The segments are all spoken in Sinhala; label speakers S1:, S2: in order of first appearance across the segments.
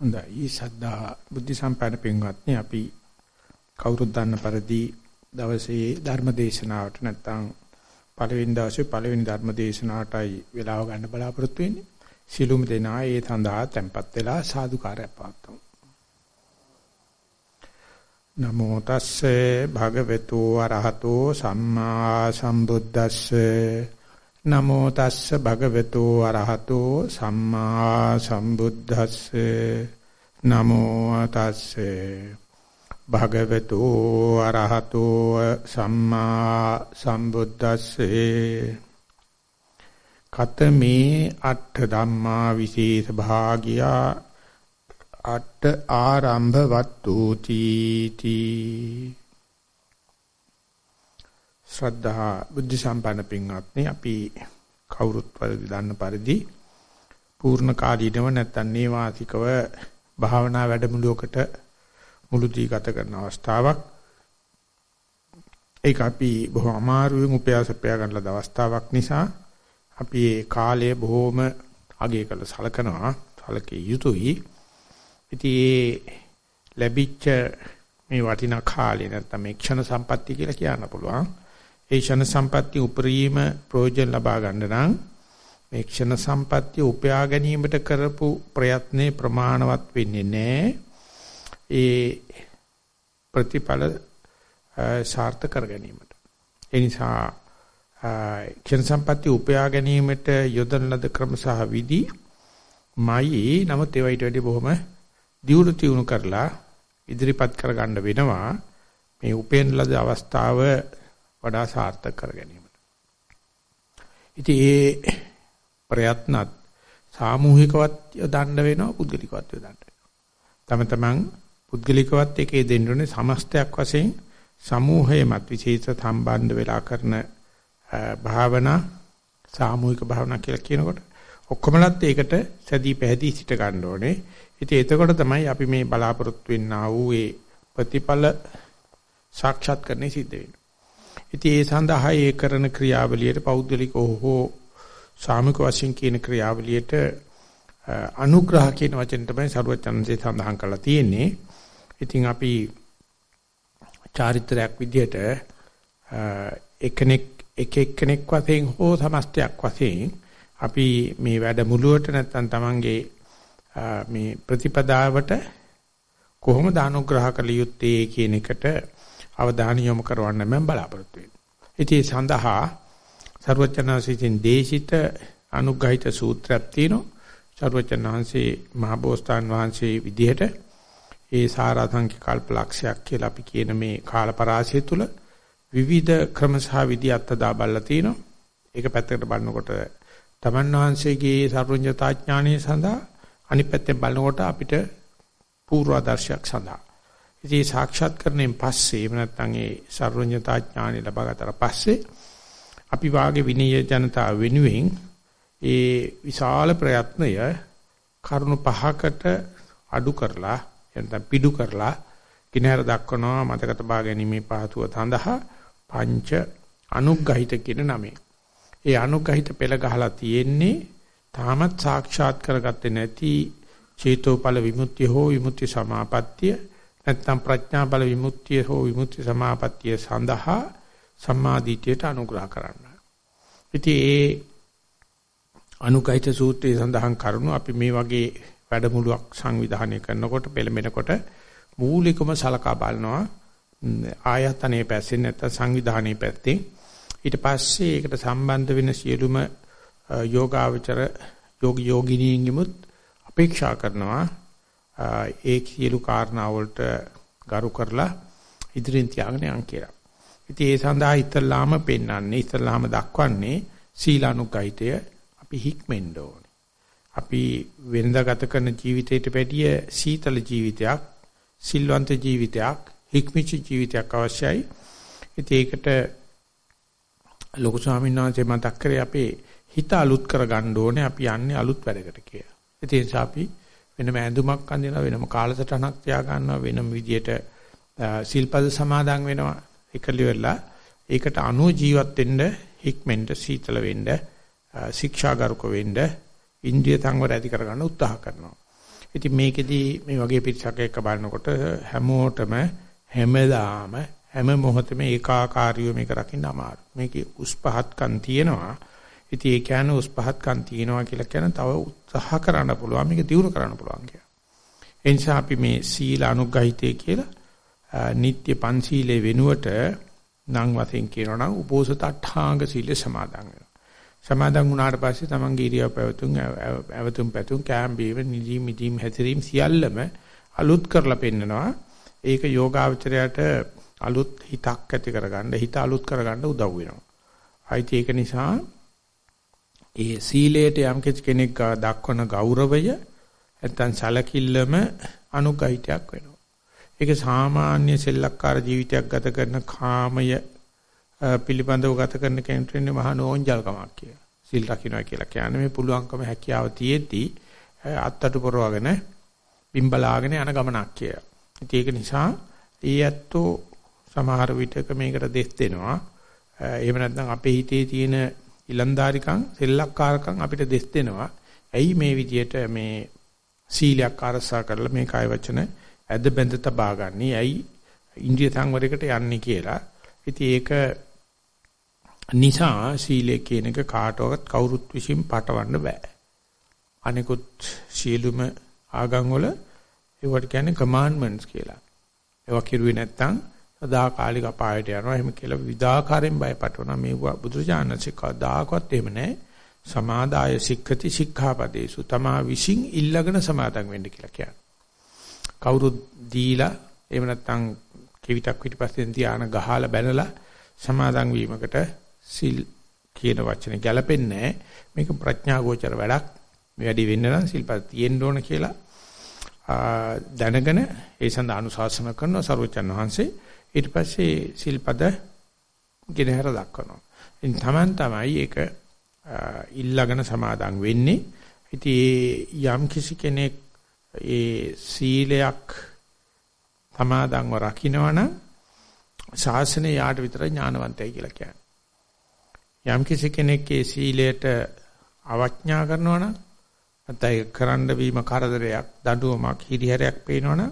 S1: හොඳයි සද්ධා බුද්ධ සම්පන්න පින්වත්නි අපි කවුරුත් දන්න පරිදි දවසේ ධර්ම දේශනාවට නැත්නම් පළවෙනි දවසේ පළවෙනි ධර්ම දේශනාවටයි වෙලාව ගන්න බලාපොරොත්තු වෙන්නේ. සිළුම් දෙනා ඒ සඳහා tempත් වෙලා සාදුකාරයක් පවත්වමු. නමෝ තස්සේ භගවතු වරහතෝ සම්මා සම්බුද්දස්සේ නමෝ තස්ස භගවතු අරහතෝ සම්මා සම්බුද්දස්සේ. නමෝ තස්සේ භගවතු අරහතෝ සම්මා සම්බුද්දස්සේ. කතමේ අට්ඨ ධම්මා විශේෂ භාගියා අට්ඨ ආරම්භ වත්තු තීති. ශ්‍රද්ධා බුද්ධ සම්පන්න පින්වත්නි අපි කවුරුත් වලදී දන්න පරිදි පූර්ණ කාලීනව නැත්නම් නේවාසිකව භාවනා වැඩමුළුවකට මුළුදී ගත කරන අවස්ථාවක්. ඒක අපි බොහොම අමාරුවෙන් උපයාසපයා ගන්න ලද අවස්ථාවක් නිසා අපි ඒ කාලය බොහොම අගය කළ සලකනවා සලකේ යුතුයි. ඉතින් ලැබිච්ච මේ වටිනා කාලේ නැත්නම් මේ ක්ෂණ සම්පත්තිය කියලා කියන්න පුළුවන්. ඒ ක්ෂණ සම්පත්‍ය උපරිම ප්‍රයෝජන ලබා ගන්න නම් මේ ක්ෂණ සම්පත්‍ය උපයා ගැනීමට කරපු ප්‍රයත්නේ ප්‍රමාණවත් වෙන්නේ නැහැ. ඒ ප්‍රතිඵල සාර්ථක කර ගැනීමට. ඒ නිසා ක්ෂණ සම්පත්‍ය උපයා ගැනීමට යොදන ලද ක්‍රම සහ විදි මයි නමුත් ඒවා ඊට වැඩි බොහොම දියුණු තියුණු කරලා ඉදිරිපත් කර ගන්න වෙනවා. මේ උපෙන් ලද අවස්ථාව වඩා සාර්ථක කර ගැනීමට. ඉතින් ඒ ප්‍රයත්නත් සාමූහිකවත් යොදන්න වෙනවා පුද්ගලිකවත් යොදන්න වෙනවා. තම තමන් පුද්ගලිකවත් එකේ දෙන්න ඕනේ සමස්තයක් වශයෙන් සමූහයමත් විශේෂ සම්බන්ධ වෙලා කරන භාවනා සාමූහික භාවනා කියලා කියනකොට ඔක්කොමලත් ඒකට සැදී පැහැදී සිට ගන්න ඕනේ. ඉතින් එතකොට තමයි අපි මේ බලාපොරොත්තු වෙන්නා වූ ඒ ප්‍රතිඵල සාක්ෂාත් කරන්නේ සිද්ධ වෙන්නේ. ඉතින් ඒ සඳහා ඒ කරන ක්‍රියාවලියට පෞද්ගලිකව හෝ සාමික වශයෙන් කියන ක්‍රියාවලියට අනුග්‍රහ කියන වචන තමයි සරුවචනන්සේ සඳහන් කරලා තියෙන්නේ. ඉතින් අපි චාරිත්‍රාක් විදිහට එකෙක් එක එක්කෙනෙක් වශයෙන් හෝ සමස්තයක් වශයෙන් අපි මේ වැඩමුළුවට නැත්නම් Tamange මේ ප්‍රතිපදාවට කොහොමද අනුග්‍රහ කළ යුත්තේ කියන එකට අවධානය යොමු කරවන්න මම බලාපොරොත්තු වෙනවා. සඳහා ਸਰවචනාසීතින් දේශිත අනුග්‍රහිත සූත්‍රයක් තියෙනවා. ਸਰවචනාංශේ මහබෝසතාන් වහන්සේ විදිහට ඒ සාරාංශික කල්පලක්ෂයක් කියලා අපි කියන මේ කාලපරාසය තුල විවිධ ක්‍රම සහ විදි අත්දා බලලා තිනවා. ඒක පැත්තකට බලනකොට තමන් වහන්සේගේ සර්වඥතාඥානය සඳහා අනිත් පැත්තෙන් බලනකොට අපිට පූර්වාදර්ශයක් සඳහා ඉතින් සාක්ෂාත්කරණයෙන් පස්සේ එහෙම නැත්නම් ඒ සර්වඥතා ඥානෙ ලබා ගන්නතර පස්සේ අපි වාගේ විනය ජනතාව වෙනුවෙන් ඒ විශාල ප්‍රයත්නය කරුණු පහකට අඩු කරලා එතන පිඩු කරලා කිනහර දක්වනවා මතක තබා ගැනීමේ පහතුව තඳහා පංච අනුග්‍රහිත කියන නමේ. ඒ අනුග්‍රහිත පෙළ ගහලා තියෙන්නේ තාමත් සාක්ෂාත් කරගත්තේ නැති චේතෝපල විමුක්තිය හෝ විමුක්ති සමාපත්තිය නැත්නම් ප්‍රඥා බල විමුක්තිය හෝ විමුක්ති සමාපත්තිය සඳහා සම්මාදිටියට අනුග්‍රහ කරන්න. ඉතින් ඒ අනුකයිත සූත්‍රයේ සඳහන් කරුණු අපි මේ වගේ වැඩමුළුවක් සංවිධානය කරනකොට පෙළඹෙනකොට මූලිකම සලකා බලනවා. ආයතනයේ පැත්තෙන් නැත්නම් සංවිධානයේ පැත්තෙන්. ඊට පස්සේ ඒකට සම්බන්ධ වෙන සියලුම යෝගාවචර යෝග යෝගිනීන්ගෙමුත් අපේක්ෂා කරනවා. ඒ සියලු කාරණා වලට ගරු කරලා ඉදිරියෙන් තියාගෙන යන් කියලා. ඉතින් ඒ සඳහා ඉස්සල්ලාම පෙන්වන්නේ ඉස්සල්ලාම දක්වන්නේ සීලානුගහිතය අපි හික්මෙන්න ඕනේ. අපි වෙනදා ගත කරන ජීවිතයට පැටිය සීතල ජීවිතයක්, සිල්වන්ත ජීවිතයක්, හික්මිච්ච ජීවිතයක් අවශ්‍යයි. ඉතින් ඒකට ලොකු ස්වාමීන් වහන්සේ මතක් කරේ අපේ හිත අලුත් කරගන්න ඕනේ අපි යන්නේ අලුත් වැඩකට කියලා. ඒ නිසා අපි වෙනම ඇඳුමක් අඳිනවා වෙනම කාලසටහනක් තියා ගන්නවා වෙනම විදියට සිල්පද සමාදන් වෙනවා එකලිවෙලා ඒකට අනුව ජීවත් වෙන්න හික්මෙන්ද සීතල වෙන්න ශික්ෂාගරුක වෙන්න ඉන්ද්‍රිය සංවර ඇති කරගන්න උත්සාහ කරනවා ඉතින් මේකෙදි මේ වගේ පිටසක් එක්ක බලනකොට හැමෝටම හැමදාම හැම මොහොතෙම ඒකාකාරීව මේක රකින්න අමාරු. මේකේ උස් පහත්කම් තියෙනවා. ඉතින් ඒ කියන්නේ උස් පහත්කම් තියෙනවා කියලා කියන තව උත්සාහ කරන්න පුළුවන් මේක දියුණු කරන්න පුළුවන් කියලා. ඒ නිසා අපි මේ සීල අනුග්‍රහිතය කියලා නිත්‍ය පන්සීලේ වෙනුවට නම් වශයෙන් කියනවා නම් උපෝසත අට්ඨාංග සීල සමාදන් වෙනවා. සමාදන් වුණාට පස්සේ තමන්ගේ ඉරියව් පැවතුම් ඇවතුම් පැතුම් කෑම් බීම නිදීම් මිදීම් හැසිරීම් සියල්ලම අලුත් කරලා පෙන්නනවා. ඒක යෝගාවචරයට අලුත් හිතක් ඇති කරගන්න හිත අලුත් කරගන්න උදව් වෙනවා. ආයිත් ඒක නිසා ඒ සීලයට යම් කෙනෙක් දක්වන ගෞරවය නැත්තම් සැලකිල්ලම අනුගහිතයක් වෙනවා. ඒක සාමාන්‍ය සෙල්ලක්කාර ජීවිතයක් ගත කරන කාමය පිළිබඳව ගත කරන කෙනෙකුට ඉන්නේ මහා නෝන්ජල්කමක් කියලා. සිල් රකින්නවා කියලා කියන්නේ මේ පුළුවන්කම හැකියාව තියෙද්දි අත්තට පොරවගෙන බිම්බලාගෙන යන ගමනක් කියලා. ඒක නිසා ඒ ඇත්තෝ සමහර විටක මේකට දෙස් දෙනවා. එහෙම නැත්නම් අපේ හිතේ තියෙන ඉලන්දාරිකම් සෙල්ලක්කාරකම් අපිට දෙස් දෙනවා. ඇයි මේ විදියට මේ සීලයක් අරසා කරලා මේ කාය වචන ඇද බැඳ තබා ගන්නි? ඇයි ඉන්ද්‍රිය සංවරයකට යන්නේ කියලා. ඉතින් ඒක නිසා සීලය කියන එක කාටවත් කවුරුත් විසින් පටවන්න බෑ. අනිකුත් සීලුම ආගම් වල ඒවට කියන්නේ කමාන්ඩ්මන්ට්ස් කියලා. ඒවා කිරුවේ නැත්තම් සදාකාලික අපායට යනවා. එහෙම කියලා විදාකාරයෙන් බයපටවන මේ බුදුජානක කවදාකවත් එහෙම නැහැ. සමාදාය සික්ඛති සික්ඛාපදේසු තමා විසින් ඉල්ලගෙන සමාදන් වෙන්න කියලා කියන්නේ. කවුරුත් දීලා එහෙම නැත්තම් කෙවිතක් පිටිපස්සෙන් තියාන ගහලා බැනලා සමාදන් වීමකට සිල් කියන වචනේ ගැලපෙන්නේ මේක ප්‍රඥා ගෝචර වැඩක්. මේ වැඩි වෙන්න නම් සිල්පද තියෙන්න ඕන කියලා දැනගෙන ඒ සඳහා අනුශාසන කරන සරුවචන් වහන්සේ ඊට පස්සේ සිල්පද ගෙනහැර දක්වනවා. ඉතින් Taman තමයි ඒක ඉල්ලගෙන සමාදන් වෙන්නේ. ඉතින් යම් කිසි කෙනෙක් ඒ සීලයක් සමාදන්ව රකින්නවනම් ශාසනය යාට විතර ඥානවන්තයි කියලා කියන්නේ. යම් කිසි කෙනෙක් ඒ සීලයට අවඥා කරනවා නම් නැත්නම් කරන්න වීම කරදරයක් දඬුවමක් හිරිහැරයක් පේනවනම්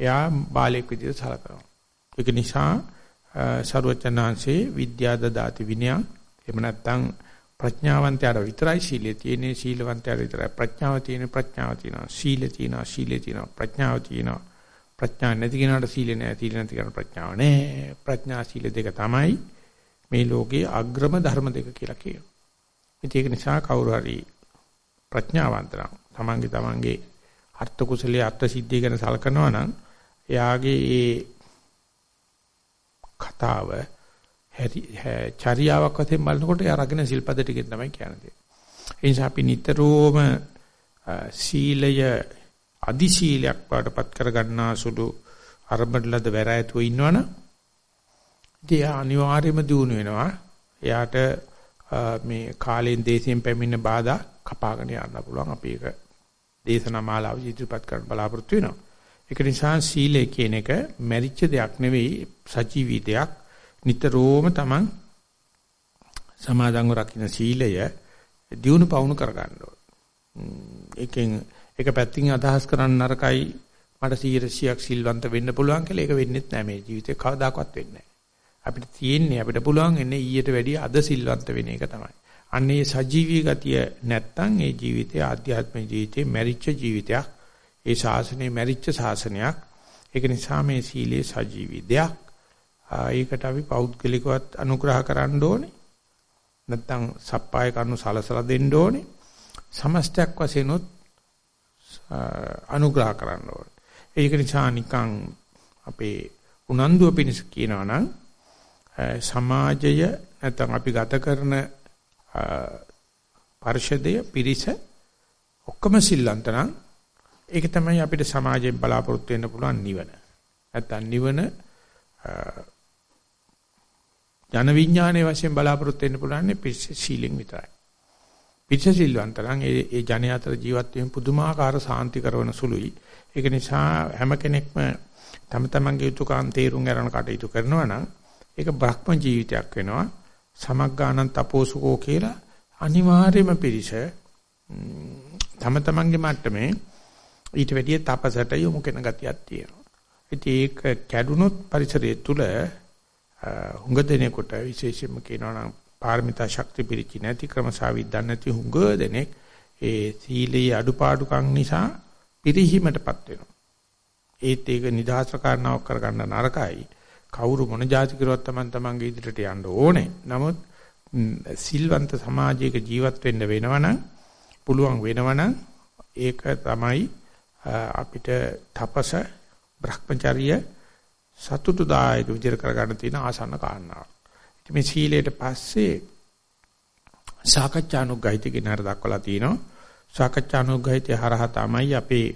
S1: එයා බාලයෙක් විදිහට සලකනවා. ඒක නිසා ਸਰවචනාංශේ විද්‍යා දදාති විනයං එහෙම නැත්නම් ප්‍රඥාවන්තයාට විතරයි සීලය තියෙන්නේ සීලවන්තයාට විතරයි. ප්‍රඥාව තියෙන්නේ ප්‍රඥාව තියෙනවා. සීලය තියෙනවා සීලය තියෙනවා. ප්‍රඥාව තියෙනවා. ප්‍රඥා නැති කෙනාට සීල නැහැ සීල නැති කෙනාට ප්‍රඥාව නැහැ. ප්‍රඥා සීල දෙක තමයි මේ ලෝකයේ අග්‍රම ධර්ම දෙක කියලා කියනවා. ඒක නිසා කවුරු හරි ප්‍රඥාවන්තනම් තමන්ගේ තමන්ගේ අර්ථ කුසලයේ අර්ථ සිද්ධිය ගැන සලකනවා නම් එයාගේ ඒ කතාව චර්යාවක් වශයෙන් බලනකොට එයා රකින්න සිල්පද ටිකෙන් තමයි කියන්නේ. ඒ නිසා අපි නිතරම සීලය අදි සීලයක් වඩපත් කර ගන්නා සුළු අරබඩලද වැරෑතුව ඉන්නවනම් ඉතින් අනිවාර්යයෙන්ම දිනු වෙනවා. එයාට මේ කාලෙන් දේශයෙන් පැමිණෙන බාධා කපාගෙන යන්න පුළුවන්. අපි ඒක දේශනා මාලාව ඉදිරිපත් කරන්න බලාපොරොත්තු වෙනවා. ඒක නිසා සීලය කියන එක මැරිච්ච දෙයක් නෙවෙයි සජීවී දෙයක්. නිතරම තමන් සමාදන්ව රකින්න සීලය දියුණු පවුණු කරගන්න ඕන. ඒකෙන් එක පැත්තකින් අදහස් කරන්න නරකයි මට 100ක් සිල්වන්ත වෙන්න පුළුවන් කියලා ඒක වෙන්නේ නැහැ මේ ජීවිතේ කවදාකවත් වෙන්නේ අපිට තියෙන්නේ අපිට පුළුවන් එන්නේ ඊට වැඩිය අද සිල්වන්ත වෙන එක තමයි. අන්නේ සජීවී ගතිය නැත්තම් ඒ ජීවිතය ආධ්‍යාත්මික ජීවිතේ මැරිච්ච ජීවිතයක්. ඒ ශාසනයේ මැරිච්ච ශාසනයක්. ඒක නිසා මේ සීලේ සජීවී දෙයක්. ඒකට අපි පෞද්ගලිකවත් අනුග්‍රහ කරන්න ඕනේ. නැත්තම් සප්පාය කරුණු සලසලා දෙන්න ඕනේ. සමස්තයක් වශයෙන් අනුග්‍රහ කරන්න ඕනේ. ඒක නිසා නිකන් අපේ උනන්දුව පිණිස කියනවා නම් සමාජය නැත්නම් අපි ගත කරන පරිශදය පිරිස ඔක්කොම සිල්ලන්ත නම් ඒක තමයි අපිට සමාජයෙන් බලාපොරොත්තු වෙන්න පුළුවන් නිවන. නැත්නම් නිවන ජන විඥානයේ වශයෙන් බලාපොරොත්තු වෙන්න පුළුවන් පිරිස සීලෙන් විතරයි. පිරිස සිල්වන්ත නම් ඒ ඒ ජන අතර ජීවත් වීම පුදුමාකාර සාන්ති කරන සුළුයි. ඒක නිසා හැම කෙනෙක්ම තම තමන්ගේ යුතුයකම් තේරුම් ගන්න කටයුතු කරනවා නම් ඒක බ්‍රහ්ම ජීවිතයක් වෙනවා. සමග්ගානන් තපෝසුකෝ කියලා අනිවාර්යම පිරිස තම තමන්ගේ මට්ටමේ ඊට වැඩිය තපසට යොමු කරන ගතියක් තියෙනවා. ඉතින් ඒක කැඩුනොත් පරිසරය තුල හුඟ දෙනෙකුට විශේෂයෙන්ම කියනවා නම් පාරමිතා ශක්ති පිරිචි නැති ක්‍රමසාවිද්ද නැති හුඟ දෙනෙක් ඒ සීලේ අඩුපාඩුකම් නිසා පිරිහීමටපත් වෙනවා. ඒත් ඒක නිදහස් කරනවක් කරගන්න නරකයි. කවුරු මොන જાති කරුවත් Taman tamange ඉදිරියට යන්න ඕනේ. නමුත් සිල්වන්ත සමාජයක ජීවත් වෙන්න වෙනවනම් පුළුවන් වෙනවනම් ඒක තමයි අපිට තපස භ්‍රමචර්ය සතුටුදායක විදිහට කරගන්න තියෙන ආසන්න කාරණාව. ඉතින් මේ සීලයට පස්සේ සාකච්ඡානුග්‍රහිත කියන හර දක්වලා තියෙනවා. සාකච්ඡානුග්‍රහිතය හරහා තමයි අපේ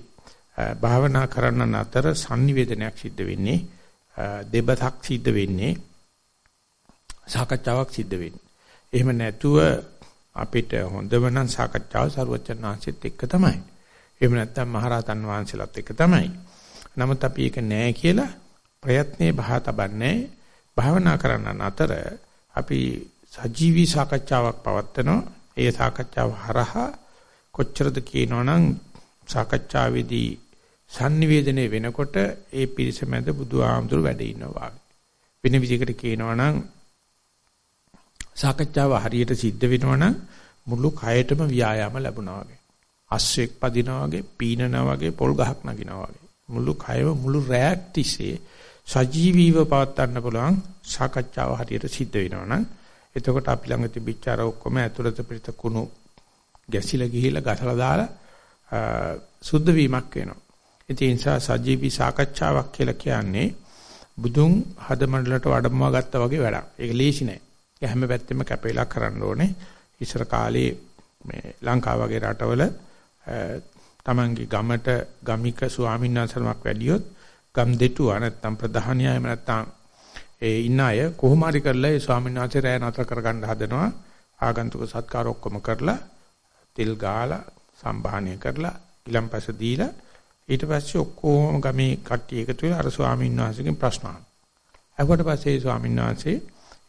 S1: භාවනා කරන්න අතර sannivedanayak සිද්ධ වෙන්නේ. දෙබතක් සිද්ධ වෙන්නේ. සාකච්ඡාවක් සිද්ධ වෙන්නේ. එහෙම නැතුව අපිට හොඳම නම් සාකච්ඡාව ਸਰවචනාංශෙත් එක්ක තමයි. එහෙම නැත්නම් මහරහතන් වහන්සේලාත් එක්ක තමයි. නමුත් අපි ඒක නෑ කියලා ප්‍රයත්නේ බහ තබන්නේ භාවනා කරන්න අතර අපි සජීවී සාකච්ඡාවක් පවත්වනවා. ඒ සාකච්ඡාව හරහා කොච්චරද කියනවනම් සාකච්ඡාවේදී sannivedanaye වෙනකොට ඒ පිරිස මැද බුදුහාමුදුරු වැඩ ඉන්නවා. වෙන විදිහකට කියනවනම් සාකච්ඡාව හරියට සිද්ධ වෙනවනම් මුළු කයටම ව්‍යායාම ලැබුණා වගේ. අස්සෙක් පදිනවා වගේ, පීනනවා වගේ, පොල් ගහක් නගිනවා වගේ. මුළු කයම මුළු රැයක් තිස්සේ සජීවීව පවත්වන්න පුළුවන් සාකච්ඡාව හරියට සිද්ධ වෙනවනම් එතකොට අපි ළඟ තිබිච්ච අර ඔක්කොම ඇතුළත පිට කුණු ගැසිලා ගිහිලා ගසලා දාලා සුද්ධ වීමක් වෙනවා. ඒ නිසා සජීවී සාකච්ඡාවක් කියලා කියන්නේ බුදුන් හදමඩලට වඩම්මවා ගත්තා වගේ වැඩක්. ඒක ලේසි නෑ. ඒ හැම පැත්තෙම කැපෙලා කරන්න ඕනේ. ඉස්සර කාලේ මේ ලංකාව වගේ රටවල තමන්ගේ ගමට ගමික ස්වාමීන් වහන්සේනමක් වැඩියොත් ගම් දෙටුවා නැත්තම් ප්‍රධානියා එහෙම නැත්තම් ඒ ඉන්න අය කොහොම හරි කරලා ඒ ස්වාමීන් වහන්සේ රැය නතර කරගන්න හදනවා ආගන්තුක සත්කාර ඔක්කොම කරලා තෙල් ගාලා සම්භාහණය කරලා ඊළම්පස දීලා ඊට පස්සේ ඔක්කොම ගමේ කට්ටිය එකතු වෙලා අර ස්වාමීන් වහන්සේගෙන් ප්‍රශ්න අහනවා. අහුවට පස්සේ ස්වාමීන් වහන්සේ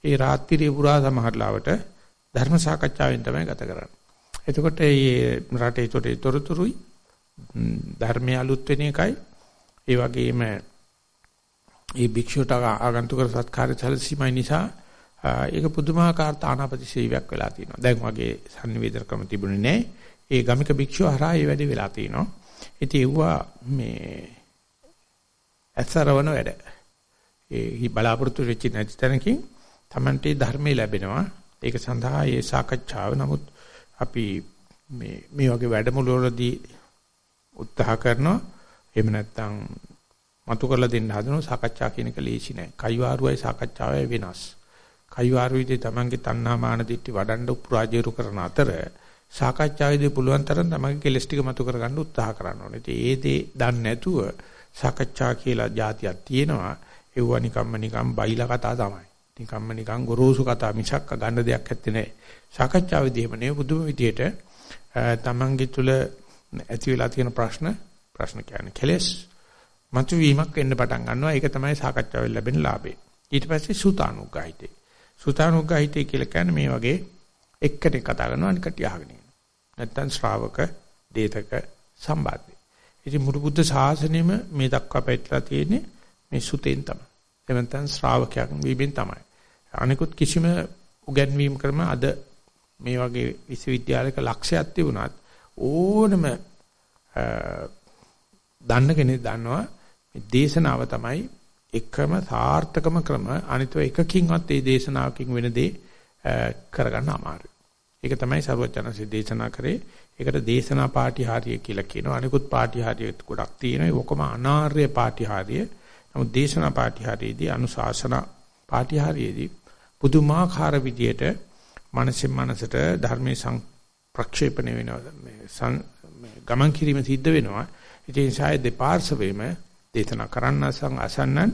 S1: ඒ රාත්‍රියේ පුරා සමහරලාවට ධර්ම සාකච්ඡාවෙන් තමයි ගත කරන්නේ. එතකොට මේ රටේ තොරේ තොරතුරුයි ධර්මය අලුත් වෙන එකයි ඒ වගේම ඒ භික්ෂුවට ආගන්තුක සත්කාරය සැලසීමයි නිසා ඒක පුදුමාකාර තානාපති සේවයක් වෙලා තියෙනවා. දැන් වගේ sannivedana ක්‍රම තිබුණේ නැහැ. ඒ ගමික භික්ෂුව හරහා ඒ වැඩේ වෙලා තිනවා. ඉතින් ඒවා මේ අසරවන වැඩ. ඒ බලාපොරොත්තු වෙච්ච නැති තැනකින් Tamante ධර්මයේ ලැබෙනවා. ඒක සඳහා මේ සාකච්ඡාව නමුත් අපි මේ මේ වගේ වැඩමුළු වලදී උත්සාහ කරනවා එහෙම නැත්නම් මතු කරලා දෙන්න හදනවා සාකච්ඡා කියන එක ලේසි නෑ. කයිවාරුවයි සාකච්ඡාවයි වෙනස්. කයිවාරුවේදී Tamange තණ්හා මාන දිට්ටි වඩන්න උපරාජේරු කරන අතර සාකච්ඡාවේදී පුළුවන් තරම් තමන්ගේ කෙලස් ටික මතු කරගන්න උත්සාහ කරන්න ඕනේ. ඉතින් ඒ දේ දන්නේ නැතුව සාකච්ඡා කියලා જાතියක් තියෙනවා. ඒව නිකම්ම නිකම් බයිලා කතා තමයි. නිකම්ම නිකම් ගොරෝසු කතා මිසක් ගන්න දෙයක් නැත්තේ නෑ. සාකච්ඡාවේදී එහෙම නෙවෙයි බුදුම විදියට තමන්ගේ තුල ඇති වෙලා තියෙන ප්‍රශ්න ප්‍රශ්න කියන්නේ කෙලස් මතුවීමක් වෙන්න පටන් ගන්නවා. ඒක තමයි සාකච්ඡාවෙන් ලැබෙන ලාභය. ඊට පස්සේ සුතානුග්ගහිතේ. සුතානුග්ගහිතේ කියලා කියන්නේ මේ වගේ එක්කෙනෙක් කතා කරනවා අනික කටිය අහගෙන ඉන්නවා. නැත්තම් ශ්‍රාවක දේතක සම්බන්ධයි. ඉතින් මුළු බුද්ධ ශාසනයෙම මේ දක්වා පැටලලා තියෙන්නේ මේ සුතෙන් තමයි. එහෙම නැත්නම් ශ්‍රාවකයන් වීමෙන් තමයි. අනිකුත් කිසිම උගන්වීම් ක්‍රම අද මේ වගේ විශ්වවිද්‍යාලයක ලක්ෂයක් තිබුණත් ඕනම දන්න කෙනෙක් දන්නවා මේ දේශනාව තමයි එකම සාර්ථකම ක්‍රම අනිතව එකකින්වත් ඒ දේශනාවකින් වෙන දේ කරගන්න අමාරුයි. ඒක තමයි සරුවචනසේ දේශනා කරේ. ඒකට දේශනා පාටිහාරිය කියලා කියනවා. අනිකුත් පාටිහාරිය ගොඩක් තියෙනවා. ඒ ඔක්කොම අනාර්ය පාටිහාරිය. නමුත් දේශනා පාටිහාරියේදී අනුශාසනා පාටිහාරියේදී පුදුමාකාර විදියට මනසෙන් මනසට ධර්මයේ ප්‍රක්ෂේපණය වෙනවා. ගමන් කිරීම සිද්ධ වෙනවා. ඉතින් සාය දෙපාර්ශවෙම දේශනා කරන්න අසන්නන්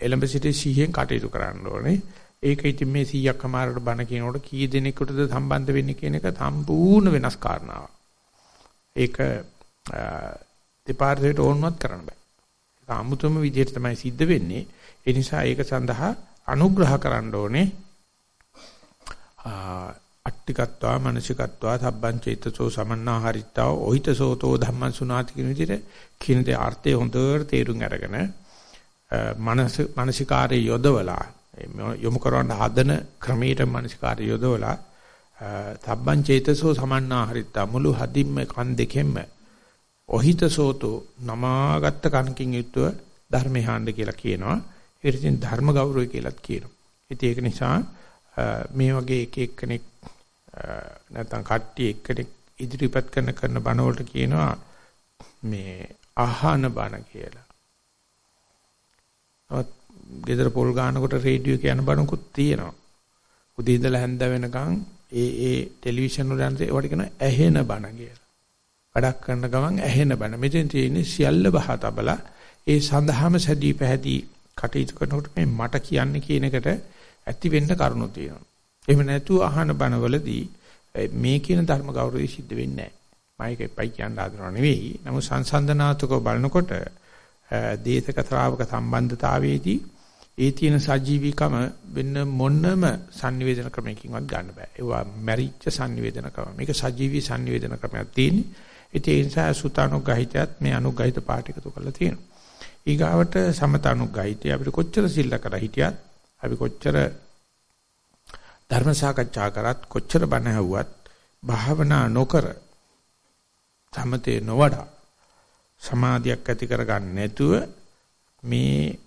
S1: එලඹ සිටි සිහියෙන් කටයුතු කරන්න ඕනේ. ඒක ඉතින් මේ 100ක් අමාරට බණ කියනකොට කී දෙනෙකුටද සම්බන්ධ වෙන්නේ කියන එක සම්පූර්ණ වෙනස් කාරණාවක්. ඒක දෙපාර්තමේන්ත ඕනවත් කරන්න බෑ. ඒක අමුතුම විදිහට තමයි සිද්ධ වෙන්නේ. ඒ නිසා ඒක සඳහා අනුග්‍රහ කරන්න ඕනේ. අට්ටිකත්වා මනසිකත්වා සබ්බං චේතසෝ සමන්නාහරිත්තා ඔහිතසෝතෝ ධම්මං සුනාති කියන විදිහට කියන දේ අර්ථය හොඳට තේරුම් අරගෙන මනස මානසිකාරයේ යොදවලා යොමු කරවන්න හදන ක්‍රමයට මානසිකාරය යොදවලා සබ්බං චේතසෝ සමන්නාහරිත්තා මුළු හදින්ම කන් දෙකෙන්ම ඔහිතසෝතෝ නමාගත්ත කනකින් යුතුව ධර්මහාණ්ඩ කියලා කියනවා. ඒකට ඉතින් ධර්ම ගෞරවය කියලාත් කියනවා. ඉතින් ඒක නිසා මේ වගේ එක එක්කෙනෙක් නැත්නම් කට්ටිය එක්කෙනෙක් ඉදිරිපත් කරන කරන බණ වලට කියනවා මේ ආහන බණ කියලා. ඔත් ගෙදර පොල් ගන්නකොට රේඩියෝ කියන බණකුත් තියෙනවා. උදේ ඉඳලා හැන්ද වෙනකන් ඒ ඒ ටෙලිවිෂන් වල යන ඒවට කියන ඇහෙන බණ කියලා. වැඩක් කරන ගමන් ඇහෙන බණ. මෙතෙන් තියෙන්නේ සියල්ල බහ තබලා ඒ සඳහාම සැදී පැහැදී කටයුතු කරනකොට මේ මට කියන්නේ කියන එකට ඇති වෙන්න කරුණු තියෙනවා. එහෙම නැතුව අහන බණවලදී මේ කියන ධර්ම ගෞරවය සිද්ධ වෙන්නේ නැහැ. මයික එපයි කියන ආදරව නෙවෙයි. නමුත් සංසන්දනාත්මකව බලනකොට දේශක ශ්‍රාවක සම්බන්ධතාවයේදී ඒ තියෙන සජීවීකම වෙන මොනම sannivedana ක්‍රමයකින්වත් ගන්න බෑ. ඒවා මැරිච්ච sannivedana ක්‍රම. මේක සජීවී sannivedana ක්‍රමයක් තියෙන්නේ. ඒ නිසා සුතානුග්‍රහිතයත් මේ අනුග්‍රහිත පාට එකතු කරලා තියෙනවා. ඊගාවට සමතානුග්‍රහිතය අපිට කොච්චර සිල්ල කර හිටියත් අපි කොච්චර ධර්ම සාකච්ඡා කරත් කොච්චර බණ ඇහුවත් භාවනා නොකර සමතේ නොවඩා සමාධියක් ඇති කරගන්න නැතුව මේ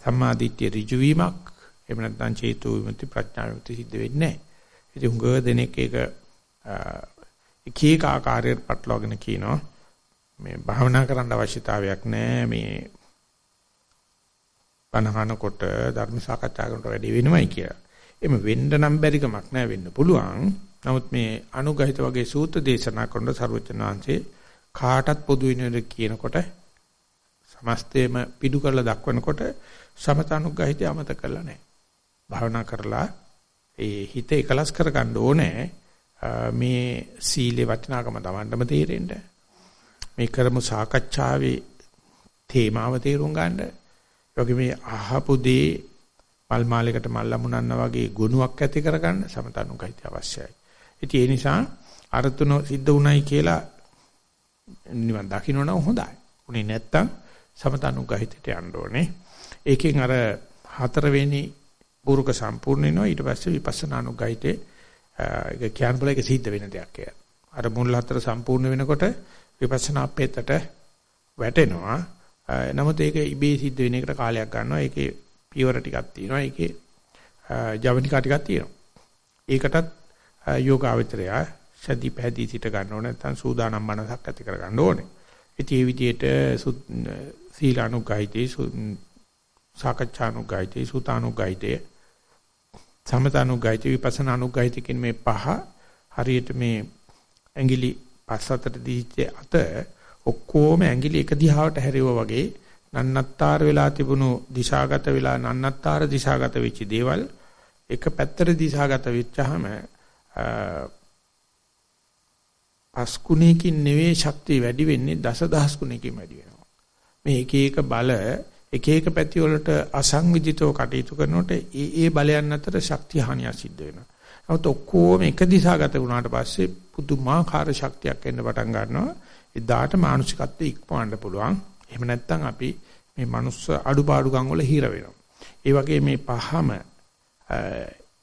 S1: සම්මාදිට්ඨිය ඍජු වීමක් එහෙම නැත්නම් චේතු විමුක්ති ප්‍රඥා විමුක්ති සිද්ධ වෙන්නේ නැහැ. ඉතින් උංගව දෙනෙක් ඒක එක එක ආකාරයට පටලවාගෙන කියනවා මේ භාවනා කරන්න අවශ්‍යතාවයක් නැහැ මේ බණහනකොට ධර්ම සාකච්ඡා කරනකොට වැඩි වෙනවයි කියලා. එimhe වෙන්න නම් බැරි කමක් නැහැ වෙන්න පුළුවන්. නමුත් මේ අනුගහිත වගේ සූත්‍ර දේශනා කරන සර්වචනාංශේ කාටත් පොදු වෙන කියනකොට සමස්තේම පිටු කරලා දක්වනකොට සමතනුග්‍රහිතය අමතක කරලා නැහැ. භාවනා කරලා ඒ හිත එකලස් කරගන්න ඕනේ. මේ සීලේ වටිනාකම Tamandම තේරෙන්න. මේ කරමු සාකච්ඡාවේ තේමාව තේරුම් ගන්න. යෝගි මේ අහපු දේ මල් මාලයකට මල් ලැබුණා වගේ ගුණයක් ඇති කරගන්න සමතනුග්‍රහිතය අවශ්‍යයි. ඉතින් ඒ නිසා අරතුන සිද්ධ උණයි කියලා නිවන් දකින්න නම් හොඳයි. උනේ නැත්තම් සමතනුග්‍රහිතයට යන්න ඕනේ. ඒකෙන් අර හතරවෙනි පුරුක සම්පූර්ණ වෙනවා ඊට පස්සේ විපස්සනානුග්‍රහිතේ ඒක කියන්න බල ඒක සිද්ධ වෙන දෙයක් කියලා. අර මුල් හතර සම්පූර්ණ වෙනකොට විපස්සනා අපේතට වැටෙනවා. නමුත් ඒක ඉබේ සිද්ධ වෙන එකට කාලයක් ගන්නවා. ඒකේ පියවර ටිකක් තියෙනවා. ඒකේ ජවනිකා ටිකක් තියෙනවා. ඒකටත් යෝගාවචරය සති පැහැදී සිට ගන්න ඕනේ නැත්නම් සූදානම් මනසක් ඇති කර ගන්න ඕනේ. ඉතින් මේ විදිහට සීලානුගායිතේ සාකච්ඡානුගායිතේ සුතානුගායිතේ සමතානුගායිතේ විපස්සනානුගායිතේ කියන මේ පහ හරියට මේ ඇඟිලි පස්සතට දීච්ච අත ඔක්කොම ඇඟිලි එක දිහාවට හැරෙවුවා වගේ නන්නත්තර වෙලා තිබුණු දිශාගත වෙලා නන්නත්තර දිශාගත වෙච්ච දේවල් එක පැත්තට දිශාගත වෙච්චාම පස් ගුණයකින් නෙවෙයි ශක්තිය වැඩි වෙන්නේ දසදහස් ගුණයකින් වැඩි වෙනවා මේ එක එක බල එක එක පැති වලට අසංවිධිතව කටයුතු කරනකොට ඒ ඒ බලයන් අතර ශක්තිය හානිය සිද්ධ වෙනවා. නමුත් ඔක්කොම එක දිශාගත වුණාට පස්සේ පුදුමාකාර ශක්තියක් එන්න පටන් ගන්නවා. එදාට මානසිකත්වය ඉක්මවන්න පුළුවන්. එහෙම නැත්නම් අපි මේ මනුස්ස අඩුපාඩුකම් වල හිර වෙනවා. ඒ වගේ මේ පහම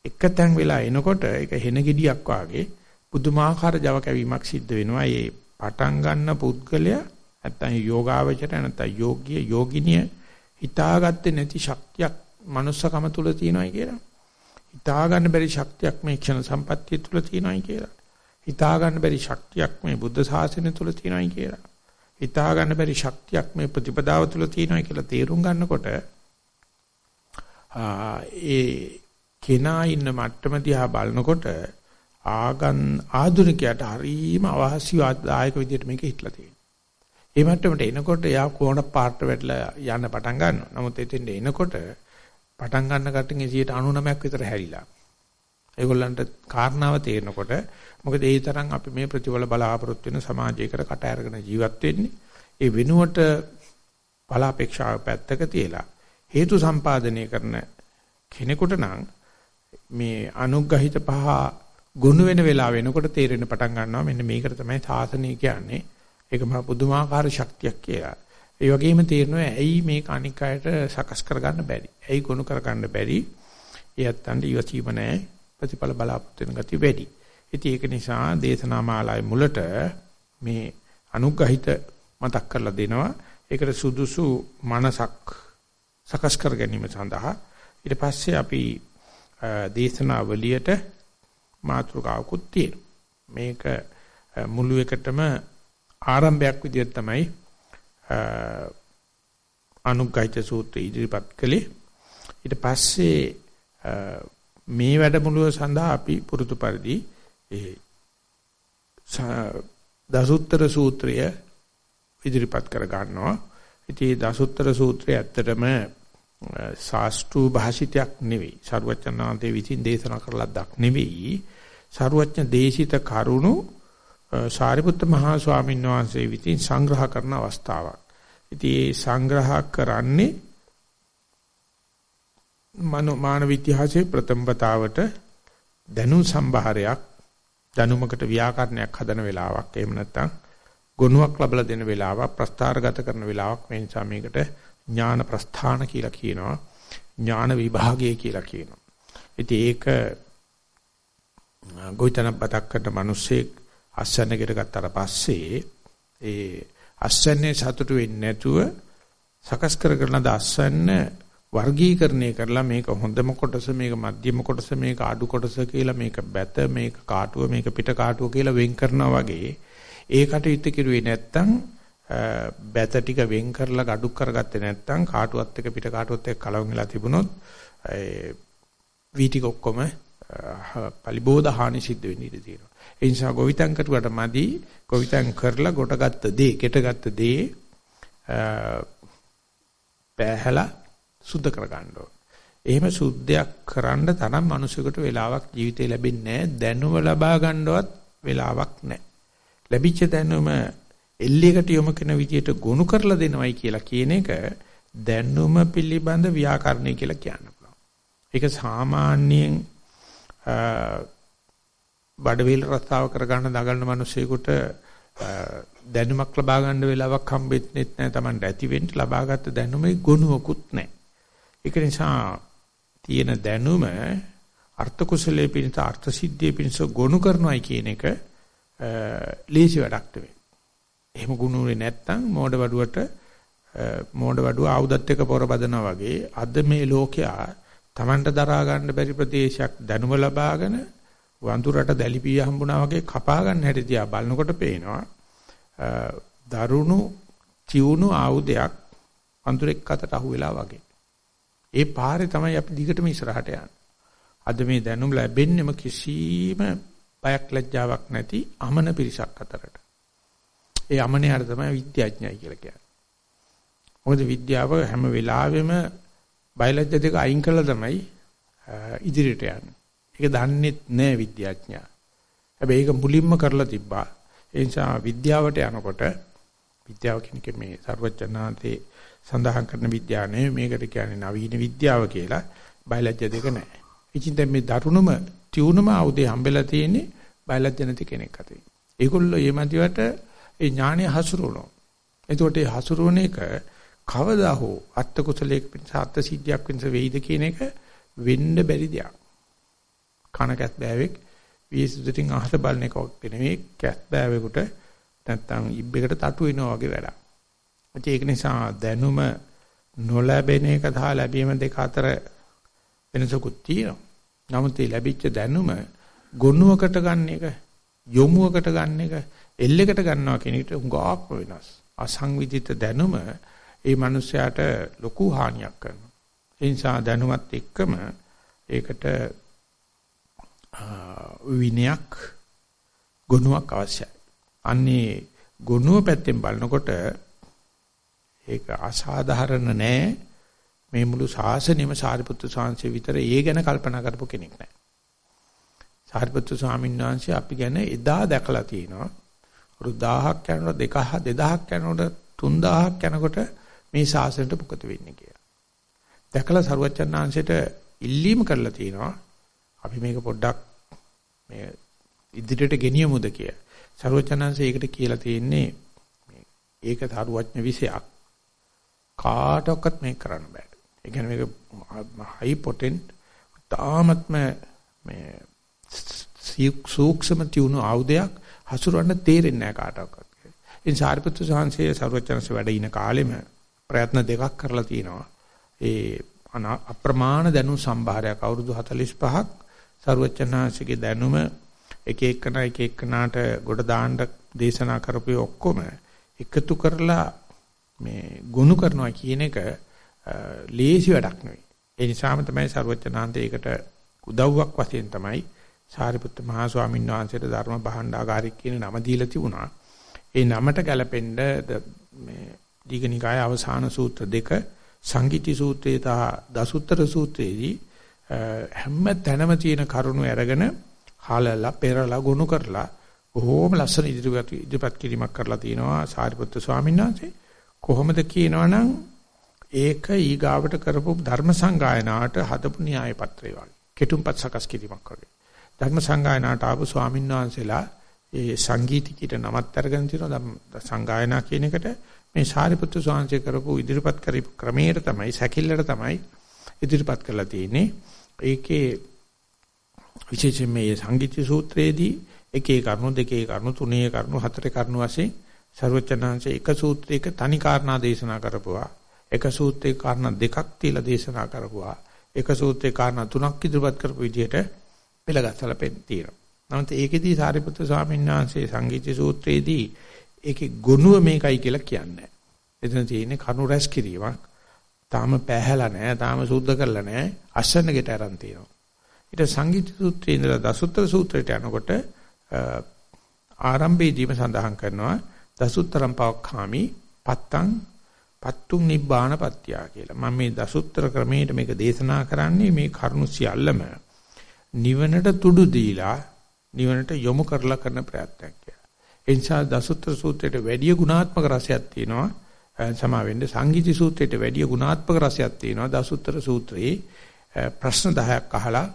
S1: එකතෙන් වෙලා එනකොට ඒක හෙන ගෙඩියක් වාගේ පුදුමාකාර Java කැවීමක් සිද්ධ වෙනවා. මේ පටන් ගන්න පුද්ගලයා නැත්නම් යෝගාවචර නැත්නම් යෝග්‍ය යෝගිනිය හිතාගත්තේ නැති ශක්තියක් manussකම තුල තියෙනවායි කියලා. හිතා ගන්න බැරි ශක්තියක් මේ ක්ෂණ සම්පත්තිය තුල තියෙනවායි කියලා. හිතා ගන්න බැරි ශක්තියක් මේ බුද්ධ ශාසනය තුල තියෙනවායි කියලා. හිතා ගන්න බැරි ශක්තියක් මේ ප්‍රතිපදාව තුල තියෙනවායි කියලා තේරුම් ගන්නකොට ඒ කෙනා ඉන්න මට්ටම දිහා බලනකොට ආගන් ආධුනිකයට හරීම අවශ්‍යදායක විදිහට මේක හිටලා තියෙනවා. ඒ මට්ටමට එනකොට යා කොහොන පාට වැටලා යන්න පටන් ගන්නවා. නමුත් එතෙන්ට එනකොට පටන් ගන්න කටින් 99ක් විතර හැරිලා. ඒගොල්ලන්ට කාරණාව තේරෙනකොට මොකද ඒ තරම් අපි මේ ප්‍රතිඵල බලාපොරොත්තු වෙන සමාජයකට කට අරගෙන ජීවත් වෙන්නේ. ඒ වෙනුවට බලාපෙක්ෂාව පැත්තක තියලා හේතු සම්පාදනය කරන කෙනෙකුට නම් මේ අනුග්‍රහිත පහ ගොනු වෙන වෙලාව වෙනකොට තේරෙන්න පටන් ගන්නවා මෙන්න මේකට තමයි සාසනය කියන්නේ. ඒක මහ පුදුමාකාර ශක්තියක් කියලා. ඒ වගේම තේරෙනවා ඇයි මේක අනික් අයට සකස් කරගන්න බැරි. ඇයි ගොනු කරගන්න බැරි. එයත්න්ට ඉවසීම නැහැ. ප්‍රතිඵල බලාපොරොත්තු වෙන ගතිය වැඩි. ඉතින් ඒක නිසා දේශනා මාලාවේ මුලට මේ අනුග්‍රහිත මතක් කරලා දෙනවා. ඒකට සුදුසු මනසක් සකස් කර ගැනීම සඳහා ඊට පස්සේ අපි දේශනාවලියට මාතෘකාවකුත් තියෙනවා. මේක මුළු එකටම ආරම්භයක් විදිහට තමයි අනුග්‍රහිත සූත්‍රය ඉදිරිපත් කළේ. ඊට පස්සේ මේ වැඩමුළුව සඳහා අපි පුරුදු පරිදි ඒ දසුත්තර සූත්‍රය ඉදිරිපත් කර ගන්නවා. ඉතින් දසුත්තර සූත්‍රය ඇත්තටම ශාස්ත්‍රීය භාෂිතයක් නෙවෙයි. සරුවචනාන්තේ විසින් දේශනා කරලා දක් නෙවෙයි. සරුවචන දේශිත කරුණු සාරිපුත්ත මහා ස්වාමීන් වහන්සේ විසින් සංග්‍රහ කරන අවස්ථාවක්. ඉතින් ඒ සංග්‍රහ කරන්නේ මනෝ මානව ඉතිහාසයේ ප්‍රථම වතාවට දැනුම් සම්භාරයක් දැනුමකට ව්‍යාකරණයක් හදන වෙලාවක්. එහෙම නැත්නම් ගුණයක් ලැබලා දෙන වෙලාවක් ප්‍රස්ථාරගත කරන වෙලාවක්. මේ නිසා මේකට ඥාන ප්‍රස්ථාන කියලා කියනවා. ඥාන විභාගය කියලා කියනවා. ඉතින් ඒක ගොවිතැනක් බතක් කරන මිනිස්සෙක් අස්සන්නකට ගත්තාට පස්සේ ඒ අස්සන්නේ සතුටු වෙන්නේ නැතුව සකස් කරගෙන දාස්සන්න වර්ගීකරණය කරලා මේක හොඳම කොටස මේක මධ්‍යම කොටස මේක අඩු කොටස කියලා මේක බැත මේක කාටුව මේක පිට කාටුව කියලා වෙන් කරනවා වගේ ඒ කටයුත්ත කිරුවේ නැත්තම් බැත ටික වෙන් කරලා gadu කරගත්තේ නැත්තම් කාටුවත් එක පිට කාටුවත් එක්ක කලවම් වෙලා තිබුණොත් ඒ වී ටික ඔක්කොම පලිබෝධ හානි සිද්ධ වෙන්න ඉඩ තියෙනවා. ඒ නිසා ගොවිතැන් කරුවට මදි ගොවිතැන් කරලා ගොටගත්ත දේ, කෙටගත්ත දේ පෑහැලා සුද්ධ කරගන්න ඕන. එහෙම සුද්ධයක් කරන්න තරම් මිනිසෙකුට වෙලාවක් ජීවිතේ ලැබෙන්නේ නැහැ. දැනුම ලබා ගන්නවත් වෙලාවක් නැහැ. ලැබිච්ච දැනුම එල්ලයකට යොමු කරන විදියට ගොනු කරලා දෙනවයි කියලා කියන එක දැනුම පිළිබඳ ව්‍යාකරණය කියලා කියන්න පුළුවන්. ඒක සාමාන්‍යයෙන් බඩවේල රස්සාව කරගන්න දඟලන මිනිසෙකුට දැනුමක් ලබා ගන්න වෙලාවක් හම්බෙන්නේ නැහැ. Tamanට ඇති වෙන්න ලබාගත් දැනුමේ ගුණවකුත් නැහැ. ඒක නිසා තියෙන දැනුම අර්ථ කුසලයේ පිණිස අර්ථ සිද්ධියේ පිණිස ගොනු කරනවායි කියන එක ලේසි වැඩක් නෙවෙයි. එහෙම ගුණුනේ නැත්තම් මෝඩ වඩුවට මෝඩ වඩුව ආයුධත් එක්ක පොර බදනවා වගේ අද මේ ලෝකයා Tamanට දරා ගන්න බැරි ප්‍රදේශයක් දැනුම ලබාගෙන වඳුරට දැලිපිය හම්බුනා වගේ කපා ගන්න හැටි තියා බලනකොට පේනවා දරුණු චිවුණු ආයුධයක් වඳුරෙක් අතට අහු වෙලා වගේ. ඒ පාරේ තමයි අපි දිගටම ඉස්සරහට යන්නේ. අද මේ දැනුම් ලැබෙන්නෙම කිසිම බයක් ලැජ්ජාවක් නැති අමන පිරිසක් අතරට. ඒ අමනයාට තමයි විද්‍යාඥයයි කියලා කියන්නේ. මොකද විද්‍යාව හැම වෙලාවෙම බයලජ්‍ය දෙක අයින් කළා තමයි ඉදිරියට යන්නේ. ඒක දන්නේත් නෑ විද්‍යාඥයා. හැබැයි ඒක මුලින්ම කරලා තිබ්බා. ඒ නිසා විද්‍යාවට යනකොට විද්‍යාව කියන්නේ මේ සර්වඥාන්තේ සඳහන් කරන විද්‍යාව නෙවෙයි මේකට කියන්නේ නවීන විද්‍යාව කියලා. බයලජ්‍ය දෙක නෑ. ඉතින් දැන් මේ දරුණුම ටියුනම ආයුධය හම්බෙලා තියෙන්නේ බයලජ්‍ය නැති කෙනෙක් අතේ. ඒගොල්ලෝ මේ මැදිවට ඒ ඥානය හසුරුවනවා. එතකොට ඒ හසුරුවන එක කවදා හෝ අත්ත කුසලයක පිණිස අත්ත සිද්ධියක් පිණිස වෙයිද කියන එක වෙන්න බැරි දෙයක්. කන කැත් බෑවෙක් විශේෂයෙන් අහස බලන එකක් නෙවෙයි කැත් බෑවෙකුට නැත්තම් ඉබ්බෙකුට තටු වෙනවා වගේ වැඩක්. ඒක නිසා දැනුම නොලැබෙන එක සහ ලැබීම දෙක අතර වෙනසකුත් තියෙනවා. නමුත් මේ ලැබිච්ච දැනුම ගොනුවකට ගන්න එක යොමුවකට ගන්න එක එල්ලෙකට ගන්නවා කියන එකට උඟාක් වෙනස්. අසංවිධිත දැනුම ඒ මනුස්සයාට ලොකු හානියක් කරනවා. ඒ නිසා දැනුමත් එක්කම ඒකට විනයක් ගුණයක් අවශ්‍යයි. අන්නේ ගුණුව පැත්තෙන් බලනකොට ඒක අසාධාරණ නෑ. මේ මුළු ශාසනයම සාරිපුත්තු සාංශය විතර ඒ ගැන කල්පනා කරපු කෙනෙක් නෑ. සාරිපුත්තු ස්වාමීන් වහන්සේ අපි ගැන එදා දැකලා තියෙනවා. රු 1000ක් යනකොට 2000 2000ක් යනකොට 3000ක් යනකොට මේ ශාසනයට පුකත වෙන්නේ කියලා. දැකලා සරුවච්චන් ආංශයට ඉල්ලීම කරලා තියෙනවා. අපි මේක පොඩ්ඩක් මේ ඉදිරියට ගෙනියමුද කිය. සර්වචනංශය ඒකට කියලා තියෙන්නේ ඒක තරුවඥ විෂයක්. කාටවත් මේක කරන්න බෑ. ඒ කියන්නේ මේක හයි පොටෙන්ට් තාමත්ම මේ සූක්ෂම තියුණු ආයුධයක් හසුරවන්න තේරෙන්නේ නැහැ කාටවත්. ඉතින් සාරිපුත්‍ර සාංශයේ සර්වචනංශ වැඩ ඉන කාලෙම ප්‍රයත්න දෙකක් කරලා තිනවා. ඒ අප්‍රමාණ දැනුම් සම්භාරයක් අවුරුදු 45ක් සර්වචනංශගේ දැනුම එක එකන එක එකනාට ගොඩ දාන්න දේශනා කරපු ඔක්කොම එකතු කරලා මේ ගොනු කරනවා කියන එක ලේසි වැඩක් නෙවෙයි. ඒ නිසාම තමයි සර්වචනාන්ත ඒකට උදව්වක් වශයෙන් තමයි සාරිපුත්ත මහා ස්වාමීන් වහන්සේට ධර්ම භාණ්ඩාගාරික කියන නම දීලා තිබුණා. ඒ නමට ගැලපෙන්න මේ දීඝනිකාය අවසාන සූත්‍ර දෙක සංගීති සූත්‍රයේ තහ දසුත්තර සූත්‍රයේදී හැම තැනම තියෙන කරුණු අරගෙන හාලලා පෙරලා ගොනු කරලා බොහෝම ලස්සන ඉදිරිපත් ඉදිරිපත් කිරීමක් කරලා තිනවා සාරිපුත්‍ර ස්වාමීන් වහන්සේ. කොහොමද කියනවනම් ඒක ඊගාවට කරපු ධර්ම සංගායනාවට හදපු න්‍යාය පත්‍රය වගේ. කෙටුම්පත් සකස් කිරීමක් වගේ. ධර්ම සංගායනාවට ආපු ස්වාමීන් වහන්සේලා ඒ සංගීතිකයට නමත් අරගෙන තියෙනවා සංගායනා කියන එකට. මේ සාරිපුත්‍ර ස්වාමීන් කරපු ඉදිරිපත් කරපු ක්‍රමයට තමයි සැකිල්ලට තමයි ඉදිරිපත් කරලා තියෙන්නේ. ඒකේ විශේෂයෙන් මේ සංගීත සූත්‍රයේදී එකේ කරුණු දෙකේ කරුණු තුනේ කරුණු හතරේ කරුණු වශයෙන් ਸਰවචනාංශ එක සූත්‍රයක තනි කාරණා දේශනා කරපුවා එක සූත්‍රයක කාරණා දෙකක් තියලා දේශනා කරපුවා එක සූත්‍රයක කාරණා තුනක් ඉදිරිපත් කරපු විදිහට පෙළගස්සලා පෙන් තියෙනවා. නමුත් ඒකෙදී සාරිපුත්‍ර ස්වාමීන් වහන්සේ සංගීත සූත්‍රයේදී ඒකේ ගුණුව මේකයි කියලා කියන්නේ. එතන තියෙන්නේ කරුණු රැස් කිරීමක්. තාම පැහැලා නැහැ, තාම සුද්ධ කරලා නැහැ. අසන්නකට aran තියෙනවා. ඊට සංගීත සූත්‍රයේ ඉඳලා දසුත්තර සූත්‍රයට යනකොට ආරම්භයේදීම සඳහන් කරනවා දසුත්තරම් පවක්ඛාමි පත්තං පත්තුං නිබ්බාන පත්‍යා කියලා. මම මේ දසුත්තර ක්‍රමයට මේක දේශනා කරන්නේ මේ කරුණු සියල්ලම නිවනට තුඩු දීලා නිවනට යොමු කරලා කරන ප්‍රයත්නයක් කියලා. ඒ නිසා දසුත්තර සූත්‍රයට වැඩි ගුණාත්මක රසයක් තියෙනවා. සමා වෙන්නේ සංගීති සූත්‍රයට වැඩි ගුණාත්මක රසයක් තියෙනවා. දසුත්තර සූත්‍රයේ ප්‍රශ්න 10ක් අහලා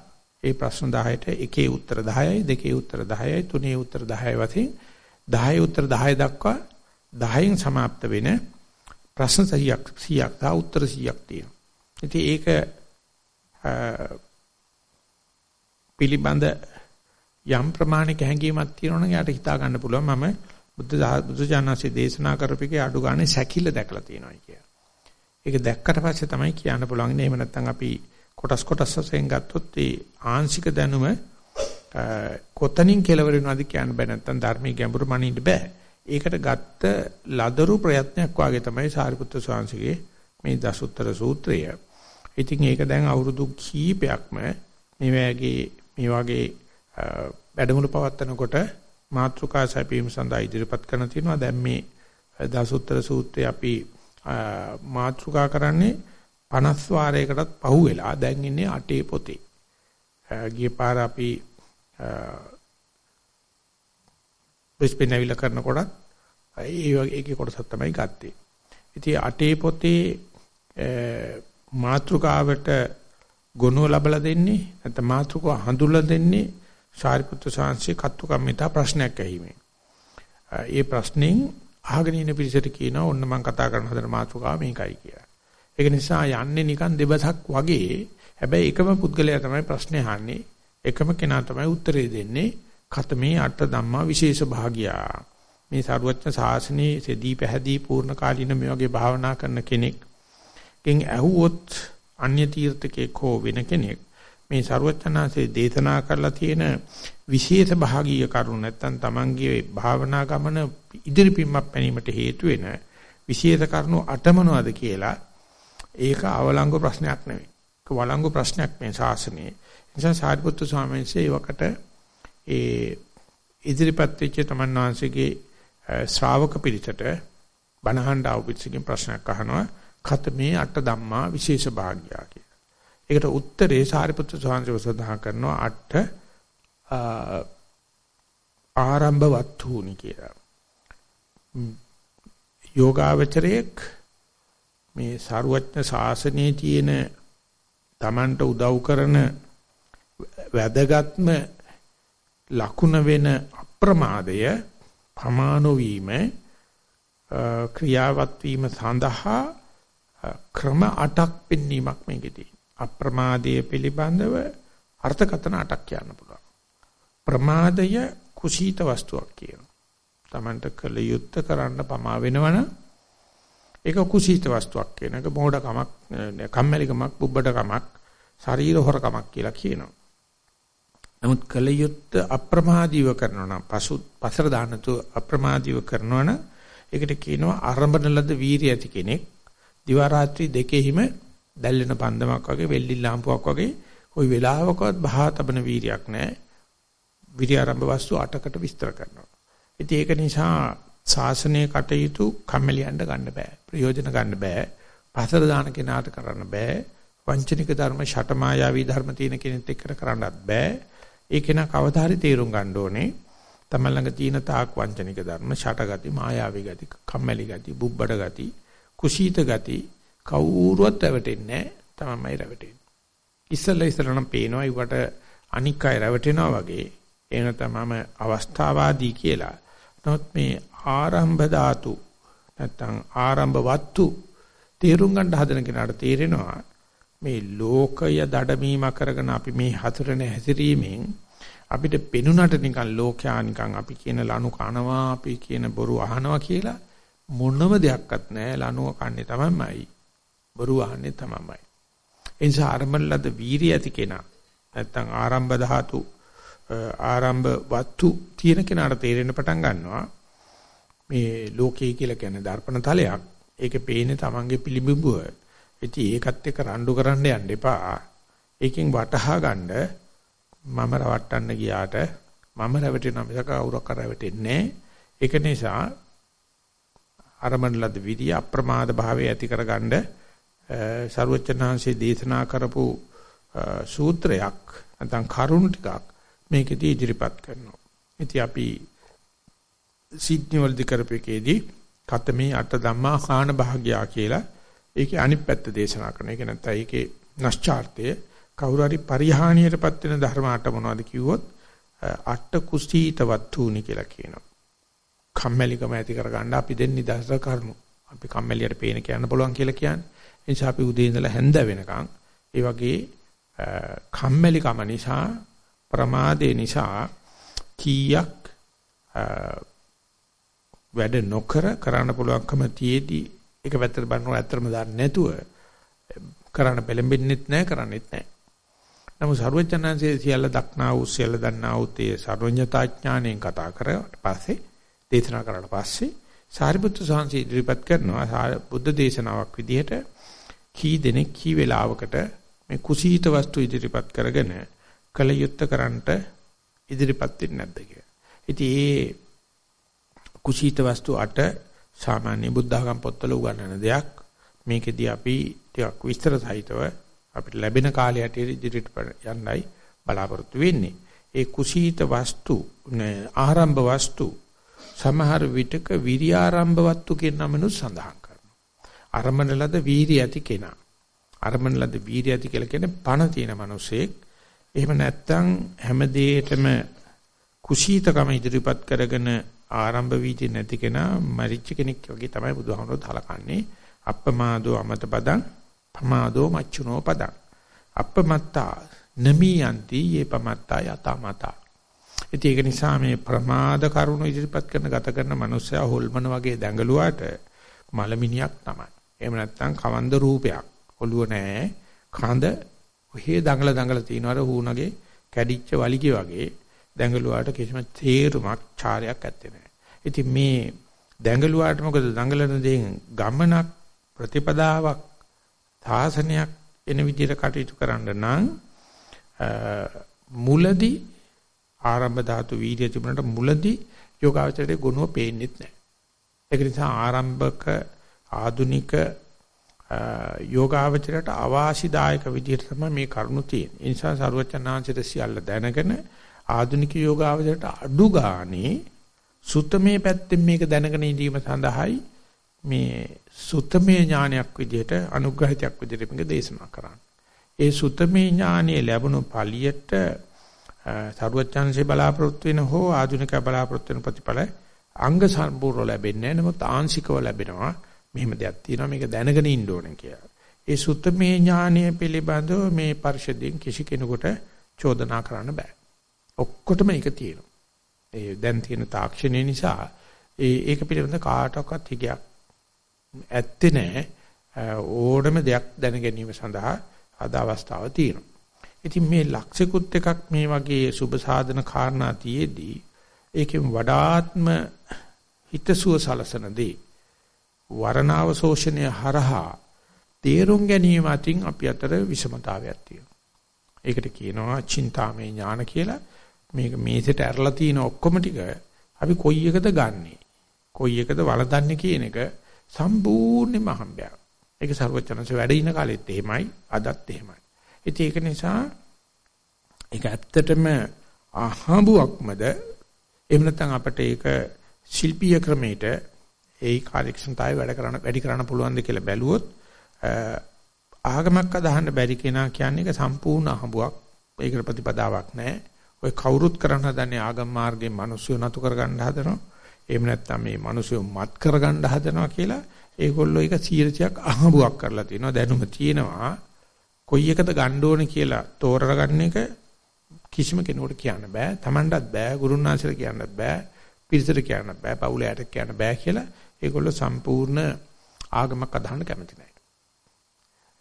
S1: ඒ ප්‍රශ්න 10ට එකේ උත්තර 10යි දෙකේ උත්තර 10යි තුනේ උත්තර 10යි වශයෙන් 10 උත්තර 10 දක්වා 10න් સમાપ્ત වෙන ප්‍රශ්න 100ක් 100ක් තා උත්තර 100ක් තියෙනවා. ඉතින් ඒක පිළිබඳ යම් ප්‍රමාණික හැඟීමක් තියෙනවා නම් යාට හිතා ගන්න පුළුවන් මම බුද්ධ බුදුජානසී දේශනා කරපිකේ අඩු ගානේ සැකිල්ල දැකලා තියෙනවා කියලා. ඒක දැක්කට පස්සේ තමයි කියන්න පුළුවන් නේ එහෙම නැත්නම් අපි කොටස් කොටස් වශයෙන් ගත්තොත් ඒ ආංශික දැනුම කොතනින් කෙලවර වෙනවද කියන්න බෑ නැත්නම් ධර්මයේ ගැඹුරු මනින්න බෑ. ඒකට ගත්ත ලදරු ප්‍රයත්නයක් වාගේ තමයි සාරිපුත්‍ර ස්වාමීන්ගේ මේ දසුත්තර සූත්‍රය. ඉතින් ඒක දැන් අවුරුදු කීපයක්ම මේ වගේ මේ වගේ වැඩමුළු පවත්වනකොට මාත්‍රිකා සැපීම සඳහා ඉදිරිපත් කරන තියෙනවා. දැන් මේ දසුත්තර සූත්‍රය අපි මාත්‍රිකා කරන්නේ 50 වාරයකටත් පහු වෙලා දැන් ඉන්නේ අටේ පොතේ. ගිය පාර අපි බ්‍රිස්බේන් ඇවිල්ලා කරනකොට ඒ වගේ ඒකේ කොටසක් තමයි ගත්තේ. ඉතින් අටේ පොතේ මාත්‍රිකාවට ගොනුව ලබලා දෙන්නේ නැත්නම් මාත්‍රිකාව හඳුල්ලා දෙන්නේ සාරිපුත්තු සාංශේ කත්තු කම්මිතා ප්‍රශ්නයක් ඇහිමේ. ඒ ප්‍රශ්نين අහගෙන ඉන්න පිරිසට කියනවා ඔන්න මම කතා කරන හදන මාතෘකාව මේකයි කියලා. ඒක නිසා යන්නේ නිකන් දෙබසක් වගේ හැබැයි එකම පුද්ගලයා තමයි ප්‍රශ්නේ අහන්නේ. එකම කෙනා තමයි උත්තරේ දෙන්නේ. කතමේ අට ධම්මා විශේෂ භාගියා. මේ සාරවත්න සාසනයේ සෙදී පැහැදී පූර්ණ කාලීන මේ වගේ භාවනා කරන කෙනෙක්. කින් ඇහුවොත් අන්‍ය තීර්ථකෙක් හෝ වෙන කෙනෙක් මේ සරුවචනාසේ දේශනා කරලා තියෙන විශේෂ භාගීය කරුණ නැත්තම් තමන්ගේ භාවනා ගමන ඉදිරිපින්මක් පැනීමට හේතු වෙන විශේෂ කරුණු අටමනවද කියලා ඒක අවලංගු ප්‍රශ්නයක් නෙවෙයි. ඒක වළංගු ප්‍රශ්නයක් මේ ශාසනයේ. නිසා සාරිපුත්තු ස්වාමීන් වහන්සේ ඒවකට ඒ ඉදිරිපත් වෙච්ච තමන් වහන්සේගේ ශ්‍රාවක පිරිසට බණහඬ ආවුපිටසින් ප්‍රශ්නයක් අහනවා. ඛතමේ අට ධම්මා විශේෂ භාග්‍යය කියලා. ඒකට උත්තරේ සාරිපුත්තු ස්වාමීන් වහන්සේ සඳහන් කරනවා අට ආරම්භ වත්තුනි කියලා. යෝගාවචරයේක් මේ සාරුවත්න ශාසනයේ තියෙන Tamanට උදව් කරන වැදගත්ම ලකුණ වෙන අප්‍රමාදය පමානෝ වීම ක්‍රියාවත් වීම සඳහා ක්‍රම 8ක් පෙන්වීමක් මේකෙදී අප්‍රමාදයේ පිළිබඳව අර්ථකථන 8ක් කියන්න පුළුවන්. ප්‍රමාදය කුසීත වස්තුවක් කියනවා. Tamanට කළ යුත්ත කරන්න පමා වෙනවනම් ඒක කුසීත වස්තුවක් කියන එක මොඩකමක් කම්මැලිකමක් බුබ්බඩකමක් ශරීර හොරකමක් කියලා කියනවා. නමුත් කළ යුත්ත අප්‍රමාදීව කරනවා නම් පසු පසර දාන්නතු අප්‍රමාදීව කරනවා නම් ඒකට කියනවා ආරම්භන ලද වීරිය ඇති කෙනෙක්. දිවා රාත්‍රී දෙකෙහිම දැල්ලෙන පන්දමක් වගේ වෙල්ලි ලාම්පුවක් වගේ කොයි වෙලාවකවත් බහා තබන වීරියක් නැහැ. විරිය ආරම්භ වස්තු 8කට විස්තර කරනවා. ඉතින් ඒක නිසා ශාසනයේ කටයුතු කම්මැලියන්ට ගන්න බෑ. ප්‍රයෝජන ගන්න බෑ. පසර දාන කෙනාට කරන්න බෑ. වංචනික ධර්ම ෂටමායාවී ධර්ම තියෙන කෙනෙක් එක්ක කරන්නත් බෑ. ඒක නා කවදා හරි තේරුම් ගන්න ඕනේ. තමන් ළඟ තියෙන තාක් වංචනික ධර්ම ෂටගති, මායාවී ගති, කම්මැලි ගති, බුබ්බඩ ගති, කුසීත ගති කවුරුවත් රැවටෙන්නේ නැහැ. තමන්මයි රැවටෙන්නේ. ඉස්සෙල්ලා ඉස්සෙල්ලා නම් පේනවා ඊවට අනික් අය රැවටෙනවා වගේ. එන තමම අවස්ථාවාදී කියලා. නමුත් මේ ආරම්භ ධාතු නැත්තම් ආරම්භ වත්තු තේරුම් ගන්න හදන කෙනාට තේරෙනවා මේ ලෝකය දඩමීම කරගෙන අපි මේ හතරනේ හැසිරීමෙන් අපිට පෙනුනට නිකන් ලෝකයා නිකන් අපි කියන ලනු කනවා අපි කියන බොරු අහනවා කියලා මොනම දෙයක්වත් නැහැ ලනුව කන්නේ තමයිමයි බොරු අහන්නේ තමයිමයි ඒ නිසා ආරම්භලද වීරිය ඇති කෙනා නැත්තම් ආරම්භ ධාතු ආරම්භ වත්තු තියෙන කෙනාට තේරෙන්න පටන් ගන්නවා මේ ලෝකයේ කියලා කියන්නේ දර්පණ තලයක්. ඒකේ පේන්නේ Tamange පිළිඹුව. ඉතින් ඒකත් එක්ක රණ්ඩු කරන්න යන්න එපා. ඒකෙන් වටහා ගන්න මම රවට්ටන්න ගියාට මම රැවටෙනවා මිසක කවුරක් රැවටෙන්නේ ඒක නිසා අරමණලද විරිය අප්‍රමාද භාවය ඇති කරගන්න ਸਰුවචනාංශයේ දේශනා කරපු සූත්‍රයක් නැත්නම් කරුණු ටිකක් මේකෙදී ඉදිරිපත් කරනවා. ඉතින් අපි සිඩ්නි වලදී කරපේකේදී කතමේ අට ධම්මා කාණ භාග්‍යා කියලා ඒකේ අනිත් පැත්ත දේශනා කරනවා. ඒක නැත්නම් ඒකේ නැස්චාර්තය කවුරු හරි පරිහානියටපත් වෙන ධර්ම අට මොනවද කිව්වොත් අට කුසීත වත්තුනි කියලා කියනවා. කම්මැලිකම ඇති කරගන්න අපි දෙන්න නිදහස කරමු. අපි කම්මැලියට පේන කියන්න පුළුවන් කියලා කියන්නේ. ඒ නිසා අපි උදේ ඉඳලා හැන්ද වෙනකන් ඒ වගේ කම්මැලිකම නිසා ප්‍රමාදේ නිසා කීයක් වැඩ නොකර කරන්න පුළුවන්කම තියේදී ඒක පැත්තට බලනකොට ඇත්තම දන්නේ නැතුව කරන්න පෙළඹෙන්නෙත් නැහැ කරන්නෙත් නැහැ. නමුත් සර්වඥාන්සේ සියල්ල දක්නා වූ සියල්ල දන්නා වූ තේ සර්වඥතා ඥාණයෙන් කතා කරාට පස්සේ දේශනා කරාට පස්සේ සාරිපුත්‍ර සාංශි ඉදිරිපත් කරනවා බුද්ධ දේශනාවක් විදිහට කී දෙනෙක් කී වෙලාවකට මේ කුසීත වස්තු ඉදිරිපත් කරගෙන කල යුත්ත කරන්නට ඉදිරිපත් වෙන්නේ නැද්ද කියලා. ඉතින් ඒ කුසීත වස්තු 8 සාමාන්‍ය බුද්ධඝම් පොත්වල උගන්වන දෙයක්. මේකෙදී අපි ටිකක් විස්තර සහිතව අපිට ලැබෙන කාලය හැටියට ඉදිරියට යන්නයි බලාපොරොත්තු වෙන්නේ. ඒ කුසීත වස්තු ආරම්භ වස්තු සමහර විටක විරියාරම්භ වස්තු කියන නමනුත් සඳහන් කරනවා. අරමණ ලද වීරිය ඇති කෙනා. අරමණ ලද වීරිය ඇති කියලා කියන්නේ පණ තියෙන මිනිසෙක්. එහෙම නැත්නම් හැම දෙයකටම කුසීතකම ඉදිරිපත් කරගෙන ආරම්භ වීති නැති කෙනා මරිච්ච කෙනෙක් වගේ තමයි බුදුහාමුදුරුවෝ හලකන්නේ අප්පමාදෝ අමත පදං පමාදෝ මච්චුනෝ පදං අප්පමත්තා නමියන්ති යේ පමත්තා යතමතා ඉතින් ඒක නිසා මේ ප්‍රමාද කරුණු ඉදිරිපත් කරන ගත කරන මනුස්සයා හොල්මන වගේ දැඟලුවාට මලමිනියක් තමයි එහෙම නැත්නම් කවන්ද රූපයක් ඔළුව නැහැ කඳ ඔහේ දඟල දඟල තියනවර හුණගේ කැඩිච්ච වලිගේ වගේ දැඟලුවාට කිසිම තේරුමක් චාරයක් ඇත්තේ නැහැ. ඉතින් මේ දැඟලුවාට මොකද දඟලන දේෙන් ගමනක් ප්‍රතිපදාවක් සාසනයක් එන විදිහට කටයුතු කරන්න නම් මුලදී ආරම්භ ධාතු වීර්ය තිබුණාට මුලදී යෝගාවචරයේ ගුණව පේන්නේ නැහැ. ඒක නිසා ආරම්භක ආදුනික යෝගාවචරයට අවාසිදායක විදිහට තමයි මේ කරුණු තියෙන්නේ. ඒ නිසා සරුවචනාංශයට සියල්ල දැනගෙන ආධුනික යෝගාවචරයට අඩු ගානේ සුත්තමේ පැත්තෙන් මේක දැනගෙන ඉඳීම සඳහායි මේ සුත්තමේ ඥානයක් විදිහට අනුග්‍රහිතයක් විදිහට මේක දේශනා කරන්නේ. ඒ සුත්තමේ ඥානය ලැබුණු පළියට සරුවච්චන්සේ බලාපොරොත්තු වෙන හෝ ආධුනික බලාපොරොත්තු වෙන ප්‍රතිඵල අංග සම්පූර්ණ ලැබෙන්නේ නැහැ. නමුත් ආංශිකව ලැබෙනවා. මෙහෙම දෙයක් තියෙනවා මේක දැනගෙන ඉන්න ඕනේ කියලා. ඒ සුත්තමේ ඥානය පිළිබඳව මේ පරිශදයෙන් කිසි කෙනෙකුට චෝදනා කරන්න බෑ. ඔක්කොටම ඒක තියෙනවා. ඒ දැන් තියෙන තාක්ෂණය නිසා ඒ ඒක පිළිබඳ කාටවත් හිගයක් ඇත්තේ නැහැ. ඕනම දෙයක් දැන ගැනීම සඳහා අද අවස්ථාව තියෙනවා. ඉතින් මේ ලක්ෂිකුත් එකක් මේ වගේ සුබ සාධන කාරණා තියේදී ඒකෙන් වඩාත්ම හිතසුව සලසන දේ වරණාව ශෝෂණය හරහා තේරුම් ගැනීම අතින් අපි අතර විෂමතාවයක් තියෙනවා. ඒකට කියනවා චින්තාමය ඥාන කියලා. මේක මේසෙට ඇරලා තියෙන ඔක්කොම ටික අපි කොයි එකද ගන්නෙ? කොයි එකද වළඳන්නේ කියන එක සම්පූර්ණයෙන්ම හම්බයක්. ඒක ਸਰවචනanse වැඩ ඉන කාලෙත් එහෙමයි, අදත් එහෙමයි. ඉතින් ඒක නිසා ඒක ඇත්තටම අහඹුවක්මද එහෙම නැත්නම් අපිට ඒක ශිල්පීය ක්‍රමයට ඒ කාර්යක්ෂමතාවය වැඩ කරන්න වැඩි කරන්න පුළුවන්ද කියලා බැලුවොත් ආගමක් අදහන්න බැරි කෙනා කියන්නේ ඒක සම්පූර්ණ අහඹුවක්. ඒකට ප්‍රතිපදාවක් නැහැ. ඔය කවුරුත් කරන්න හදන්නේ ආගම් මාර්ගයෙන් මිනිස්සු නතු කරගන්න හදනවා. එහෙම නැත්නම් මේ මිනිස්සු මත් කරගන්න හදනවා කියලා ඒගොල්ලෝ ඒක 100ක් අහඹුවක් කරලා තියෙනවා. දැනුම තියෙනවා. කොයි එකද ගන්න ඕනේ කියලා තෝරගන්න එක කිසිම කෙනෙකුට කියන්න බෑ. Tamanටත් බෑ, ගුරුනාචර කියන්නත් බෑ, පිරිසට කියන්නත් බෑ, පවුලයට කියන්න බෑ කියලා ඒගොල්ලෝ සම්පූර්ණ ආගමක් අදහන්න කැමති නැහැ.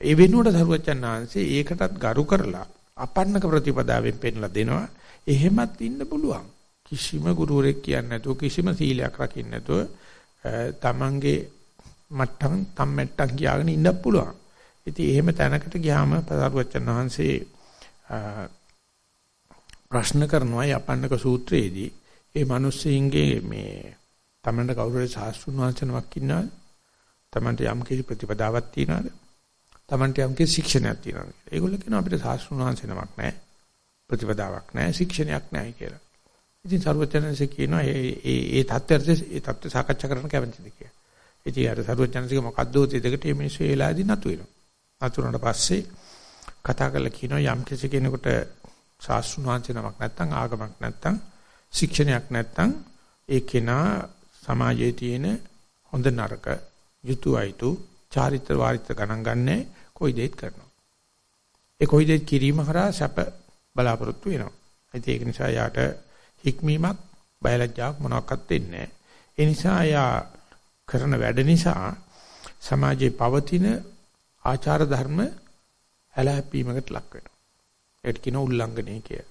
S1: ඒ වෙනුවට සරුවච්චන් ආංශේ ඒකටත් ගරු කරලා අපන්නක ප්‍රතිපදාවෙන් පෙන්ලා දෙනවා. එහෙමත් ඉන්න පුළුවන්. කිසිම ගුරුවරයෙක් කියන්නේ නැතුව කිසිම සීලයක් රකින්න නැතුව තමන්ගේ මට්ටම් තම්මැට්ටම් කියාගෙන ඉන්න පුළුවන්. ඉතින් එහෙම තැනකට ගියාම පසාරුවච්චන් වහන්සේ ප්‍රශ්න කරනවා යපන්නක සූත්‍රයේදී ඒ මිනිස්සුන්ගේ මේ තමන්ට කවුරුහරි සාස්ෘණ වංශනමක් ඉන්නවද? තමන්ට යම් කිසි ප්‍රතිපදාවක් තියනවද? තමන්ට යම් කිසි ශික්ෂණයක් තියනවද? ඒගොල්ලෝ කියනවා අපිට සාස්ෘණ වංශනමක් නැහැ. ප්‍රතිපදාවක් නැහැ, ශික්ෂණයක් නැහැ කියලා. ඉතින් සරුවචනන්සේ කියනවා ඒ ඒ ඒ தත්ත්වයට ඒ தත්ත්ව සාකච්ඡා කරන්න කැමතිද කියලා. ඉතින් අර සරුවචනන්සේ මොකද්ද ඔය දෙකට මේ මිනිස්සු ඒලාදී නතු වෙනවා. නතුනට පස්සේ කතා කරලා කියනවා යම් කිසි කෙනෙකුට ශාස්ත්‍රුණ වංශේ නමක් නැත්තම් ආගමක් නැත්තම් ශික්ෂණයක් නැත්තම් ඒ කෙනා සමාජයේ තියෙන හොඳ නරක යුතු අයතු චාරිත්‍ර වාරිත්‍ර ගණන් ගන්නෑ කොයි දෙයක් කරනවා. ඒ කොයි දෙයක් කිරීම හරහා සැප බලාපොරොත්තු වෙනවා. ඉතින් ඒක නිසා යාට හික්මීමක් බයලජ්ජාවක් මොනවාක්වත් දෙන්නේ නැහැ. ඒ නිසා යා කරන වැඩ නිසා සමාජයේ පවතින ආචාර ධර්ම ඇලහැප්පීමකට ලක් වෙනවා. ඒකට කියන උල්ලංඝනය කිය.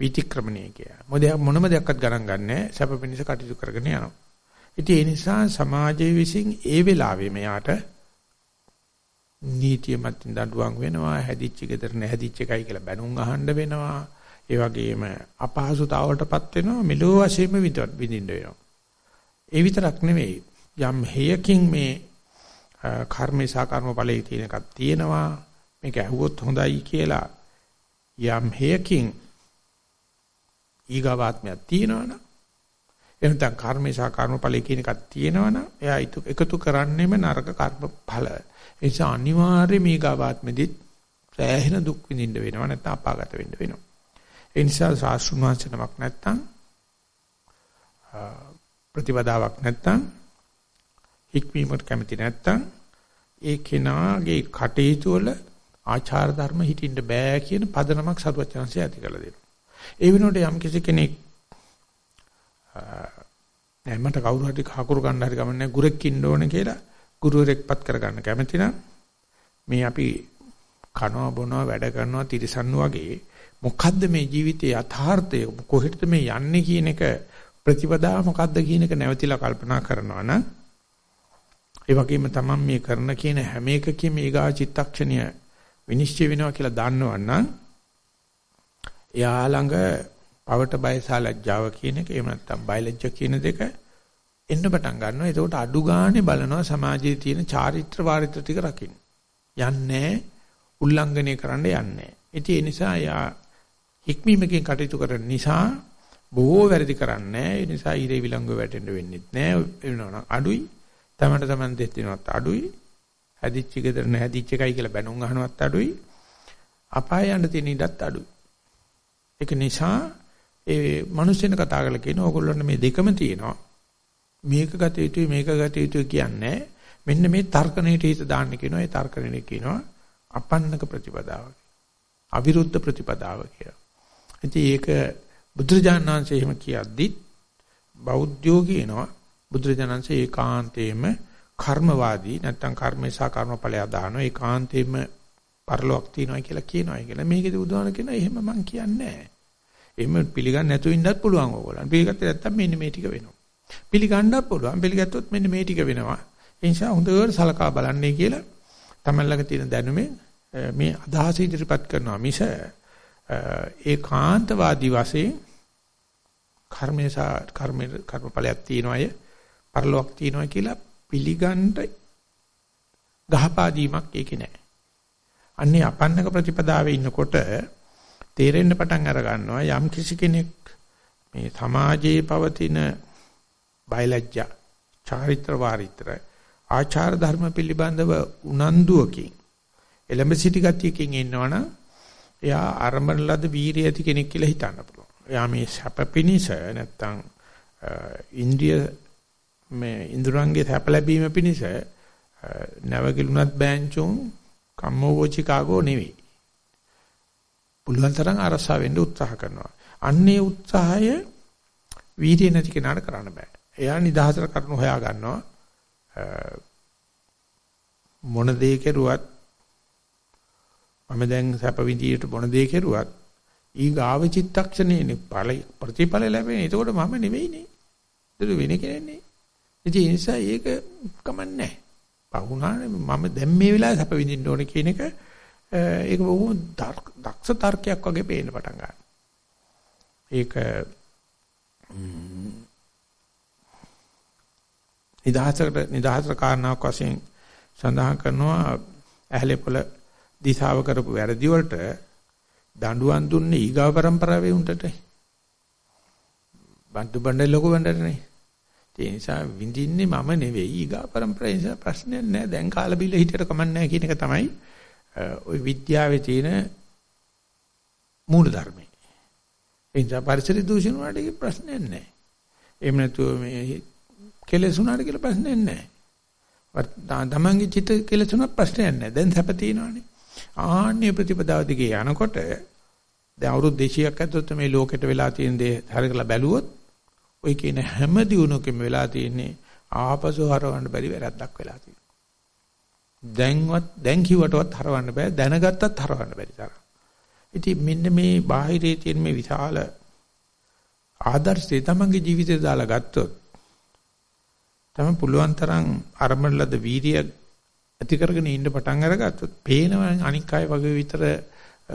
S1: විතික්‍රමණය කිය. මොද මොනම දෙයක්වත් ගණන් ගන්නෑ. සැප පිණිස කටයුතු කරගෙන යනවා. ඉතින් ඒ නිසා සමාජයේ විසින් ඒ වෙලාවේ මෙයාට නීතිය මතින් දඬුවම් වෙනවා හැදිච්ච ගෙදර නැහැදිච්ච එකයි කියලා බැනුම් අහන්න වෙනවා. ඒ වගේම අපහසුතාවලටපත් වෙනවා මෙලෝ වශයෙන්ම විඳින්න වෙනවා. ඒ විතරක් නෙවෙයි යම් හේයකින් මේ කර්මේසා කර්ම ඵලයේ තියෙන එකක් තියෙනවා. මේක ඇහුවොත් හොඳයි කියලා. යම් හේයකින් ඊගාවාත්මයක් තියෙනවනම් එහෙනම් දැන් කර්මේසා කර්මඵලයේ කියන එකක් තියෙනවනම් එයා එකතු කරන්නේම නරක කර්ම ඵල. ඒ නිසා අනිවාර්යයෙන් ඊගාවාත්මෙදිත් සෑහෙන දුක් විඳින්න වෙනවා නැත්නම් අපාගත වෙන්න වෙනවා. ඒ නිසා සාස්ෘණ වංශනමක් නැත්නම් ප්‍රතිපදාවක් නැත්නම් හික්මීමකට කැමති නැත්නම් ඒ කෙනාගේ කටයුතු වල ආචාර ධර්ම හිටින්න බෑ කියන පදනමක් සරුවචනන්සේ ඇති කරලා දෙනවා. ඒ වෙනුවට යම් කිසි කෙනෙක් නෑ මට කවුරු හරි කකුරු ගන්න හරි ගමන්නේ ගුරෙක් ඉන්න ඕනේ කියලා ගුරුවරෙක්පත් කරගන්න කැමති නම් මේ අපි කනවා බොනවා වැඩ කරනවා තිරසන්නු වගේ මොකද්ද මේ ජීවිතයේ යථාර්ථය? කොහෙටද මේ යන්නේ කියන එක ප්‍රතිපදාව මොකද්ද කියන එක නැවතිලා කල්පනා කරනවා නම් ඒ වගේම තමයි මේ කරන කියන හැම එකකම ඊගා චිත්තක්ෂණය විනිශ්චය වෙනවා කියලා දන්නවනම් එයා ළඟ පවට බයසා ලැජ්ජාව කියන එක එහෙම නැත්නම් බයලජ්ජ කියන දෙක එන්න පටන් ගන්නවා. එතකොට අඩු ගානේ බලනවා සමාජයේ තියෙන චාරිත්‍ර වාරිත්‍ර ටික රකින්න. යන්නේ උල්ලංඝනය කරන්න යන්නේ. ඉතින් ඒ නිසා යා හික්මීමකින් කටයුතු කරන නිසා බොහෝ වැරදි කරන්නේ ඒ නිසා ඊරේ විලංගුව වැටෙන්න වෙන්නේ නැහැ. වෙනවනම් අඩුයි. තමන්ට තමන් දෙස් දිනවත් අඩුයි. හැදිච්ච ගෙදර නැහැදිච්ච එකයි කියලා බැනුම් අහනවත් අඩුයි. අපාය යන්න තියෙන ඉඩත් අඩුයි. ඒක නිසා ඒ මිනිස්සුන් කතා කරලා කියන ඕගොල්ලන්ට මේ දෙකම තියෙනවා. මේක ගත යුතුයි මේක ගත යුතුයි කියන්නේ මෙන්න මේ තර්කණයට හිත දාන්න කියනවා. ඒ තර්කණයට කියනවා අපන්නක ප්‍රතිපදාව. අවිරුද්ධ ප්‍රතිපදාව කියලා. ඉතින් ඒක බුදුරජාණන් වහන්සේ එහෙම කියද්දි බෞද්ධයෝ කියනවා බුදුරජාණන් වහන්සේ ඒකාන්තයෙන්ම කර්මවාදී නැත්තම් කර්මේ සහ කර්මඵලය දානවා ඒකාන්තයෙන්ම පරලොක් තියනවා කියලා කියනවා කියලා. මේකේදී බුදුහාම කියනවා එහෙම මං කියන්නේ නැහැ. එහෙම පිළිගන්න නැතුව ඉන්නත් පුළුවන් ඕගොල්ලන්. පිළිගත්තේ නැත්තම් මෙන්න මේ ටික වෙනවා. පිළිගන්නත් පුළුවන්. පිළිගත්තොත් මෙන්න මේ ටික වෙනවා. ඒ නිසා හොඳට සලකා බලන්නේ කියලා තමයි ළඟ තියෙන දැනුමෙන් මේ අදහස ඉදිරිපත් කරනවා මිස ඒකාන්තවාදී වශයෙන් කර්මේසා කර්ම කර්මඵලයක් තියනවාය පරලොක් තියනවා කියලා පිළිගන්න ගහපාදීමක් ඒකේ නැහැ. අන්නේ අපන්නක ප්‍රතිපදාවේ ඉන්නකොට තේරෙන්න පටන් අර ගන්නවා යම් කිසි කෙනෙක් මේ සමාජයේ පවතින බයලජ්ජා චාරිත්‍ර වාරිත්‍ර ආචාර ධර්ම පිළිබඳව උනන්දුවකින් එළඹ සිටි ගතියකින් ඉන්නවනම් එයා අරඹන ලද වීරිය ඇති කෙනෙක් කියලා හිතන්න පුළුවන්. එයා මේ සැප පිනිස නැත්තම් ඉන්ද්‍රිය මේ ඉන්ද්‍රයන්ගේ සැප ලැබීම පිනිස නැවගිලුණත් බෑන්චුන් කම්මෝචිකාගෝ නෙවෙයි. පුළුවන් තරම් අරසා වෙන්න උත්සාහ කරනවා. අන්නේ උත්සාහය වීර්ය නැති කෙනාට කරන්න බෑ. එයා නිදහසට කරුණු හොයා ගන්නවා. මොන දේ කෙරුවත් මම දැන් සැප විඳියට මොන දේ කෙරුවත් ඊ ගාව චිත්තක්ෂණේ ප්‍රතිඵල ලැබෙන්නේ. එතකොට මම නෙවෙයිනේ. ඒක වෙන කෙනෙක් නේ. ඉතින් ඒ නිසා ඒක කමන්නේ නැහැ. පහුණානේ මම දැන් මේ වෙලාවේ සැප විඳින්න ඕනේ කියන එක ඒක බොහොම දක්ෂ තර්කයක් වගේ පේන්න පටන් ගන්නවා. ඒක නිදහසකට නිදහසට කාරණාවක් වශයෙන් සඳහන් කරනවා ඇහැලේ පොළ දිශාව කරපු වැරදි වලට දඬුවම් දුන්නේ ඊගාව પરම්පරාවේ උන්ටට. බන්දු බණ්ඩේ ලොකු බණ්ඩනේ. ඒ නිසා විඳින්නේ මම නෙවෙයි ඊගා પરම්පරාව නිසා ප්‍රශ්නයක් නැහැ. දැන් කාලා බිල්ල හිටියට කමක් නැහැ කියන එක තමයි ওই විද්‍යාවේ තියෙන මූල ධර්මය. ඒ නිසා පරිසර දූෂණ වලට ප්‍රශ්නයක් නැහැ. එහෙම නැතුව මේ කෙලෙස් උනාට කියලා ප්‍රශ්නයක් නැහැ. තමන්ගේ චිත කෙලෙසුණා ප්‍රශ්නයක් නැහැ. දැන් සැප තියෙනවානේ. ආහන්නේ ප්‍රතිපදාව දිගේ යනකොට දැන් අවුරුදු 200ක් ඇතුළත මේ ලෝකෙට වෙලා තියෙන දේ හරියටලා බැලුවොත් ඔය කියන හැම දිනුවකම වෙලා තියෙන්නේ ආපසු හරවන්න බැරි වැරද්දක් වෙලා තියෙනවා. දැන්වත් දැන් කිව්වටවත් හරවන්න බෑ දැනගත්තත් හරවන්න බැරි තරම්. ඉතින් මෙන්න මේ බාහිරේ තියෙන මේ විශාල ආදර්ශය තමන්ගේ ජීවිතේ දාලා ගත්තොත් තමයි පුළුවන් තරම් අරමුණ ලද වීර්ය ඇති කරගෙන ඉන්න පටන් අරගත්තොත් පේනවා අනික් අය වගේ විතර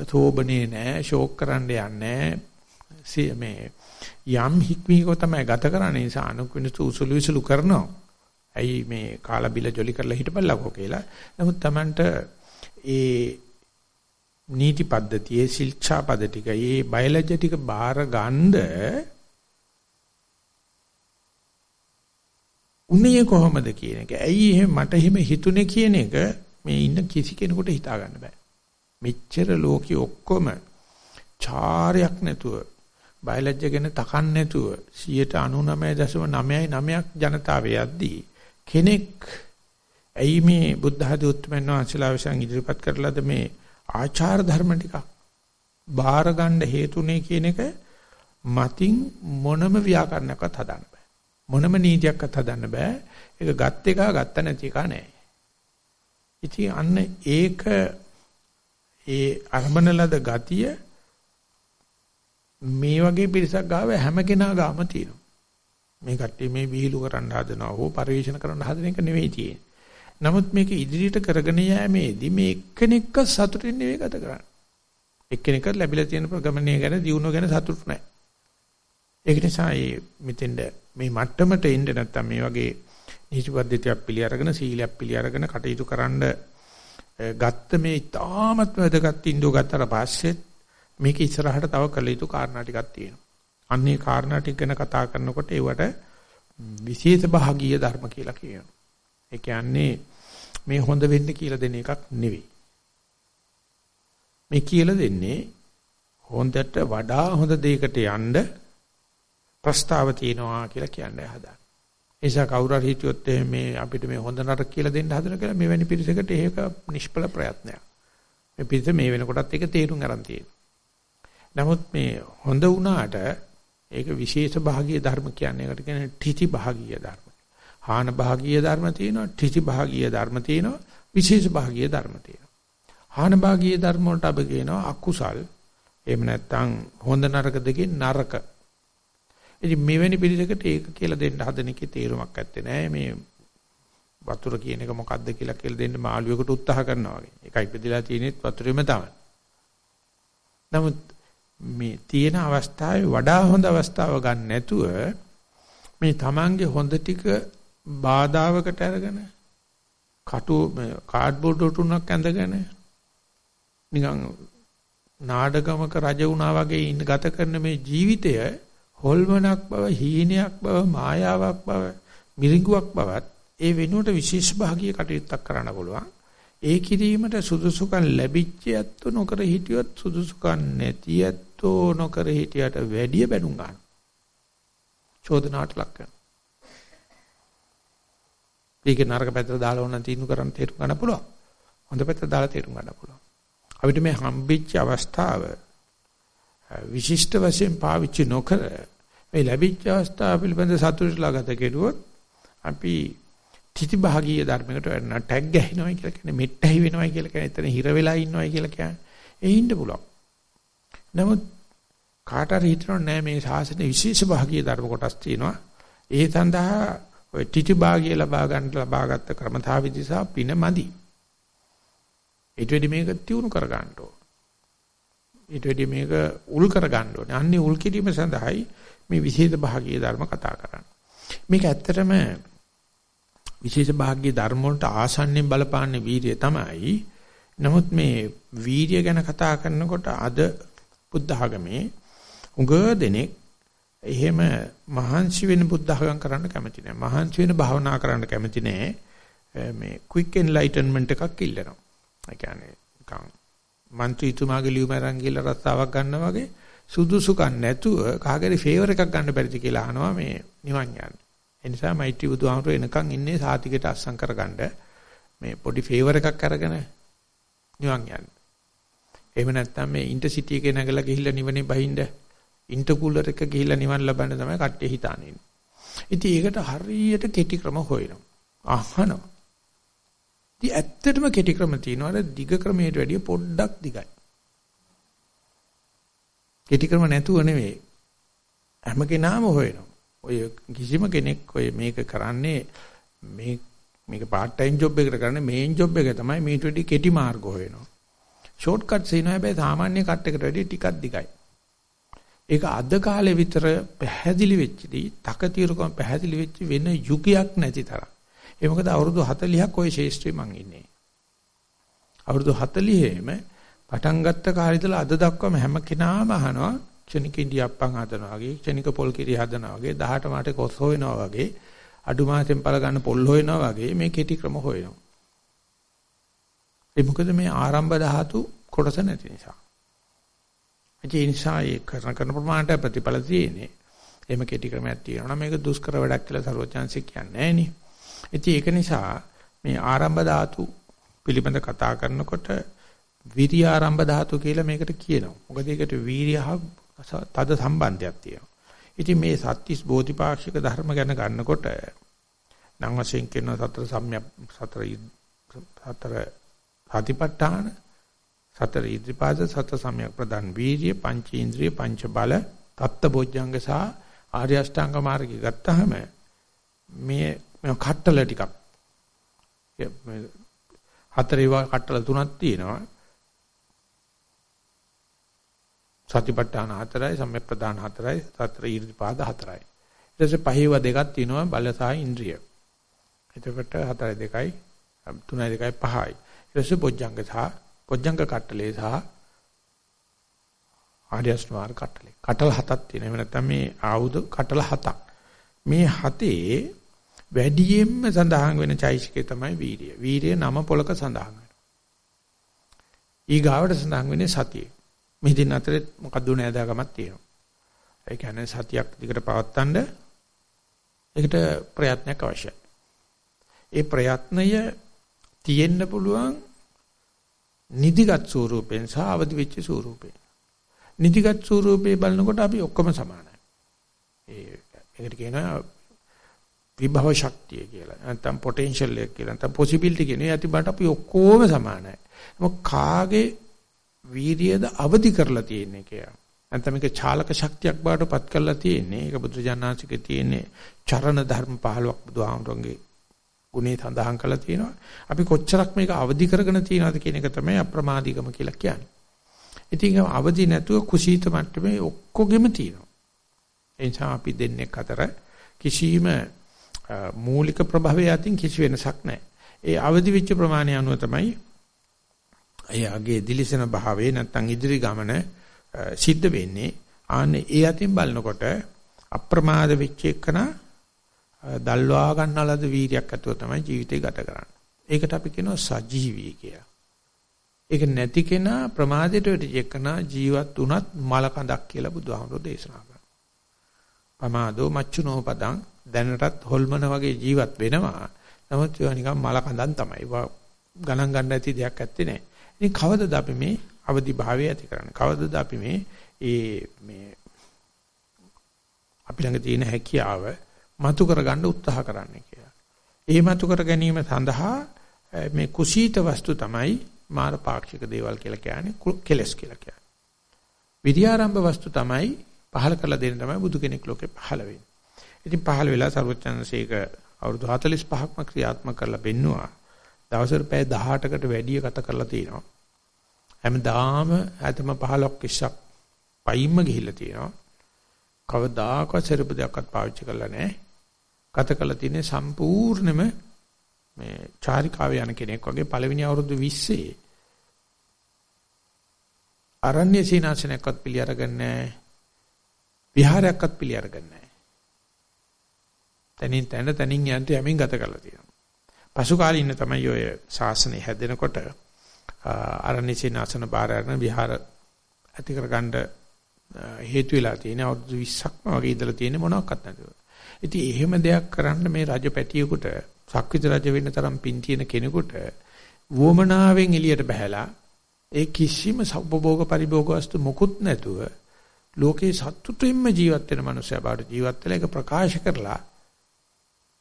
S1: සෝබනේ නැහැ ෂෝක් කරන්න යන්නේ මේ යම් හික්මීක තමයි ගත කරන්නේ නිසා අනුකුණු උසුළු විසුළු කරනවා. ඇයි මේ කාලා බිල ජොලි කරලා හිටපල්ලකෝ කියලා. නමුත් Tamanට ඒ නීති පද්ධතියේ ශිල්ෂා පද ටික, ඒ බයලජ්‍ය ටික බාර ගන්න උන්නේ කොහොමද කියන එක. ඇයි එහෙම මට එහෙම හිතුනේ කියන එක මේ ඉන්න කිසි කෙනෙකුට හිතා ගන්න බෑ. මෙච්චර ලෝකෙ ඔක්කොම චාරයක් නැතුව බයලජ්‍ය ගැන තකන්න නැතුව 99.99ක් ජනතාවේ යද්දී කෙනෙක් ඇයි මේ බුද්ධ ආදී උත්තරමන් වහන්සේලා විසින් ඉදිරිපත් කරලාද මේ ආචාර ධර්ම ටිකක් බාර ගන්න හේතුනේ කියන එක මතින් මොනම ව්‍යාකරණයක්වත් හදන්න බෑ. මොනම නීතියක්වත් හදන්න බෑ. ඒක ගත් එක ගත්ත නැති එක නෑ. ඉතින් අන්න ඒක ඒ අරමන ලද ගතිය මේ වගේ පිරිසක් ගාව හැම කෙනා ගාම තියෙනවා. මේ කට්ටිය මේ විහිළු කරන්න හදනවා හෝ පරිවේෂණ කරන්න හදන එක නෙවෙයි තියෙන්නේ. නමුත් මේක ඉදිරියට කරගෙන යෑමේදී මේ එක්කෙනෙක්ක සතුටින් නෙවෙයි ගත කරන්නේ. එක්කෙනෙක්ක ලැබිලා තියෙන ප්‍රගමණය ගැන දියුණුව ගැන සතුටු නැහැ. ඒක නිසා මේ මෙතෙන්ද මේ මට්ටමට එන්න නැත්තම් මේ වගේ නීති පද්ධතියක් පිළි අරගෙන සීලයක් පිළි අරගෙන කටයුතු කරන්න ගත්ත මේ තාමත් වැදගත් ඉන්දුව ගත්තට පස්සෙත් මේක ඉස්සරහට තව කළ යුතු කාරණා ටිකක් තියෙනවා. අන්නේ කාරණා ටික ගැන කතා කරනකොට ඒවට විශේෂ භාගීය ධර්ම කියලා කියනවා. ඒ කියන්නේ මේ හොඳ වෙන්න කියලා දෙන එකක් නෙවෙයි. මේ කියලා දෙන්නේ හොඳට වඩා හොඳ දෙයකට යන්න ප්‍රස්තාව තියෙනවා කියලා කියන්නේ හදා. නිසා කවුරු හරි හිටියොත් මේ අපිට මේ හොඳ නරක කියලා දෙන්න හදන කියලා මෙවැනි පිරිසකට ඒක නිෂ්ඵල ප්‍රයත්නයක්. මේ පිරිස මේ වෙනකොටත් ඒක තේරුම් ගන්න තියෙනවා. නමුත් මේ හොඳ වුණාට ඒක විශේෂ භාගීය ධර්ම කියන්නේ ඒකට කියන්නේ ඨිති භාගීය ධර්ම. හාන භාගීය ධර්ම තියෙනවා, ඨිති භාගීය ධර්ම තියෙනවා, විශේෂ භාගීය ධර්ම තියෙනවා. හාන භාගීය ධර්ම වලට අපි කියනවා අකුසල්. එහෙම නැත්නම් හොඳ නරක දෙකේ නරක ඉතින් මෙවැනි පිළිසකට ඒක කියලා දෙන්න හදන එකේ තේරුමක් ඇත්තේ නෑ මේ වතුර කියන එක මොකද්ද කියලා කියලා දෙන්න මාළුවෙකුට උත්සාහ කරනවා වගේ. ඒකයි ඉපදිලා තියෙනෙත් වතුරෙම තමයි. නමුත් මේ තියෙන අවස්ථාවේ වඩා හොඳ අවස්ථාව ගන්න නැතුව මේ Tamange හොඳ ටික බාධාවකට අරගෙන කටු කාඩ්බෝඩ් උටුනක් ඇඳගෙන නිකන් නාඩගමක රජ වුණා වගේ ඉන්න ගත කරන මේ ජීවිතය හොල්මනක් බව, හීනයක් බව, මායාවක් බව, මිරිඟුවක් බවත් ඒ වෙනුවට විශේෂ භාගීය කටයුත්තක් කරන්න පුළුවන්. ඒ කිරීමට සුදුසුකම් ලැබිච්ච ඇත්තෝ නොකර හිටියොත් සුදුසුකම් නැති ඇත්තෝ නොකර හිටියට වැඩිය බැනුම් ගන්න. චෝදනාවට ලක් කරනවා. ඒක නරක පැත්තට දාලා ඕන තීන්දුව කරන්න තේරුම් ගන්න පුළුවන්. හොඳ පැත්තට දාලා තේරුම් ගන්න පුළුවන්. අපිට මේ හම්බෙච්ච අවස්ථාව විශිෂ්ට වශයෙන් පාවිච්චි නොකර මේ ලැබිච්ච අවස්ථාව පිළිබඳ සතුටුලා ගත කෙරුවොත් අපි තිති භාගීය ධර්මයකට වෙන්න ටැග් ගහිනවා කියලා කියන්නේ මෙට්ටහි වෙනවා කියලා කියන්නේ එතන හිර වෙලා ඉන්නවා කියලා කියන්නේ ඒ ඉන්න පුළුවන්. නමුත් කාට හරි හිතනවා නෑ මේ ශාසනයේ විශේෂ භාගීය ධර්ම කොටස් තියෙනවා. ඒ සඳහා ඔය තිති භාගීය ලබා ගන්න ලබාගත් ක්‍රමතා විදිසා පින මදි. ඊට වෙඩි මේක තියුණු කර ගන්න ඕන. ඊට වෙඩි මේක උල් කර ගන්න ඕනේ. අන්නේ උල් කිරීම සඳහායි මේ විශේෂ භාගීය ධර්ම කතා කරන්නේ. මේක ඇත්තටම විශේෂ භාග්‍ය ධර්ම වලට ආසන්නෙන් බලපාන්නේ වීරිය තමයි. නමුත් මේ වීරිය ගැන කතා කරනකොට අද බුද්ධ ආගමේ උග දෙනෙක් එහෙම මහන්සි වෙන බුද්ධ ආගම් කරන්න කැමති නැහැ. මහන්සි වෙන භාවනා කරන්න කැමති නැහැ. මේ quick enlightenment එකක් ඉල්ලනවා. ඒ කියන්නේ නිකන් മന്ത്രിතුමාගේ ලියුම අරන් ගිහලා රස්සාවක් ගන්නවා වගේ සුදුසුකම් නැතුව කාගේරි ෆේවර් එකක් ගන්න බැරිද කියලා අහනවා මේ නිවන් යන්නේ. ඒ නිසා මෛත්‍රී බුදුහාමර එනකන් ඉන්නේ සාතිකයට අස්සම් කරගන්න මේ පොඩි ෆේවර් එකක් අරගෙන නිවන් යන්න. එහෙම නැත්නම් මේ ඉන්ටර්සිටි එකේ නැගලා ගිහිල්ලා නිවනේ බහින්ද ඉන්ටර්කූලර් එක ගිහිල්ලා නිවන් ලබන්න තමයි කට්ටිය හිතානේ. ඉතින් ඒකට හරියට කෙටි ක්‍රම හොයනවා. අහනවා. ඉතින් ඇත්තටම කෙටි ක්‍රම තියෙනවා. අර දිග ක්‍රමයට වැඩිය පොඩ්ඩක් දිගයි. කෙටි ක්‍රම නැතුව නෙවෙයි. හැම කෙනාම හොයනවා. ඔය කිසිම කෙනෙක් ඔය මේක කරන්නේ මේ මේක part time job එකකට කරන්නේ main job එක තමයි මේට වැඩි කෙටි මාර්ග හොයනවා. ෂෝට් කට්ස් එනවා හැබැයි සාමාන්‍ය කට් එකට වැඩිය ටිකක් දිගයි. ඒක අද කාලේ විතර පැහැදිලි වෙච්ච දී, තකතිරුකම පැහැදිලි වෙච්ච වෙන යුගයක් නැති තරම්. ඒ මොකද අවුරුදු 40ක් ওই ශේෂ්ත්‍රේ මං ඉන්නේ. අවුරුදු 40ෙම පටන් ගත්ත කාලේ ඉඳලා අද දක්වාම හැම කෙනාම අහනවා ක්ෂණික ඉන්දියාප්පන් හදනවා වගේ ක්ෂණික පොල් කිරි හදනවා වගේ 18 මාට කොස් හොයනවා වගේ අඩු මාසෙන් පළ ගන්න පොල් හොයනවා වගේ මේ කෙටි ක්‍රම හොයනවා. ඒ මොකද මේ ආරම්භ ධාතු කොටස නැති නිසා. ඒ නිසා ඒ කරන කරන ප්‍රමාණයට ප්‍රතිඵල තියෙන්නේ. එහෙම කෙටි ක්‍රමයක් තියෙනවා මේක දුෂ්කර වැඩක් කියලා සර්වචාන්සික කියන්නේ නෑනේ. ඉතින් ඒක නිසා මේ ආරම්භ ධාතු පිළිබඳ කතා කරනකොට විරිය ආරම්භ ධාතු කියලා මේකට කියනවා. මොකද ඒකට වීරිය තද සම්බන්ධයක් තියෙනවා. ඉතින් මේ සත්‍තිස් බෝධිපාක්ෂික ධර්ම ගැන ගන්නකොට නම් වශයෙන් කියන සතර සම්‍යක් සතර සතර සතිපට්ඨාන සතර ඉද්ධිපාද සතර සම්‍යක් ප්‍රදාන් වීර්ය පංච ඉන්ද්‍රිය පංච බල තත්ත බොජ්ජංග සහ ආර්ය අෂ්ටාංග මාර්ගය ගත්තාම මේ මේ කට්ටල ටිකක් හතර ඒවා කට්ටල තුනක් තියෙනවා සතිපට්ඨාන හතරයි සම්‍යක්ප්‍රදාන හතරයි සතර ඊර්තිපාද හතරයි. ඊට පස්සේ පහේව දෙකක් තියෙනවා බල සහ ඉන්ද්‍රිය. එතකොට හතරයි දෙකයි තුනයි දෙකයි පහයි. ඊට පස්සේ පොජ්ජංග සහ පොජ්ජංග කට්ටලේ සහ ආර්යස්මාර කට්ටලේ. කටල හතක් තියෙනවා. එහෙම නැත්නම් මේ ආයුධ කටල හතක්. මේ හතේ වැඩියෙන්ම සඳහන් වෙන චෛසිකේ තමයි වීරිය. වීරිය නම පොලක සඳහන් වෙනවා. ඊගාවට සඳහන් වෙන්නේ සතිය. මෙදින අතරේ මොකද්ද නෑදාගමක් තියෙනවා. ඒ කියන්නේ සතියක් දිගට පවත්තන්න ඒකට ප්‍රයත්නයක් අවශ්‍යයි. ඒ ප්‍රයත්නය තියෙන්න පුළුවන් නිදිගත් ස්වරූපෙන් සහ අවදි වෙච්ච ස්වරූපෙන්. නිදිගත් ස්වරූපේ බලනකොට අපි ඔක්කොම සමානයි. ඒ ඒකට කියනවා විභව ශක්තිය කියලා. නැත්නම් පොටෙන්ෂල් එක කියලා. නැත්නම් පොසිබිලිටි කියන. ඒ ඇති බට අපි ඔක්කොම සමානයි. මොක කාගේ වීරියද අවදි කරලා තියෙන්නේ කියලා. නැත්නම් මේක චාලක ශක්තියක් බවට පත් කරලා තියෙන්නේ. ඒක බුදුජානනාංශිකේ තියෙන්නේ චරණ ධර්ම 15ක් බුදුහාමුදුරන්ගේ ගුණේ සඳහන් කරලා තියෙනවා. අපි කොච්චරක් මේක අවදි කරගෙන තියෙනවද කියන එක තමයි අප්‍රමාදීකම කියලා කියන්නේ. ඉතින් අවදි නැතුව කුසීත මට්ටමේ ඔක්කොගෙම තියෙනවා. ඒ නිසා අපි දෙන්නේ අතර කිසිම මූලික ප්‍රභවය අතින් කිසි වෙනසක් නැහැ. ඒ අවදි වෙච්ච ප්‍රමාණය අනුව තමයි එයාගේ දිලිසෙන භාවයේ නැත්තම් ඉදිරි ගමන සිද්ධ වෙන්නේ. ආන්නේ ඒ අතින් බලනකොට අප්‍රමාද වෙච්ච එකන දල්වා ගන්නලද වීරියක් ඇතුව තමයි ජීවිතය ගත කරන්නේ. ඒකට අපි කියනවා සජීවී කියලා. ඒක නැති කෙනා ප්‍රමාදයට වැටිච්ච කෙනා ජීවත් වුණත් මල කඳක් කියලා බුදුහාමුදුරෝ දේශනා කරනවා. පමාදෝ මච්චුනෝ පදං දැනටත් හොල්මන වගේ ජීවත් වෙනවා. නමුත් ඒවා නිකන් මල කඳන් තමයි. ඒවා ගණන් ගන්න ඇති දෙයක් ඇත්තේ නැහැ. ඉතින් කවදද අපි මේ අවදි භාවය ඇති කරන්නේ? කවදද අපි මේ ඒ මේ අපි ළඟ තියෙන හැකියාව මතු කරගන්න උත්සාහ කරන්නේ කියලා. ඒ මතු කර ගැනීම සඳහා මේ කුසීත වස්තු තමයි මාර පාක්ෂික දේවල් කියලා කියන්නේ කෙලස් කියලා කියන්නේ. විද්‍යාරම්භ වස්තු තමයි පහල කරලා දෙන්න තමයි බුදු කෙනෙක් ලෝකේ පහල වෙන්නේ. ඉතින් පහල වෙලා සර්වචන්සේක අවුරුදු 45ක්ම ක්‍රියාත්මක කරලා පෙන්නවා. දවසට පැය 18කට වැඩිය ගත කරලා තියෙනවා. හැමදාම ඇතම 15ක් 20ක් පයින්ම ගිහිල්ලා තියෙනවා. කවදාකවත් සරප දෙයක්වත් පාවිච්චි කරලා නැහැ. ගත කරලා තියෙන්නේ සම්පූර්ණයෙන්ම මේ චාරිකාවේ යන කෙනෙක් වගේ පළවෙනි අවුරුදු 20 අරණ්‍ය සීනාසනයක්වත් පිළි අරගන්නේ නැහැ. විහාරයක්වත් පිළි අරගන්නේ නැහැ. තනින් තන තනින් යන්ට යමින් ගත කරලා තියෙනවා. පසු කාලේ ඉන්න තමයි ඔය ශාසනය හැදෙනකොට අරණ්‍ය සීනාසන බාර අරන විහාර ඇති කරගන්න හේතු වෙලා තියෙන අවුරුදු 20ක්ම වගේ ඉඳලා තියෙන මොනවත් නැතුව. ඉතින් එහෙම දෙයක් කරන්න මේ රජ පැටියෙකුට සක්විත රජ වෙන්න තරම් පින් තියෙන කෙනෙකුට වොමනාවෙන් එළියට බහැලා ඒ කිසිම සුපභෝග පරිභෝග වස්තු මොකුත් නැතුව ලෝකේ සතුටින්ම ජීවත් වෙන මනුස්සයා බවට ජීවත් වෙලා ඒක ප්‍රකාශ කරලා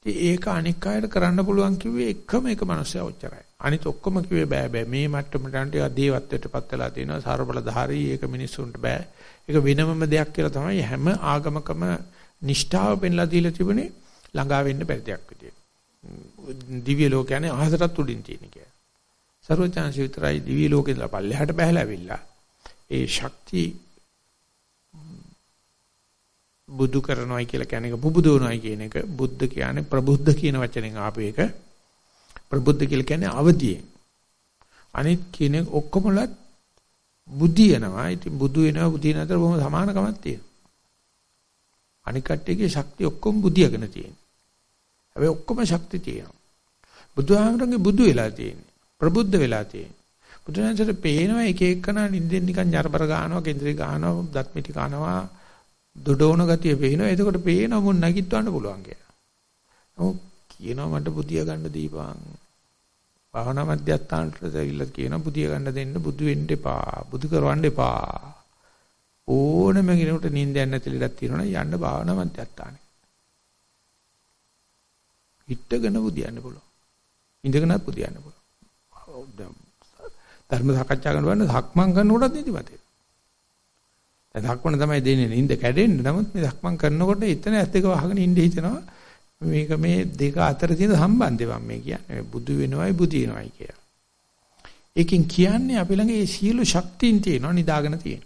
S1: ඒක අනික් අයට කරන්න පුළුවන් කිව්වේ එකම එක මනුස්සයා ඔච්චරයි. අනිත ඔක්කොම කිව්වේ බෑ බෑ මේ මට්ටමට අන්ට දේවත්වයටපත් වෙලා තියෙනවා සර්වබලධාරී ඒක මිනිස්සුන්ට බෑ. ඒක වෙනමම දෙයක් කියලා තමයි හැම ආගමකම නිෂ්ඨාව පෙන්ලා දීලා තිබුණේ ළඟා වෙන්න බැරි දෙයක් විදියට. දිව්‍ය ලෝක කියන්නේ අහසටත් උඩින් තියෙන කියලා. සර්වචාන්සි විතරයි දිව්‍ය ලෝකේ ඉඳලා පල්ලෙහාට බහැලා ඇවිල්ලා ඒ ශක්තිය බුදු කරනවායි කියලා කියන එක බුබුදවනවායි කියන එක. බුද්ධ කියන්නේ ප්‍රබුද්ධ කියන වචනෙන් ආපු එක. ප්‍රබුද්ධ කියලා කියන්නේ අවදියෙන්. අනිත් කියන ඔක්කොමලත් බුද්ධියනවා ඉතින් බුදු වෙනවා බුද්ධිය නතර බොහොම සමානකමක් තියෙනවා. අනික් කට්ටියගේ ශක්තිය ඔක්කොම බුද්ධියගෙන තියෙනවා. හැබැයි ඔක්කොම ශක්තිය තියෙනවා. බුදුහාමරගේ බුදු වෙලා තියෙන්නේ. ප්‍රබුද්ධ වෙලා තියෙන්නේ. බුදුහන්සේට පේනවා එක එකනා නිින්දෙන් නිකන් ජරබර ගන්නවා කේන්ද්‍රේ ගන්නවා දත් මිටි කනවා දොඩෝන ගතිය පේනවා. එතකොට පේනවා මොන් නැගිටවන්න පුළුවන් කියලා. නමුත් කියනවා මට බුදිය ගන්න දීපන්. භාවනා මධ්‍යස්ථානට ඇවිල්ලා කියනවා බුදිය ගන්න දෙන්න බුදු වෙන්න එපා. බුදු කරවන්න එපා. ඕනම කෙනෙකුට නිින්දයක් නැති ලෙඩක් තියෙනවා යන්න භාවනා මධ්‍යස්ථානෙ. හිටගෙන බුදියන්න පුළුවන්. ඉඳගෙනත් බුදියන්න පුළුවන්. ධර්ම සාකච්ඡා කරනකොට සක්මන් කරනකොටත් නිදිමතේ. ධක්මන තමයි දෙන්නේ නිින්ද කැඩෙන්න. නමුත් මේ ධක්මන් කරනකොට එතන ඇස් දෙක වහගෙන ඉන්න හිතෙනවා. මේක මේ දෙක අතර තියෙන සම්බන්ධය මම මේ කියන්නේ. බුදු වෙනවයි බුදි වෙනවයි කියලා. ඒකෙන් කියන්නේ අපි ළඟ මේ සියලු ශක්තියින් තියෙනවා නිදාගෙන තියෙන.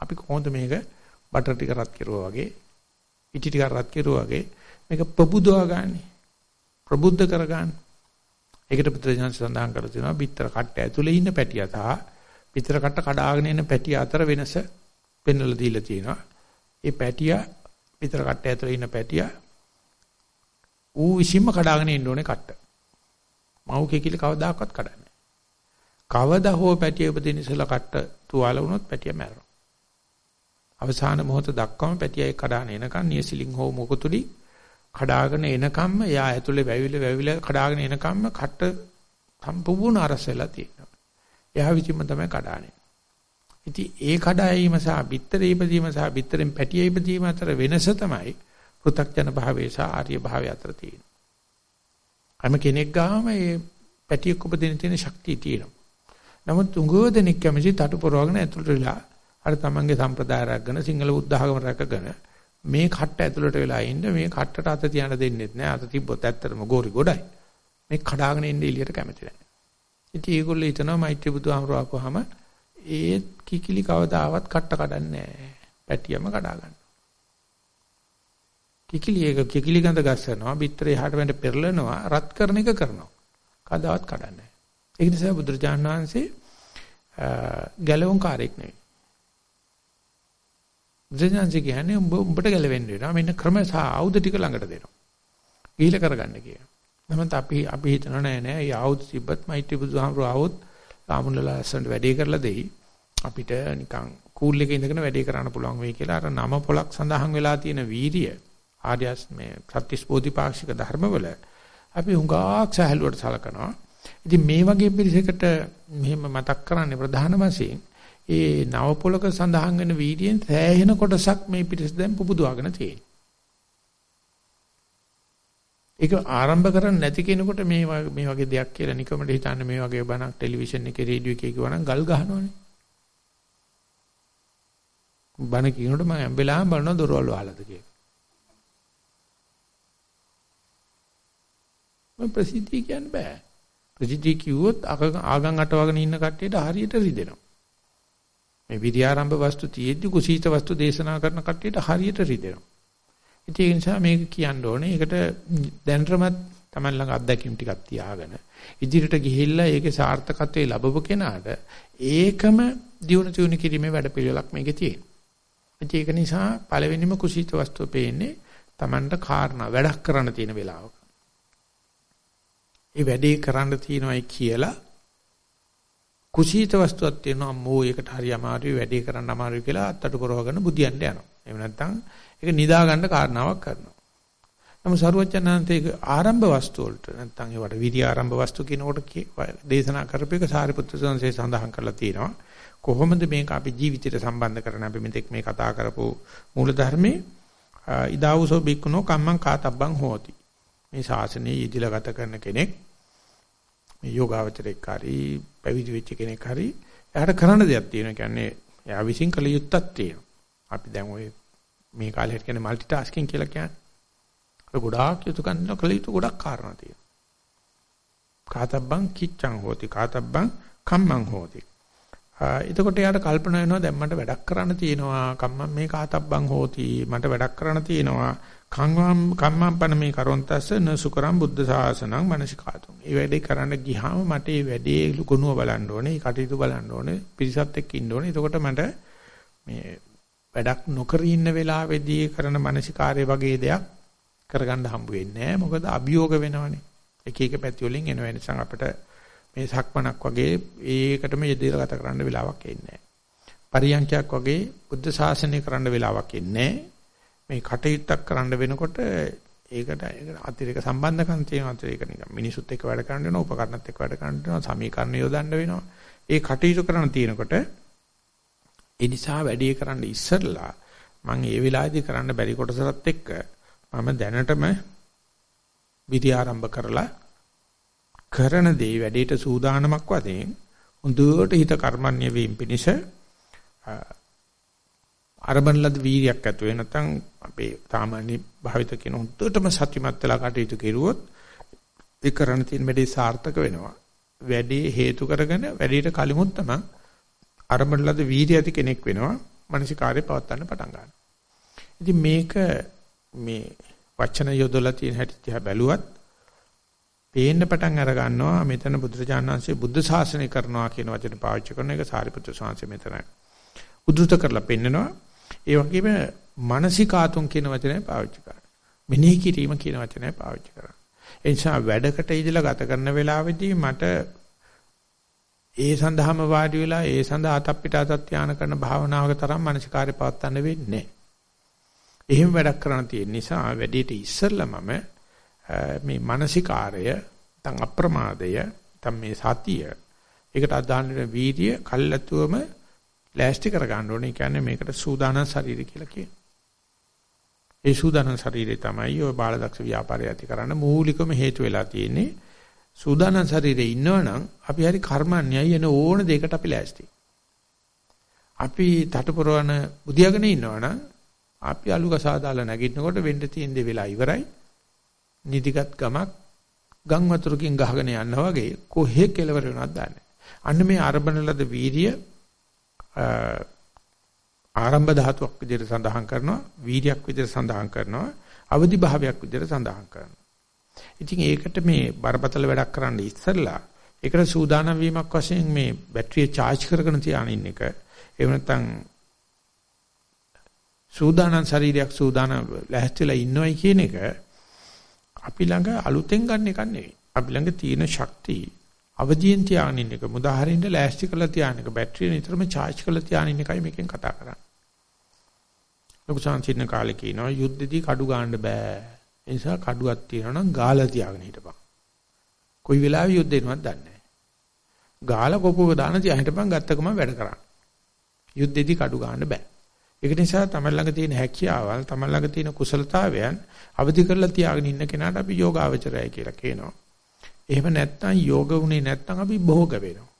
S1: අපි කොහොමද මේක බටර් ටික රත් කරුවා වගේ, ඉටි ටික රත් කරුවා වගේ මේක ප්‍රබුදවා ගන්න. ප්‍රබුද්ධ කරගන්න. ඒකට පුත්‍රයන් සඳහන් කරලා තියෙනවා බිත්තර කට්ට ඇතුලේ ඉන්න පැටිය සහ බිත්තර කට්ට කඩාගෙන එන පැටිය අතර වෙනස පෙන්වලා දීලා තියෙනවා. ඒ පැටියා විතර කට්ට ඇතුලේ ඉන්න පැටියා ඌ විසින්ම කඩාගෙන ඉන්න ඕනේ කට්ට. මව් කෙකිලි කවදාකවත් කඩන්නේ නැහැ. කවදා හෝ පැටිය උපදින ඉස්සලා කට්ට තුවාල වුණොත් පැටිය මැරෙනවා. අවසාන මොහොත දක්වාම පැටියයි කඩාන එනකන් නියසිලින් හෝ මොකතුලි කඩාගෙන එනකම්ම එයා ඇතුලේ වැවිල වැවිල කඩාගෙන එනකම්ම කට සම්පූර්ණ අරස වෙලා තියෙනවා. එයා විසින්ම තමයි කඩානේ. ඉතින් ඒ කඩායීම සහ බිත්තරේ ඉපදීම සහ බිත්තරෙන් පැටිය ඉපදීම අතර වෙනස තමයි පෘථග්ජන භාවයේ සහ ආර්ය භාවයේ අතර තියෙන්නේ. හැම කෙනෙක් ගාම මේ පැටියෙක් උපදින තියෙන ශක්තිය තියෙනවා. නමුත් උගෝ දෙනෙක් කැමති තටු පොරවගෙන ඇතුළට වෙලා අර තමන්ගේ සම්ප්‍රදාය රැකගෙන සිංහල බුද්ධ ආගම රැකගෙන මේ කට්ට ඇතුළට වෙලා ඉන්න මේ කට්ටට අත තියන්න දෙන්නෙත් නෑ අත තිබ්බොත් ඇත්තටම ගෝරි ගොඩයි මේ කඩාගෙන ඉන්න එළියට කැමති නෑ ඉතින් ඒගොල්ලෝ හිතනවා මෛත්‍රී බුදුහාමරෝ ආපුවාම ඒ කිකිලි කවදාවත් කට්ට කඩන්නේ නෑ පැටියම කඩා ගන්න කිකිලි එක කිකිලි ගඳ ගස්සනවා බිත්තර එහාට වෙන්න පෙරලනවා රත් කරන එක කරනවා කවදාවත් කඩන්නේ නෑ ඒ නිසා බුදුරජාණන් වහන්සේ ගැලවුම් කාර්යයක් නෙවෙයි බුදුසසුන කියන්නේ උඹ උඹට ගැලවෙන්න වෙනවා. මෙන්න ක්‍රම සහ ආයුධ ටික ළඟට දෙනවා. ගිහිල කරගන්න කියන. නමුත් අපි අපි හිතනවා නෑ නෑ මේ ආයුධ තිබ්බත් මෛත්‍රී බුදුහාමුදුරුවෝ ආවොත් ආමුණලා ලස්සනට වැඩේ කරලා දෙයි. අපිට නිකන් කූල් එකේ ඉඳගෙන වැඩේ කරන්න පුළුවන් වෙයි කියලා අර නම පොලක් සඳහන් වෙලා තියෙන වීරිය ආර්යස් මේ ප්‍රතිස් බෝධිපාක්ෂික ධර්මවල අපි හුඟක් සහැල්ලුවට සලකනවා. ඉතින් මේ වගේ පිරිසකට මෙහෙම මතක් කරන්නේ ප්‍රධාන වශයෙන් ඒ නව පොලක සඳහන් වෙන වීර්යයෙන් සෑහෙන කොටසක් මේ පිටස් දැන් පුබුදුවාගෙන තියෙනවා. ඒක ආරම්භ කරන්නේ නැති කෙනෙකුට මේ මේ වගේ දෙයක් කියලා නිකමට හිතන්නේ මේ වගේ බණක් ටෙලිවිෂන් එකේ රේඩියෝ එකේ කිව්වනම් ගල් ගහනවනේ. බණ කියනකොට මම ඇම්බෙලාම බලනවා දොරවල් වහලාද කියලා. මම ප්‍රසිද්ධිය කියන්න බෑ. ප්‍රසිද්ධිය කිව්වොත් ආගම් අටවගෙන ඉන්න කට්ටියට හරියට රිදෙනවා. මේ විද්‍යාරම්භ වස්තු තියෙද්දි කුසීත වස්තු දේශනා කරන කට්ටියට හරියට රිදෙනවා. ඉතින් ඒ නිසා මේක කියන්න ඕනේ. ඒකට දැනටමත් Taman ළඟ අත්දැකීම් ටිකක් තියාගෙන ඉදිරියට ගිහිල්ලා ඒකේ සාර්ථකත්වයේ ලැබව කෙනාට ඒකම දියුණු තුණු කිරීමේ වැඩපිළිවෙලක් මේකේ තියෙනවා. ඒක නිසා පළවෙනිම කුසීත වස්තුව පේන්නේ Tamanට කාරණා වැඩක් කරන්න තියෙන වෙලාවක. ඒ වැඩේ කරන්න තියෙනවයි කියලා කුසීත වස්තුවක් තියෙනවා අම්මෝ ඒකට හරි අමාරුයි වැඩේ කරන්න අමාරුයි කියලා අත්තට කරවගෙන බුදියන්න යනවා. එහෙම නැත්නම් ඒක නිදා ගන්න කාරණාවක් කරනවා. නමුත් සරුවචනාන්තේ ආරම්භ වස්තු වලට නැත්නම් ඒවට විරි ආරම්භ වස්තු කියනකොට දේශනා කරපේක සාරිපුත්‍ර සංසේ සඳහන් කරලා තියෙනවා. කොහොමද මේක අපි ජීවිතයට සම්බන්ධ කරන අපි මෙතෙක් මේ කතා කරපු මූල ධර්මයේ ඉදාවුසෝ බික්කුණෝ කම්මං කාතබ්බං හෝති. මේ ශාසනයේ ඊදිලා ගත කරන කෙනෙක් මේ යෝගාවචරෙක් හරි පැවිදි වෙච්ච කෙනෙක් හරි එයාට කරන්න දෙයක් තියෙනවා. කියන්නේ එයා විශ්ින් කළ යුත්තක් තියෙනවා. අපි දැන් ওই මේ කාලේ කියන්නේ মালටි ටාස්කින් කියලා කියන්නේ. ඒ ගොඩාක් යුතුයකම් කළ යුතු ගොඩක් කාරණා තියෙනවා. කාතබ්බං කිච්ඡං හෝති කාතබ්බං කම්මං හෝති. එතකොට එයාට කල්පනා වෙනවා දැන් මට වැඩක් කරන්න තියෙනවා කම්මං මේ කාතබ්බං හෝති මට වැඩක් කරන්න තියෙනවා කම්මම් කම්මම් පන මේ කරොන්තස්ස නසුකරම් බුද්ධ ශාසනං මනසිකාතුම්. මේ වැඩේ කරන්න ගියාම මට මේ වැඩේ ගුණුව බලන්න ඕනේ, කටයුතු බලන්න ඕනේ, පිරිසත් එක්ක ඉන්න ඕනේ. එතකොට මට මේ වැඩක් නොකර ඉන්න වෙලාවේදී කරන මනසිකාර්ය වගේ දෙයක් කරගන්න හම්බ වෙන්නේ නැහැ. මොකද අභියෝග වෙනවනේ. එක එක පැති වලින් එන වෙනසක් අපිට මේ සක්මනක් වගේ ඒකටම යෙදලා ගත කරන්න වෙලාවක් එන්නේ නැහැ. පරියන්ඛයක් වගේ බුද්ධ ශාසනය කරන්න වෙලාවක් එන්නේ නැහැ. මේ කටයුත්තක් කරන්න වෙනකොට ඒකට අතිරේක සම්බන්ධකම් තියෙනවා අතිරේක නිකන් මිනිසුත් එක්ක වැඩ කරන්න වෙනවා උපකරණත් එක්ක වැඩ කරන්න වෙනවා සමීකරණ යොදන්න වෙනවා ඒ කටයුතු කරන තියෙනකොට ඒ නිසා වැඩේ කරන්න ඉස්සරලා මම ඒ වෙලාවේදී කරන්න බැරි කොටසත් එක්ක මම දැනටම විදි ආරම්භ කරලා කරන දේ වැඩේට සූදානමක් වශයෙන් හොඳට හිත කර්මන්‍ය වීම පිණිස අරබන් ලද වීර්යයක් ඇතුව නැත්නම් අපේ සාමාන්‍ය භාවිත කියන හොඳටම සත්‍යමත් වෙලා කටයුතු කෙරුවොත් ඒ කරණ තියෙන වැඩේ සාර්ථක වෙනවා. වැඩේ හේතු කරගෙන වැඩේට කලිමුත් තමයි අරබන් ලද වීර්ය ඇති කෙනෙක් වෙනවා. මානසිකාර්ය පවත්වන්න පටන් ගන්නවා. ඉතින් මේක මේ වචන යොදලා තියෙන හැටි දිහා බැලුවත් පේන්න පටන් අර ගන්නවා මෙතන බුදුරජාණන් වහන්සේ බුද්ධ ශාසනය කරනවා කියන වචන පාවිච්චි කරන එක සාරිපුත්‍ර ස්වාමීන් මෙතන උද්දෘත කරලා පෙන්නනවා ඒ වගේම මානසිකාතුන් කියන වචනය පාවිච්චි කරනවා. මෙනෙහි කිරීම කියන වචනය පාවිච්චි කරනවා. ඒ නිසා වැඩකට ඉදලා ගත කරන වෙලාවෙදී මට ඒ සඳහාම වාඩි වෙලා ඒ සඳහා අතක් පිට අතක් ධානය කරන භාවනාවක තරම් මානසිකාර්ය පවත්වන්න වෙන්නේ එහෙම වැඩක් කරන්න තියෙන නිසා වැඩේට ඉස්සෙල්ලා මම මේ මානසිකාර්ය නැත්නම් අප්‍රමාදය නැත්නම් මේ සතිය ඒකට අදාළ වෙන වීර්ය කල්ැතුවම ලෑස්ති කර ගන්න ඕනේ. කියන්නේ මේකට සූදානම් ශරීරය කියලා කියනවා. ඒ සූදානම් ශරීරය තමයි ඔය බාලදක්ෂ ව්‍යාපාරය ඇති කරන්න මූලිකම හේතු වෙලා තියෙන්නේ. සූදානම් ශරීරේ ඉන්නවනම් අපි හරි කර්මන්නේයි එන ඕන දෙයකට අපි ලෑස්ති. අපි තටපුරවන බුදියාගෙන ඉන්නවනම් අපි අලුකසා දාලා නැගිටිනකොට වෙන්න තියෙන දේ වෙලා ඉවරයි. නිදිගත් ගමක් ගම් වතුරකින් ගහගෙන යනවා වගේ කොහේ කෙලවර වෙනවද දන්නේ. අන්න මේ අරබන ලද වීරිය ආරම්භ ධාතුවක් විදිහට සඳහන් කරනවා වීර්යයක් විදිහට සඳහන් කරනවා අවදි භාවයක් විදිහට සඳහන් කරනවා ඉතින් ඒකට මේ බරපතල වැඩක් කරන්න ඉස්සෙල්ලා ඒකට සූදානම් වීමක් වශයෙන් මේ බැටරිය charge කරගෙන තියාගෙන ඉන්න එක එහෙම නැත්නම් සූදානම් ශරීරයක් සූදානම් ලැහැත්තිලා ඉන්නවයි කියන එක අපි ළඟ අලුතෙන් ගන්න එකක් නෙවෙයි අපි ළඟ තියෙන ශක්තිය අවදියෙන් තියාගෙන ඉන්න එක මුදාහරින්න ලෑස්ති කරලා තියාගෙන එක බැටරිය නිතරම charge කරලා තියාගෙන ඉන්න එකයි මේකෙන් කතා කරන්නේ. ලොකු සංචින්න කාලේ කියනවා යුද්ධෙදී කඩු ගන්න බෑ. ඒ නිසා කඩුවක් තියනවා නම් ගාලා තියාගෙන හිටපන්. කොයි වෙලාවෙ යුද්ධ වෙනවද දන්නේ නැහැ. ගාලා කොපුවක දාන තියා හිටපන් ගත්තකම වැඩ කරන්න. යුද්ධෙදී කඩු ගන්න බෑ. ඒක නිසා තමයි ළඟ තියෙන හැකියාවල් තමයි ළඟ තියෙන කුසලතාවයන් අවදි කරලා තියාගෙන ඉන්න කෙනාට අපි යෝගාවචරයයි කියලා කියනවා. එහෙම නැත්නම් යෝග වුණේ නැත්නම් අපි භෝග වෙනවා.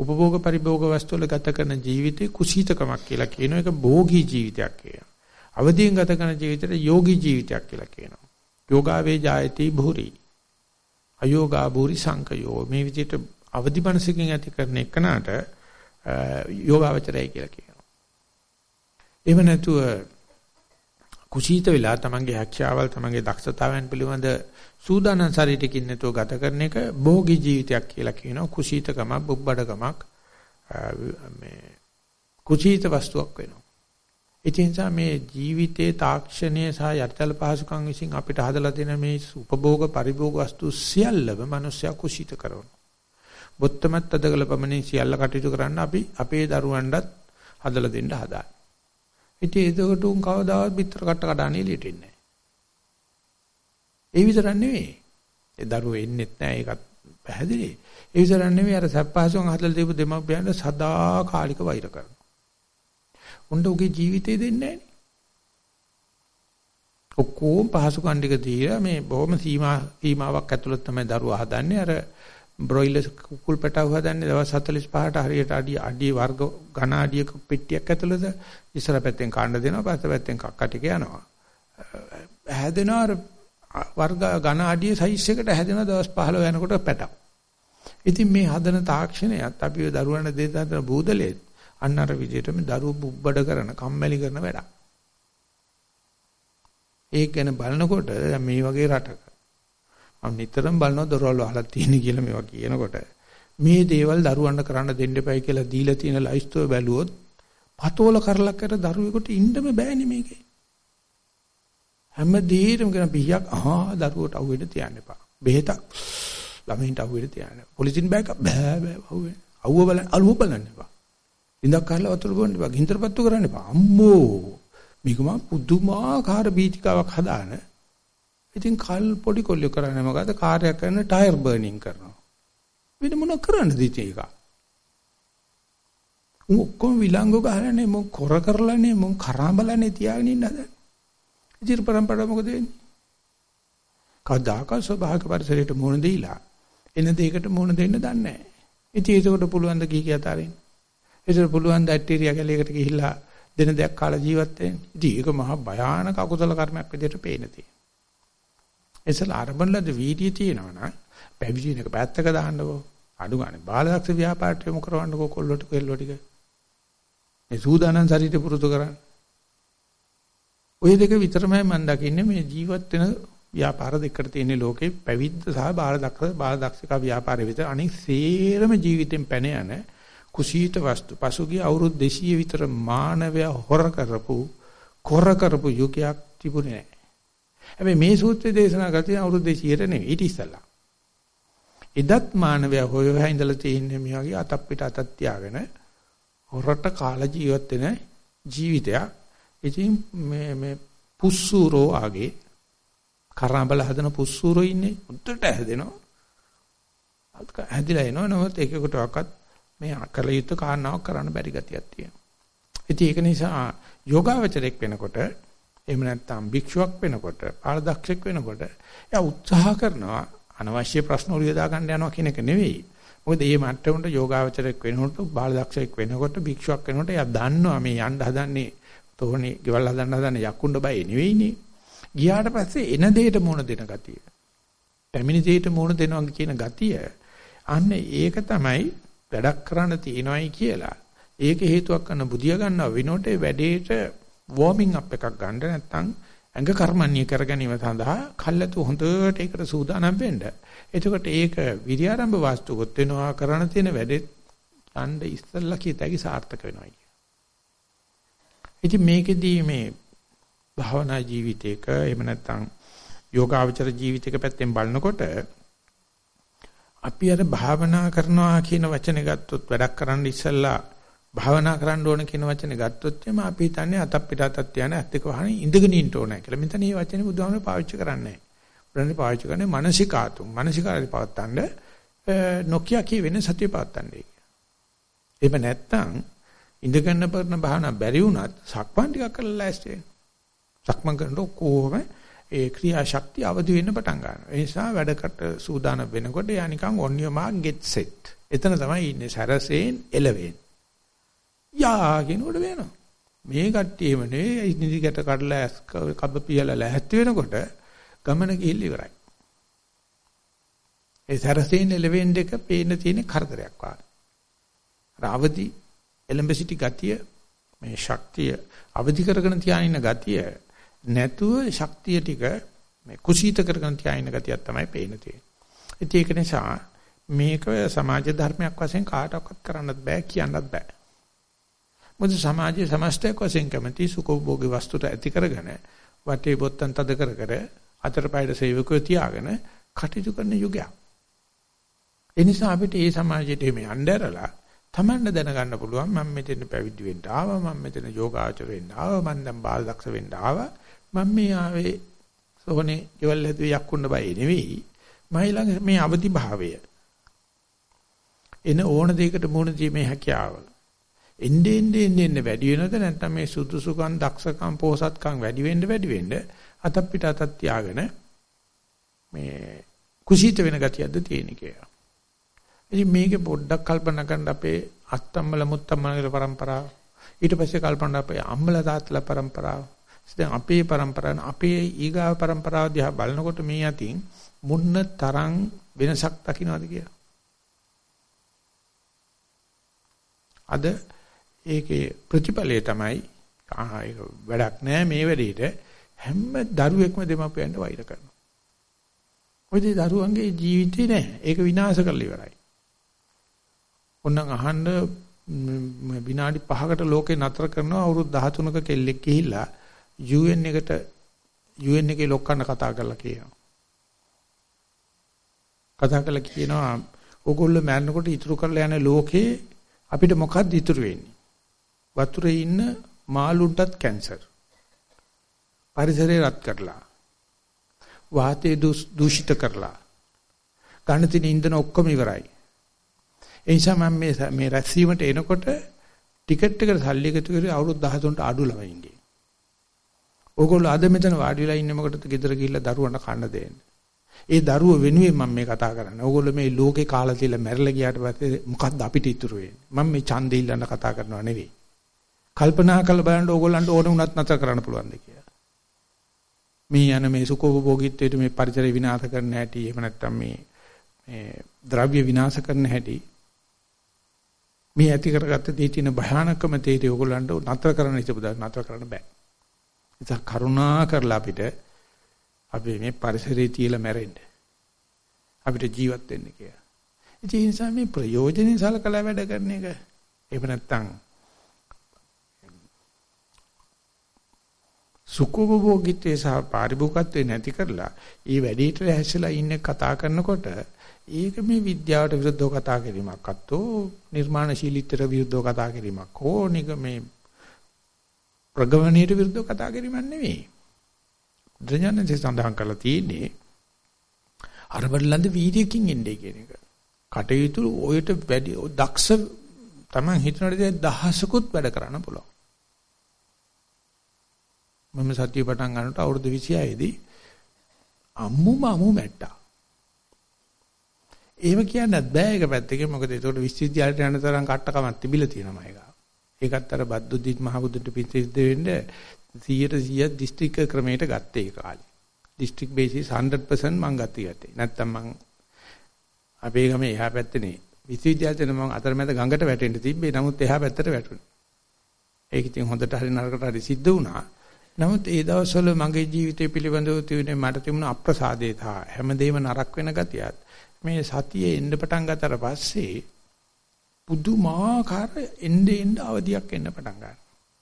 S1: උපභෝග පරිභෝග වස්තු වල ගත කරන ජීවිතේ කුසීතකමක් කියලා කියන එක භෝගී ජීවිතයක් කියනවා. අවදීන් ගත කරන ජීවිතේට යෝගී ජීවිතයක් කියලා කියනවා. යෝගාවේ ජායති භූරි. අයෝගා භූරි සංකයෝ මේ විදිහට අවදි මනසකින් ඇති කරන එකනට යෝගාවචරය කියලා කියනවා. එහෙම නැතුව කුසීත වෙලා තමන්ගේ හැකියාවල් තමන්ගේ දක්ෂතාවයන් පිළිබඳ සූදානම් ශරීරයකින් නැතුව ගත කරන එක භෝගී ජීවිතයක් කියලා කියනවා කුසීතකම බුබ්බඩකමක් මේ කුසීත වස්තුවක් වෙනවා ඒ නිසා මේ ජීවිතයේ තාක්ෂණය සහ යටිතල පහසුකම් විසින් අපිට හදලා දෙන මේ උපභෝග පරිභෝග වස්තු සියල්ලම මිනිස්සයා කුසීත කරනවා බොත්තමත් අදගල පමණින් සියල්ල කටයුතු කරන්න අපි අපේ දරුවන්ටත් හදලා දෙන්න හදාන්නේ ඉතින් ඒකට උන් කවදාවත් පිටර කට්ට කඩානේ එළියට එන්නේ ඒ විතරක් නෙවෙයි. ඒ දරුවෝ එන්නෙත් නෑ ඒකත් පැහැදිලි. ඒ විතරක් නෙවෙයි අර සප්පාසුන් හදලා දීපු දෙමව්පියන්ට සදා කාලික වෛර කරනවා. උන්ට උගේ ජීවිතේ දෙන්නේ නෑනේ. ඔක්කොම පහසුකම් ටික දීලා මේ බොහොම සීමා සීමාවක් ඇතුළත තමයි දරුවා හදන්නේ. අර බ්‍රොයිලර් කුකුල් පැටව හදන්නේ දවස් 45ට හරියට අඩිය අඩිය වර්ග ඝන අඩියක පෙට්ටියක් ඇතුළත ඉස්සර පැත්තෙන් කාණ්ඩ දෙනවා පස්ස පැත්තෙන් කක්ක ටික යනවා. හැදෙනවා අර වර්ග ඝන අඩිය සයිස් එකට හැදෙන දවස් 15 යනකොට පැටව. ඉතින් මේ හදන තාක්ෂණයත් අපි ඔය දරුවන්ට දෙන්න හදන බූදලේ අන්න අර විදිහටම දරුවෝ බුබ්බඩ කරන කම්මැලි කරන වැඩක්. ඒක ගැන බලනකොට මේ වගේ රටක මම නිතරම බලනවා දොරවල් වහලා තියෙන කියලා මේවා කියනකොට මේ දේවල් දරුවන්ට කරන්න දෙන්න එපයි කියලා දීලා තියෙන ලයිස්තුව බැලුවොත් පතෝල කරලක් කර දරුවෙකුට ඉන්නම බෑනේ මේකේ. හැම දෙයකම කරන පිහියක් ආහා දරුවට අහුවෙන්න තියන්න එපා. බෙහෙතක් ළමයින්ට අහුවෙන්න තියන්න. පොලිසින් බෑක බෑ බෑ අහුවෙන්න. අවුව බලන්න අලුව බලන්න එපා. ඉඳක් කරලා වතුර බොන්න එපා. ගින්දරපත්තු කරන්න එපා. අම්මෝ. මේක මා පුදුමාකාර බීතිකාවක් හදාන. ඉතින් කල් පොඩි කොල්ලිය කරන්නේ මොකද? කාර්යයක් කරන ටයර් බර්නින් කරනවා. වෙන මොන කරන්නද ඉතින් ඒක? ඔක්කොම විලංගු ගහලානේ මොන් කොර කරලානේ මොන් කරා බලන්නේ තියාගෙන ඉන්න හදන්නේ. ඉතින් પરම්පරාව මොකද වෙන්නේ? කවදාකවත් ස්වභාවික පරිසරයට මුහුණ දීලා එන දෙයකට මුහුණ දෙන්න දන්නේ නැහැ. ඉතින් ඒකට පුළුවන් ද කී කිය අතාරින්න. ඒකට පුළුවන් ද ඇටීරියා කැලේකට ගිහිල්ලා දෙන දෙයක් කාලා ජීවත් වෙන්න. ඉතින් ඒක මහා භයානක අකුසල කර්මයක් විදිහට පේන තියෙනවා. එසල ආරම්භලද වීඩියෝ තියෙනවනම් පැවිදින එක පැත්තක දාන්නකෝ. අඩු ගන්න. බාලදක්ෂ ව්‍යාපාරට යොමු කරවන්නකෝ කොල්ලොට කෙල්ලෝ ටික. මේ සූදානම් ශරීරය පුරුදු කරන්න. ওই දෙක විතරමයි මම දකින්නේ මේ ජීවත් වෙන ව්‍යාපාර දෙකට තියෙන ලෝකේ පැවිද්ද සහ බාලදක්ෂ බාලදක්ෂික ව්‍යාපාරය විතර අනික සේරම ජීවිතෙන් පැන යන කුසීත වස්තු පසුගිය අවුරුදු 200 විතර මානවයා හොර කරපු කොර කරපු යුගයක් තිබුණේ නැහැ. හැබැයි මේ සූත්‍රය දේශනා කරලා අවුරුදු 200ට නෙවෙයි ඊට ඉස්සෙල්ලා. එදත් මානවයා හොය හොය ඉඳලා තියෙන්නේ මේ වගේ අතක් පිට අතක් තියාගෙන හොරට කාල ජීවත් වෙන ජීවිතයක්. ඉතින් මේ මේ පුස්සූරෝ ආගේ කරාබල හදන පුස්සූරෝ ඉන්නේ උඩට හැදෙනවා. හැදිලා එනවා නමුත් එකකටවත් මේ අකල යුතු කාරණාවක් කරන්න බැරි ගතියක් තියෙනවා. ඉතින් ඒක නිසා යෝගාවචරයක් වෙනකොට එහෙම නැත්නම් භික්ෂුවක් වෙනකොට පාරදක්ෂෙක් වෙනකොට එයා උත්සාහ කරනවා අනවශ්‍ය ප්‍රශ්න ඔලිය දා ගන්න යනවා කියන එක නෙවෙයි. මොකද මේ මට්ටමට යෝගාවචරයක් වෙනකොට බාලදක්ෂයෙක් වෙනකොට භික්ෂුවක් වෙනකොට එයා දන්නවා මේ යන්න හදන්නේ තෝරණේ ගෙවල් හදන්න හදන යකුණ්ඩ බය නෙවෙයිනේ. ගියාට පස්සේ එන දෙයට මුණ දෙන ගතිය. පැමිණි දෙයට මුණ දෙනවා කියන ගතිය අන්න ඒක තමයි වැඩක් කරන්න තියෙනවයි කියලා. ඒක හේතුවක් කරන බුදිය ගන්නව විනෝට වැඩේට වෝමින් අප් එකක් ගන්න නැත්නම් ඇඟ කර්මන්නේ කර ගැනීම සඳහා කල්ලාතු හොඳට ඒකට සූදානම් වෙන්න. එතකොට ඒක විරියාරම්භ වාස්තුකොත් වෙනවා කරණ තියෙන වැඩෙත් යන්න ඉස්සල්ලා කීතයි සාර්ථක වෙනවා කිය. ඉතින් මේකෙදී මේ භාවනා ජීවිතයක එහෙම නැත්නම් යෝගාවචර ජීවිතයක පැත්තෙන් බලනකොට අපි අර භාවනා කරනවා කියන වචනේ ගත්තොත් වැඩක් කරන්න ඉස්සල්ලා භාවනා කරන්න ඕන කියන වචනේ ගත්තොත් එම අපි හිතන්නේ අතක් පිට අතක් තියන ඇත්ත එක වහන ඉඳගෙන ඉන්න ඕනේ කියලා. මෙතන මේ වචනේ බුදුහාමර පාවිච්චි කරන්නේ නැහැ. බුදුහාමර පාවිච්චි කරන්නේ මානසිකාතුම්. මානසිකාරය පවත්තන්න නොකිය කිය වෙන සතිය පවත්තන්නේ. එහෙම නැත්නම් ඉඳගෙන කරන භාවනා බැරි වුණත් සක්මන් ටිකක් කරලා ලෑස්ති වෙන්න. සක්මන් කරනකොට කොහොම ඒ ක්‍රියාශක්තිය අවදි වෙන්න පටන් ගන්නවා. ඒ නිසා වැඩකට සූදානම් වෙනකොට යා නිකන් on your mark get set. එතන තමයි ඉන්නේ සරසෙන් එළවෙන්නේ. යා කියනකොට වෙනවා. මේ කට්ටියම නෙවෙයි නිදිකට කඩලා කබ පියලා ලැහැත්ති වෙනකොට ගමන ගිහිල්ලා ඉවරයි. ඒ සරසෙන් එළවෙන්න එක පේන තියෙන කරදරයක් වගේ. අවදි එලඹ සිටි ගතිය මේ ශක්තිය අවදි කරගෙන තියාගෙන ගතිය නැතුව ශක්තිය ටික මේ කුසීත කරගෙන තියාගෙන ගතියක් තමයි පේන තියෙන්නේ. ඒක නිසා මේක සමාජ ධර්මයක් වශයෙන් කාටවත් කරන්නත් බෑ කියන්නත් බෑ. මොකද සමාජයේ සමස්තයක් වශයෙන් කැමති සුඛෝභෝගී වස්තුත ඇති කරගෙන වටේ බොත්තම් තද කර කර අතරපයද සේවකයෝ තියාගෙන කටයුතු කරන යුගයක්. ඒ නිසා අපිට මේ සමාජයට මේ යnderලා තමන්න දැනගන්න පුළුවන් මම මෙතන පැවිදි වෙන්න ආවා මම මෙතන යෝගාචර වෙන්න ආවා මම දැන් බාල දක්ෂ වෙන්න ආවා මම මේ ආවේ සෝනේ ගෙවල් හැදුවේ යක්කුන්න බය නෙවෙයි. මයි ළඟ මේ අවදි භාවය. එන ඕන දෙයකට මුහුණ දීමේ හැකියාව. එන්නේ එන්නේ එන්නේ වැඩි වෙනවද නැත්නම් මේ සුදුසුකම් දක්ෂකම් පෝසත්කම් වැඩි වෙන්න වැඩි වෙන්න අතත් පිට අතත් තියාගෙන මේ කුසීත වෙන ගතියක්ද තියෙන කියලා. ඉතින් මේක පොඩ්ඩක් කල්පනා කරන්න අපේ අත්තම්මල මුත්තම්මලගේ પરම්පරාව ඊට පස්සේ කල්පනා අපේ අම්මලා තාත්තලා પરම්පරාව දැන් අපේ પરම්පරාවන අපේ ඊගාව પરම්පරාව දිහා බලනකොට මේ යතින් මුන්න තරම් වෙනසක් දකින්නවාද කියලා. අද ඒකේ ප්‍රතිඵලය තමයි ආහා ඒක වැඩක් නෑ මේ වැඩේට හැම දරුවෙක්ම දෙමාපියන්ට වෛර කරනවා. ඔය දේ දරුවන්ගේ ජීවිතේ නෑ. ඒක විනාශ කරලා ඉවරයි. ඔන්න අහන්න විනාඩි 5කට ලෝකේ නතර කරනවා අවුරුදු 13ක කෙල්ලෙක් ගිහිල්ලා UN එකට UN එකේ ලොක්කන්න කතා කරලා කියනවා. කතා කරලා කියනවා ඕගොල්ලෝ මැරෙනකොට ඉතුරු කරලා යන ලෝකේ අපිට මොකක්ද ඉතුරු වෙන්නේ? වතුරේ ඉන්න මාළුන්ටත් කැන්සර්. පරිසරය රත් කරලා. වාතය දූෂිත කරලා. ගන්න තියෙන ඉන්ධන ඔක්කොම ඉවරයි. ඒ නිසා මම මේ මේ රැස්වීමට එනකොට ටිකට් එකට සල්ලි එකතු කරේ අවුරුදු 13ට අඩු ළමයින්ගේ. ඕගොල්ලෝ අද මෙතන වාඩි වෙලා ඉන්නේ මොකටද ගෙදර ගිහිල්ලා දරුවන්ට කන්න දෙන්නේ. ඒ දරුව වෙනුවෙන් මම මේ කතා කරන්නේ. ඕගොල්ලෝ මේ ලෝකේ කාලා තියලා මැරලා ගියාට පස්සේ මොකද්ද අපිට ඉතුරු වෙන්නේ? මම මේ ඡන්දෙ ඉල්ලන්න කතා කරනවා නෙවෙයි. කල්පනා කරලා බලන්න ඕගොල්ලන්ට ඕන වුණත් නැතර කරන්න පුළුවන්ද කියලා. මේ යන මේ සුඛෝපභෝගීත්වයට මේ පරිසරය විනාශ කරන හැටි එහෙම නැත්නම් මේ මේ ද්‍රව්‍ය විනාශ කරන හැටි මේ ඇති කරගත්ත දේ තියෙන භයානකම තේරි ඕගොල්ලන්ට නතර කරන්න හිතපදා නතර කරන්න බෑ. ඉතින් කරුණා කරලා අපිට අපි මේ පරිසරයේ තියලා මැරෙන්න. අපිට ජීවත් වෙන්න කියලා. ඉතින් ඒ නිසා මේ ප්‍රයෝජනෙ සලකලා වැඩ කරන එක එහෙම නැත්නම් සුඛෝපභෝගීත්වය සහ පාරිභෝගිකත්වය නැති කරලා ඒ වැඩේට ඇහැසලා ඉන්නේ කතා කරනකොට ඒක මේ විද්‍යාවට විරුද්ධව කතා කිරීමක් අත්තෝ නිර්මාණශීලීත්වයට විරුද්ධව කතා කිරීමක් හෝ නික මේ ප්‍රගමණයට විරුද්ධව කතා කිරීමක් නෙවෙයි. බුදුරජාණන්සේ සඳහන් කරලා තියෙන්නේ අරබලඳ වීර්යකින් ඉන්නේ කියන එක. කටයුතු ඔයට වැඩි දක්ෂ Taman හිතනට දහසකුත් වැඩ කරන්න පුළුවන්. මම සතිය පටන් ගන්නකොට අවුරුදු 26 දී අම්මුම අමු මැට්ටා. එහෙම කියන්නත් බෑ ඒක පැත්තකින් මොකද ඒකට විශ්වවිද්‍යාලයට යන තරම් කට්ටකමක් තිබිලා තියෙනවා ඒක. ඒකත් අර බද්දුද්දීත් මහබුදුන්ට පිසිද්ද වෙන්න 100 100 දිස්ත්‍රික්ක ක්‍රමයට ගත්තේ ඒ කාලේ. දිස්ත්‍රික් බේසිස් 100% මං ගත්තී යත්තේ. නැත්තම් මං අපේ ගමේ එහා පැත්තේ විශ්වවිද්‍යාලයට මම අතරමැද ගඟට වැටෙන්න තිබ්බේ. නමුත් එහා පැත්තට වැටුණා. ඒක ඉතින් හොඳට හරි නරකට හරි සිද්ධ වුණා. නමුත් ඒ දවස්වල මගේ ජීවිතය පිළිබඳව තියුනේ මට තිබුණ අප්‍රසාදේ තා හැමදේම නරක වෙන ගතියත් මේ සතියේ එන්න පටන් ගත්තට පස්සේ පුදුමාකාර එnde end අවදියක් එන්න පටන් ගන්නවා.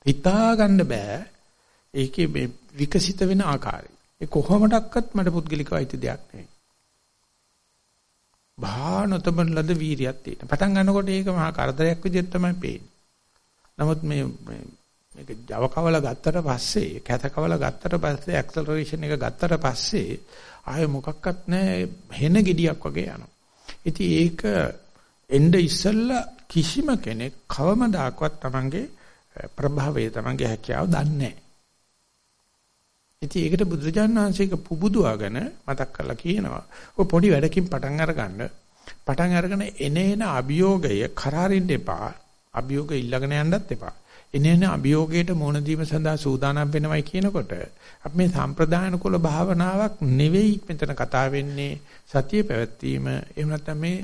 S1: හිතා ගන්න බෑ ඒකේ මේ විකසිත වෙන ආකාරය. ඒ කොහොමඩක්වත් මට පුද්ගලිකව අයිති දෙයක් නෙවෙයි. භානතමන ලද වීරියක් තියෙන. පටන් ගන්නකොට ඒක මහා කරදරයක් විදිහට තමයි පේන්නේ. නමුත් මේ මේක Java කවල ගත්තට පස්සේ කැත කවල ගත්තට පස්සේ ඇක්සලරේෂන් එක ගත්තට පස්සේ ආයෙ මොකක්වත් නැහැ හෙන ගෙඩියක් වගේ යනවා. ඉතින් ඒක එnde ඉස්සල්ලා කිසිම කෙනෙක් කවමදාකවත් Tamange ප්‍රභාවය Tamange හැකියාව දන්නේ නැහැ. ඉතින් ඒකට බුදුරජාණන් වහන්සේක පුබුදුවාගෙන මතක් කරලා කියනවා. ඔය පොඩි වැඩකින් පටන් අරගන්න. පටන් අරගෙන එනේන අභියෝගය කරාරින්න එපා. අභියෝග ඉල්ලගෙන යන්නත් එපා. එනේන අභියෝගයට මුහුණ දීම සඳහා සූදානම් වෙනවයි කියනකොට අපි මේ සම්ප්‍රදාන කුල භාවනාවක් නෙවෙයි මෙතන කතා වෙන්නේ සතිය පැවැත්වීම එහෙම නැත්නම් මේ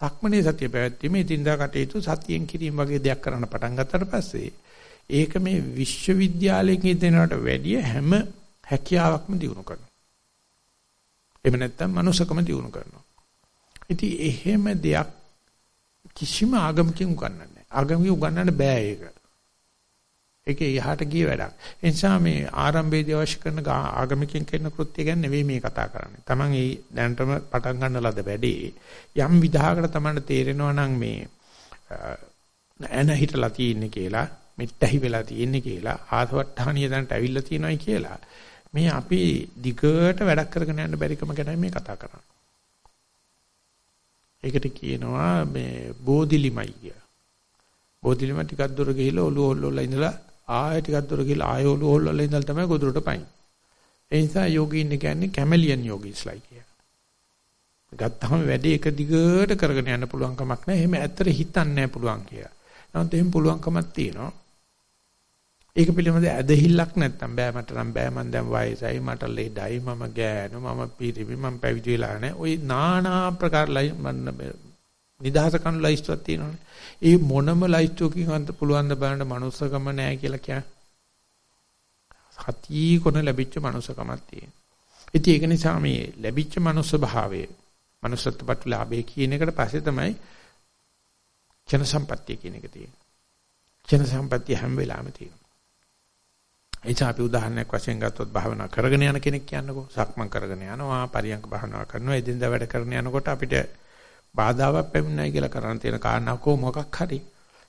S1: සක්මනේ සතිය පැවැත්වීම ඉදින්දා කටයුතු සතියෙන් කිරීම වගේ දෙයක් කරන්න පටන් ගත්තට පස්සේ ඒක මේ විශ්වවිද්‍යාලයකින් දෙනවට වැඩිය හැම හැකියාවක්ම දිනු කරනවා. එහෙම නැත්නම් මනුස්සකම දිනු කරනවා. ඉතින් එහෙම දෙයක් කිසිම ආගමකින් උගන්වන්නේ නැහැ. ආගමකින් උගන්වන්න බෑ ඒක. ඒකේ යහට ගිය වැඩක්. ඒ නිසා මේ ආරම්භයේදී අවශ්‍ය කරන ආගමිකෙන් කරන කෘත්‍ය ගැන නෙවෙයි මේ කතා කරන්නේ. Taman ඒ දැනටම පටන් ගන්න ලද වැඩේ යම් විදහාකට Taman තේරෙනවා නම් මේ එන හිටලා තියෙන්නේ කියලා මෙත්තැහි වෙලා තියෙන්නේ කියලා ආසවට්ටහනිය දැනට ඇවිල්ලා තියෙනවායි කියලා මේ අපි දිගට වැඩක් කරගෙන යන්න බැරිකම ගැන මේ කතා කරන්නේ. ඒකට කියනවා මේ බෝධිලිමයි කිය. බෝධිලිම ටිකක් දුර ගිහිල්ලා ඔළුව හොල්ලලා ඉඳලා ආයෙ ටිකක් දුර ගිහිල්ලා ආයෙ ඔළුව හොල්ලලා ඉඳලා තමයි ගොදුරට පයින්. ඒ නිසා යෝගීන් කියන්නේ කැමලියන් යෝගීස්ලා කිය. ගත්තාම වැඩේ එක දිගට කරගෙන යන්න පුළුවන් කමක් නැහැ. එහෙම ඇත්තට හිතන්නේ නැහැ පුළුවන් කියලා. නමුත් එහෙම පුළුවන්කමක් තියෙනවා. ඒක පිළිබඳ ඇදහිල්ලක් නැත්තම් බෑ මට නම් බෑ මං දැන් වයසයි මට ලෙඩයි මම ගෑනු මම පිරිමි මම පැවිදි වෙලා නැහැ. ওই নানা ප්‍රකාර නිදහස කණු ලයිස්ට්ුවක් තියෙනවානේ. ඒ මොනම ලයිස්ට්ුවකින් අන්ත පුළුවන් ද බලන්න මනුස්සකම නැහැ කියලා කියන්නේ. හති කොන ලැබිච්ච මනුස්සකමක් තියෙනවා. ඉතින් ඒක නිසා මේ ලැබිච්ච මනුස්ස භාවය මනුස්සත්වපත් ලාභය කියන එකට පස්සේ තමයි ජන සම්පත්තිය කියන එක තියෙන්නේ. ජන සම්පත්තිය හැම වෙලාවෙම තියෙනවා. එචා අපි උදාහරණයක් වශයෙන් ගත්තොත් භාවනා කරගෙන යන කෙනෙක් කියන්නකෝ සක්මන් කරගෙන යනවා පරියංග භාවනා කරනවා එදින්දා වැඩ කරගෙන යනකොට අපිට බාධාවක් පැමිණෙයි කියලා කරන්න තියෙන කාරණාවක මොකක් හරි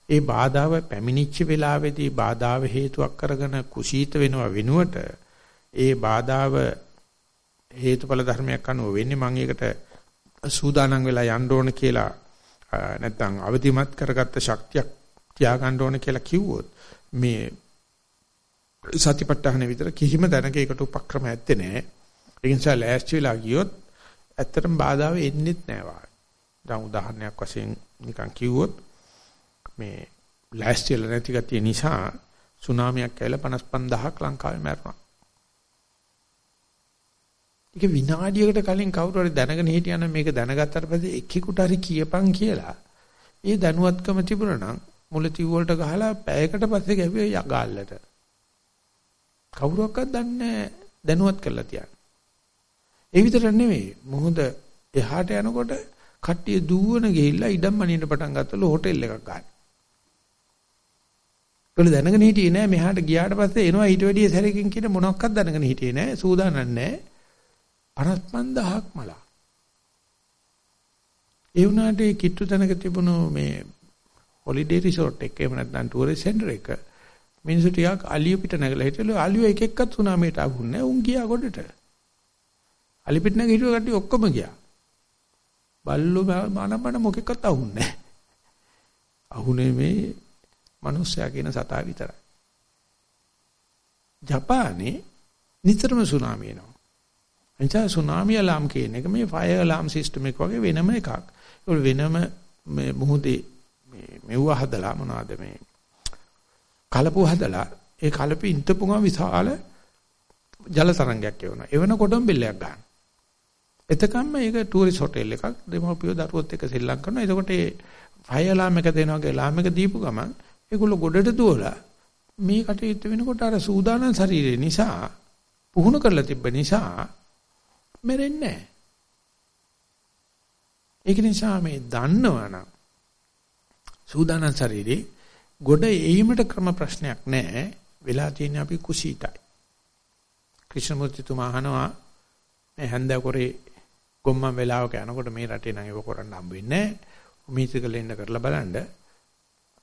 S1: ඒ බාධාව පැමිණිච්ච වෙලාවේදී බාධාව හේතුවක් කරගෙන කුසීත වෙනවා වෙනුවට ඒ බාධාව හේතුඵල ධර්මයක් අනුව වෙන්නේ මම ඒකට සූදානම් වෙලා යන්න ඕන කියලා නැත්නම් අවදිමත් කරගත්ත ශක්තියක් තියාගන්න ඕන කියලා කිව්වොත් මේ සතිපට්ඨාන විතර කිසිම දැනක ඒකට උපක්‍රම ඇත්තේ නැහැ. ඒ නිසා ලෑස්ති වෙලා ගියොත් ඇත්තටම බාධාව එන්නේත් නැහැ දැන් උදාහරණයක් වශයෙන් නිකන් කිව්වොත් මේ ලෑස්ති වෙලා නැති ගතිය නිසා සුනාමියක් ඇවිල්ලා 55000ක් ලංකාවේ මැරුණා. ඒක විනාඩියකට කලින් කවුරු හරි දැනගෙන හිටියනම් මේක දැනගත්තට පස්සේ එක්කෙකුට හරි කියපන් කියලා ඒ දැනුවත්කම තිබුණා නම් මුලතිව් වලට ගහලා පැයකට පස්සේ ගැව්වේ යගාල්ලට. කවුරුවක්වත් දන්නේ දැනුවත් කරලා තියන්න. ඒ විතර නෙමෙයි මොහොත එහාට යනකොට කට්ටිය දුවන ගිහිල්ලා ඉඩම් මනින්න පටන් ගත්තලු හෝටල් එකක් ගන්න. ඒගොල්ලෝ දැනගෙන හිටියේ නෑ මෙහාට ගියාට පස්සේ එනවා ඊට වැඩිය සැරකින් කියන මොනක්වත් දැනගෙන හිටියේ නෑ සූදානම් නෑ 55000ක් මලා. ඒ වුණාට ඒ කිට්ටු තැනක තිබුණු මේ හොලිඩේ රිසෝට් එක එහෙම නැත්නම් ටුවරිස්ට් සෙන්ටර් එක මිනිස්සු ටිකක් අලිය පිට නැගලා හිටලු අලිය එක එක්කත් සුනාමියට අහුන්නේ උන් ගියා ගොඩට. අලි පිට නැග හිටුව කට්ටිය ඔක්කොම ගියා. බල්ලෝ මනමන මොකෙක්වත් අහුන්නේ නැහැ. අහුනේ මේ මිනිස්සයා කියන සතා විතරයි. ජපානයේ නිතරම සුනාමි එනවා. එනිසා සුනාමි අලාම් කියන එක මේ ෆයර් අලාම් සිස්ටම් එක වගේ වෙනම එකක්. ඒක වෙනම මේ මුහුදේ මේ මෙව්ව හදලා මොනවද මේ කලපුව හදලා ඒ කලපෙ ඉන්ටපුගම විශාල ජල තරංගයක් එවනවා. එවනකොටම බෙල්ලයක් ගන්න. එතකම්ම ඒක ටූරිස්ට් හොටෙල් එකක් දෙමව්පියෝ දරුවොත් එක්ක සෙල්ලම් කරනවා. එතකොට ඒ ෆයර් අලාම් එක දෙනවා වගේ අලාම් එක දීපු ගමන් ඒගොල්ලෝ ගොඩට දුවලා මේ කටයුත්ත වෙනකොට අර සූදානම් ශරීරය නිසා පුහුණු කරලා තිබ්බ නිසා මැරෙන්නේ නැහැ. ඒක නිසා මේ දන්නවනම් සූදානම් ශරීරේ ගොඩ එීමට ක්‍රම ප්‍රශ්නයක් නැහැ. වෙලා තියෙන්නේ අපි කුසීතයි. ක්‍රිෂ්ණමූර්තිතුමා අහනවා මේ හැන්දකොරේ ගොම්මන් වෙලාවක යනකොට මේ රටේ නම් ඒව කරන්න හම්බ වෙන්නේ නැහැ. උමීතිකල එන්න කරලා බලන්න.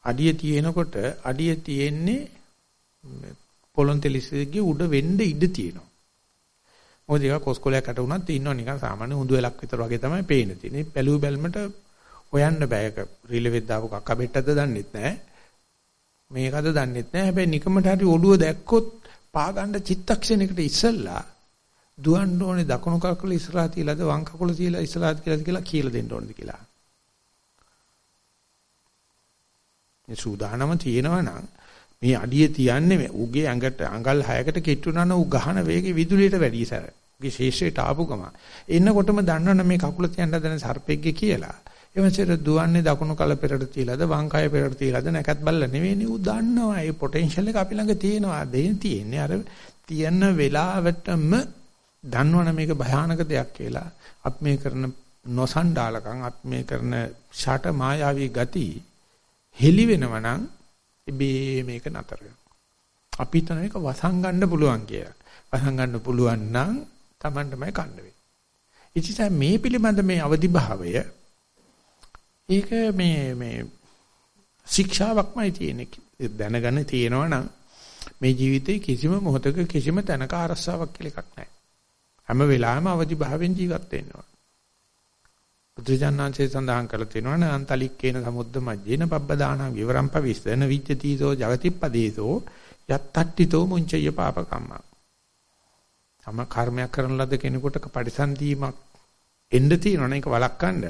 S1: අඩිය තියෙනකොට අඩිය තියෙන්නේ පොළොන්තෙලිස්ගේ උඩ වෙන්න ඉඩ තියෙනවා. මොකද ඒක කොස්කොලයක් අට උනත් ඉන්නව නිකන් සාමාන්‍ය හුඳු වෙලක් විතර වගේ තමයි පේන්නේ. තියෙන්නේ. පැලු බැල්මට හොයන්න බෑ ඒක. රිලෙවෙත් දාපු කක්ක බෙට්ටද දන්නෙත් නැහැ. මේකද දන්නෙත් නැහැ. හැබැයි නිකමට හරි ඔළුව දැක්කොත් පා ගන්න චිත්තක්ෂණයකට ඉස්සෙල්ලා දුවන්න ඕනේ දකුණු කකුල ඉස්සරහා තියලාද වම් කකුල තියලා ඉස්සරහා තියලාද කියලා කියලා දෙන්න ඕනද කියලා. මේ සූදානම තියෙනවා නම් මේ අඩිය තියන්නේ උගේ ඇඟට අඟල් 6කට කිට්ටුනන උ ගහන වේගෙ විදුලියට වැඩි සැර. උගේ ශේෂයට ආපු ගම. එන්නකොටම දන්නවනේ මේ කකුල තියන්න හදන සර්පෙක්ගේ කියලා. එවන්සෙට දුවන්නේ දකුණු කල පෙරට තියලාද වම් කය පෙරට තියලාද නැකත් බල්ල නෙවෙයි ඌ දන්නවා. ඒ පොටෙන්ෂල් එක අපි ළඟ තියෙනවා. දෙයින් තියෙන්නේ අර තියන වෙලාවටම දන්නවනේ මේක භයානක දෙයක් කියලා. අපි මේ කරන නොසන්ඩාලකම් අපි මේ කරන ෂට මායාවී ගති හෙලි වෙනවනම් ඉබේ මේක නතර අපි හිතන එක වසංගන්න පුළුවන් කියලා. වසංගන්න පුළුවන් නම් Tamanටමයි කන්න වෙන්නේ. ඉතින් මේ පිළිබඳ මේ අවදි භාවය ඒක මේ මේ ශික්ෂාවක්මයි තියෙන්නේ. දැනගන්න තියෙනවා නම් මේ ජීවිතේ කිසිම මොහොතක කිසිම තැනක අරස්සාවක් කියලා එකක් නැහැ. හැම වෙලාවෙම අවදි භාවයෙන් ජීවත් වෙනවා. බුදුජානනාංශයේ සඳහන් කරලා තියෙනවා නන්තලික්කේන සමුද්ද මජ්ජේන පබ්බදාන විවරම් පවිස්සන විච්ඡතිසෝ జగතිප්පදේසෝ යත්තට්ටිතෝ මුංචය පාපකම්ම. තම කර්මයක් කරන ලද කෙනෙකුට පරිසන්දීමක් එන්න තියෙනවනේ ඒක වළක්වන්න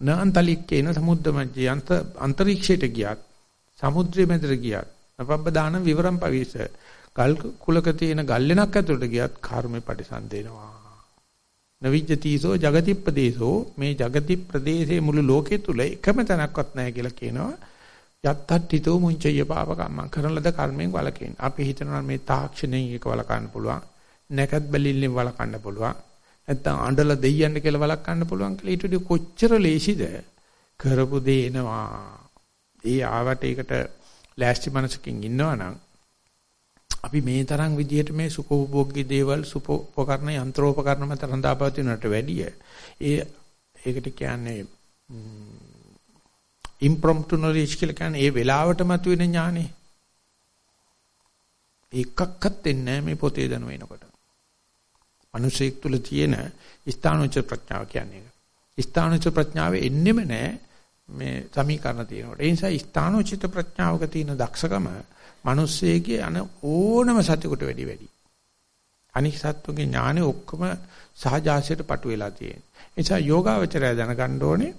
S1: නන්තලික්කේන සමුද්ද මජ්ජේ අන්ත අන්තරීක්ෂයට ගියත් සමුද්‍රය මැදට ගියත් පබ්බදාන විවරම් පවිස්ස ගල් කුලක තියෙන ගල් ලෙනක් ඇතුළට ගියත් කර්මේ පරිසන්දේනවා. නවිජ්ජතිසෝ జగති ප්‍රදේශෝ මේ జగති ප්‍රදේශයේ මුළු ලෝකෙ තුල එකම තැනක්වත් නැහැ කියලා කියනවා. යත්තට්ඨිතෝ මුංචය පාපකම්මං කරන ලද කර්මෙන් වළකින්. අපි හිතනවා මේ තාක්ෂණයෙන් එක වළකන්න පුළුවන්. නැකත් බැලිල්ලෙන් වළකන්න පුළුවන්. නැත්තම් අඬලා දෙයියන්න කියලා වළක්වන්න පුළුවන් කියලා ඊට වඩා කොච්චර ලේසිද කරපු දේ එනවා. ඒ ආවට ඒකට ලෑස්ති මනසකින් ඉන්නවනම් අපි මේ තරම් විදිහට මේ සුඛෝපභෝගී දේවල් සුපෝපකරණ යන්ත්‍රෝපකරණ මත රඳාපවතිනට වැඩිය ඒ ඒකට කියන්නේ ඉම්ප්‍රොම්ප්ටු නොලෙජ් කියලා කියන්නේ ඒ වෙලාවට මතුවෙන ඥානෙ එකක්වත් දෙන්නේ මේ පොතේ දන වෙනකොට. මිනිසෙක් තුල තියෙන ස්ථානෝච ප්‍රඥාව කියන්නේ ඒක. ස්ථානෝච ප්‍රඥාව එන්නෙම නෑ මේ සමීකරණ තියෙනකොට. ඒ නිසා ස්ථානෝචිත ප්‍රඥාවක තියෙන දක්ෂකම මිනිස්සෙගේ අන ඕනම සතෙකුට වැඩි වැඩි. අනික් සත්තුගේ ඥානෙ ඔක්කොම සහජාසයට පටු වෙලා තියෙන. ඒ නිසා යෝගාවචරය දැනගන්න ඕනේ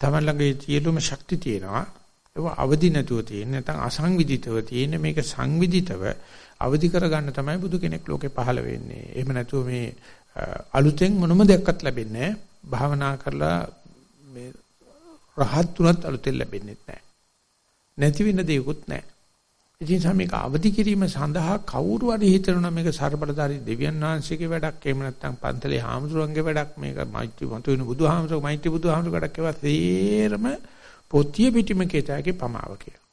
S1: තමන් ළඟේ සියලුම ශක්ති තියෙනවා. ඒව අවදි නැතුව තියෙන නැත්නම් අසංවිධිතව තියෙන මේක සංවිධිතව අවදි කරගන්න තමයි බුදු කෙනෙක් ලෝකේ පහළ වෙන්නේ. එහෙම නැතුව මේ අලුතෙන් මොනම දෙයක්වත් ලැබෙන්නේ නැහැ. භාවනා කරලා මේ රහත් තුනත් අලුතෙන් ලැබෙන්නේ නැහැ. නැති වෙන දෙයක්වත් නැහැ. ඉතින් මේක අවදි කිරීම සඳහා කවුරු හරි හිතනවා මේක ਸਰබලධාරී දෙවියන් වහන්සේගේ වැඩක් එහෙම නැත්නම් පන්තලේ හාමුදුරන්ගේ වැඩක් මේක මෛත්‍රී වන්තු වෙන බුදුහාමුදුරුවෝ මෛත්‍රී බුදුහාමුදුරුවෝ වැඩක් ඒවා තේරම පොතිය පිටිම කේතයගේ පමාව කියලා.